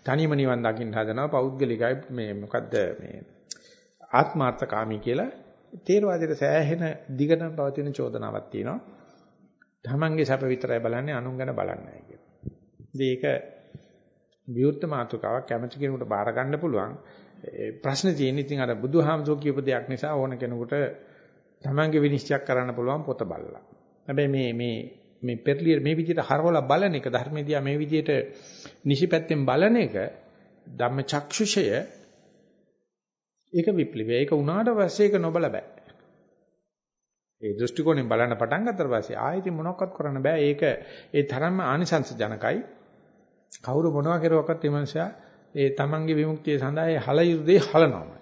තනියම නිවන් දකින්න හදනවා පෞද්ගලිකයි මේ මොකද්ද මේ ආත්මාර්ථකාමී කියලා තේරවාදයට සෑහෙන දිගටම පවතින චෝදනාවක් තියෙනවා. තමන්ගේ සැප විතරයි බලන්නේ අනුන් ගැන බලන්නේ නැහැ කියලා. ඒක විවෘත මාතෘකාවක් කැමති කෙනෙකුට බාර ගන්න පුළුවන්. ප්‍රශ්නේ තියෙන්නේ ඉතින් අර බුදුහාමුදුරුවෝ කියපු දෙයක් නිසා ඕන කෙනෙකුට තමන්ගේ විනිශ්චයක් කරන්න පුළුවන් පොත බලලා. හැබැයි මේ මේ මේ පෙරලිය මේ විදිහට හරවලා බලන එක ධර්මෙදියා මේ විදිහට නිසිපැත්තෙන් බලන එක ධම්මචක්ෂුෂය ඒක විප්ලවය. ඒක උනාට පස්සේ ඒක නොබල බෑ. ඒ දෘෂ්ටි කෝණයෙන් බලන්න පටන් ගත්තට පස්සේ ආයෙත් මොනවක්වත් කරන්න බෑ. ඒක ඒ තරම්ම ආනිසංස ජනකයි. කවුරු මොනවා කරුවක්වත් මේ මනුස්සයා ඒ තමන්ගේ විමුක්තිය සඳහා ඒ හල යුදේ හලනවා.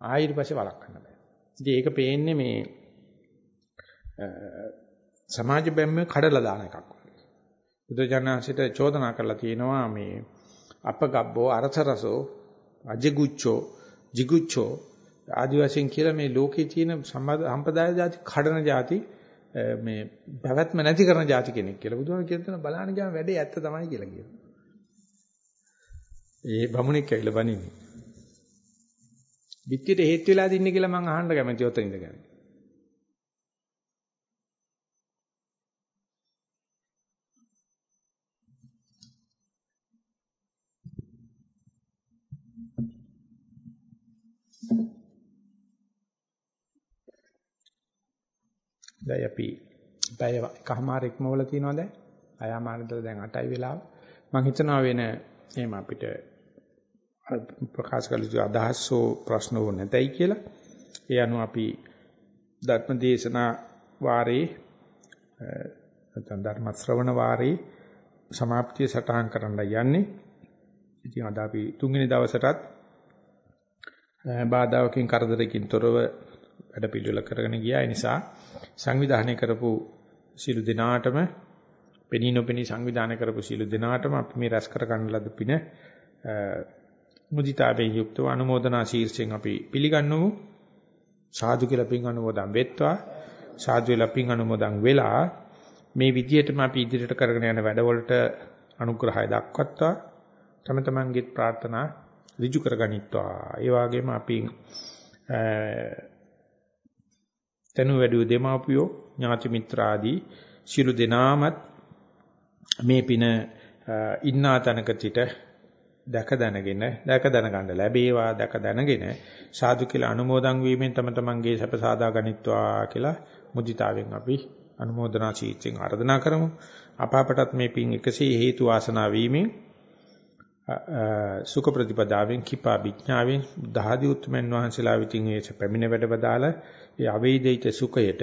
ආයෙත් පස්සේ වළක්වන්න බෑ. ඉතින් ඒක පේන්නේ මේ සමාජ බැම්ම කඩලා දාන එකක්. බුදුජානසිට චෝදනා කරලා තියෙනවා මේ අපගබ්බෝ අරතරසෝ අජිගුච්ඡෝ jiguccho ආදි වශයෙන් කියලා මේ ලෝකේ තියෙන සම්පදාය જાති කඩන જાති මේ පැවැත්ම නැති කරන જાති කෙනෙක් කියලා බුදුහාම කියන බලාන ගියාම වැඩේ ඇත්ත තමයි කියලා කියනවා. ඒ බමුණෙක් ඇවිල්ලා බණින්නේ. පිටියට හේතු වෙලා දින්නේ කියලා මම අහන්න කැමතියි ඔතන ඉඳගෙන. දැන් අපි පැය එකමාර ඉක්මවල තියනවා දැන්. අයමානතර දැන් 8යි වෙලාව. මම හිතනවා වෙන එහෙම අපිට ප්‍රකාශ කළ යුතු අදහස්ෝ ප්‍රශ්න ඕ නැතයි කියලා. ඒ අනුව අපි ධර්ම දේශනා වාරේ නැත්නම් ධර්ම ශ්‍රවණ වාරේ સમાප්තිය සටහන් කරන්න යන්නේ. ඉතින් අද අපි තුන්වෙනි දවසටත් බාධාවකින් කරදරකින් තොරව වැඩ පිළිවෙල කරගෙන ගියා. ඒ නිසා සංවිධානය කරපු සියලු දෙනාටම පෙනී නොපෙනී සංවිධානය කරපු සියලු දෙනාටම අපි මේ රැස් කර ගන්න ලද පින මුදිතාවේ යුක්තව අනුමೋದනා ශීර්ෂයෙන් අපි පිළිගන්නමු. සාදු කියලා පින් අනුමෝදන් වෙත්වා. සාදු වෙලා පින් අනුමෝදන් වෙලා මේ විදිහටම අපි ඉදිරියට කරගෙන යන වැඩවලට අනුග්‍රහය දක්වත්වා. තම තමන්ගේත් ප්‍රාර්ථනා ඍජු කරගනිත්වා. ඒ වගේම අපි තනු වැඩිව දෙමාපියෝ ඥාති මිත්‍රාදී සියලු දෙනාමත් මේ පින ඉන්නා තැනක සිට දැක දැනගෙන දැක දැනගන්න ලැබේවා දැක දැනගෙන සාදු කියලා අනුමෝදන් වීමෙන් තම තමන්ගේ සැප සාදා ගනිත්වා කියලා මුදිතාවෙන් අපි අනුමೋದනා චීත්‍යෙන් ආර්දනා කරමු. අප අපටත් මේ පින් එකසේ හේතු වාසනා වීමෙන් සුඛ ප්‍රතිපදාවෙන් කිපා විඥාවෙන් දහදී උත්මයන් වහන්සේලා විසින් ඒ පැමිණ වැඩ බදාලා ඒ අවේදිත සුඛයට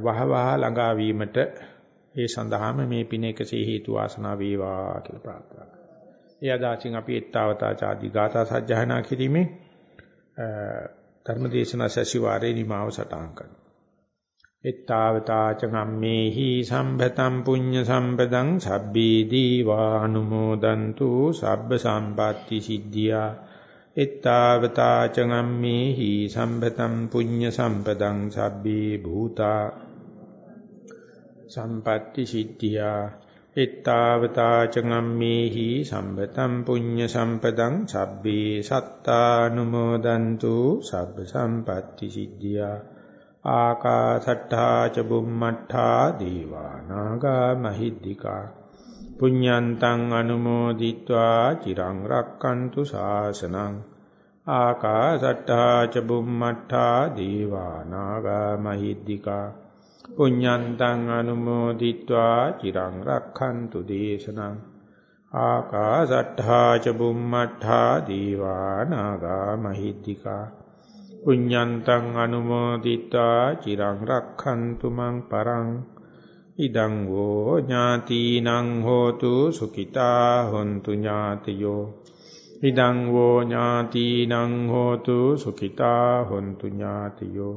වහවහ ළඟා වීමට ඒ සඳහාම මේ පින එකසේ හේතු වාසනා වේවා කියලා ප්‍රාර්ථනා කරනවා. ඒ අදාචින් අපි ettavata ආදී ගාථා සජ්ජායනා කිරීමේ ධර්මදේශනා සැසිවාරේ නිමාව සටහන් කරනවා. එත්තාවතා ච ගම්මේහි සම්භතම් පුඤ්ඤ සම්පදං සබ්බී දීවානුමෝදන්තු සබ්බ සම්පatti සිද්ධියා එත්තාවතා ච ගම්මේහි සම්භතම් පුඤ්ඤ සම්පදං සබ්බී භූතා සම්පatti සිද්ධියා ittavata cangammehi sambetam puඤ්ඤ සම්පදං sabbhe sattanumodantu sabba sampatti siddhiya ආකාසට්ඨා ච බුම්මට්ඨා දීවානාගා මහිද්దికා පුඤ්ඤන්තං අනුමෝදිත්වා චිරං රක්칸තු ශාසනං ආකාසට්ඨා ච බුම්මට්ඨා දීවානාගා මහිද්దికා පුඤ්ඤන්තං අනුමෝදිත්වා චිරං රක්ඛන්තු දේශනං ආකාසට්ඨා ච බුම්මට්ඨා දීවානාගා මහිත්‍තිකා පුඤ්ඤන්තං අනුමෝදිත්වා චිරං රක්ඛන්තු මං පරං ඉදං වෝ ඥාතිනං හෝතු සුඛිතා හොන්තු ඥාතියෝ ඉදං වෝ ඥාතිනං හෝතු සුඛිතා හොන්තු ඥාතියෝ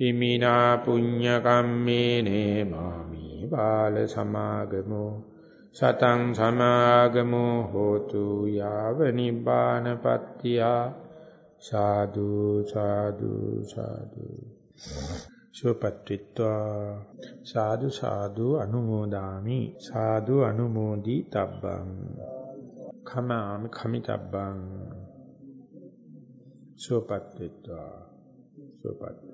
විමිනා පුඤ්ඤ කම්මේන මාමි බාල සමාගමෝ සතං සමාගමෝ හෝතු යාව නිබ්බානපත්තියා සාදු සාදු සාදු. සුවපත්ත්වා. සාදු සාදු අනුමෝදාමි. සාදු අනුමෝදි තබ්බං khamaami khamitabban සුවපත්ත්වා. සුවපත්ත්වා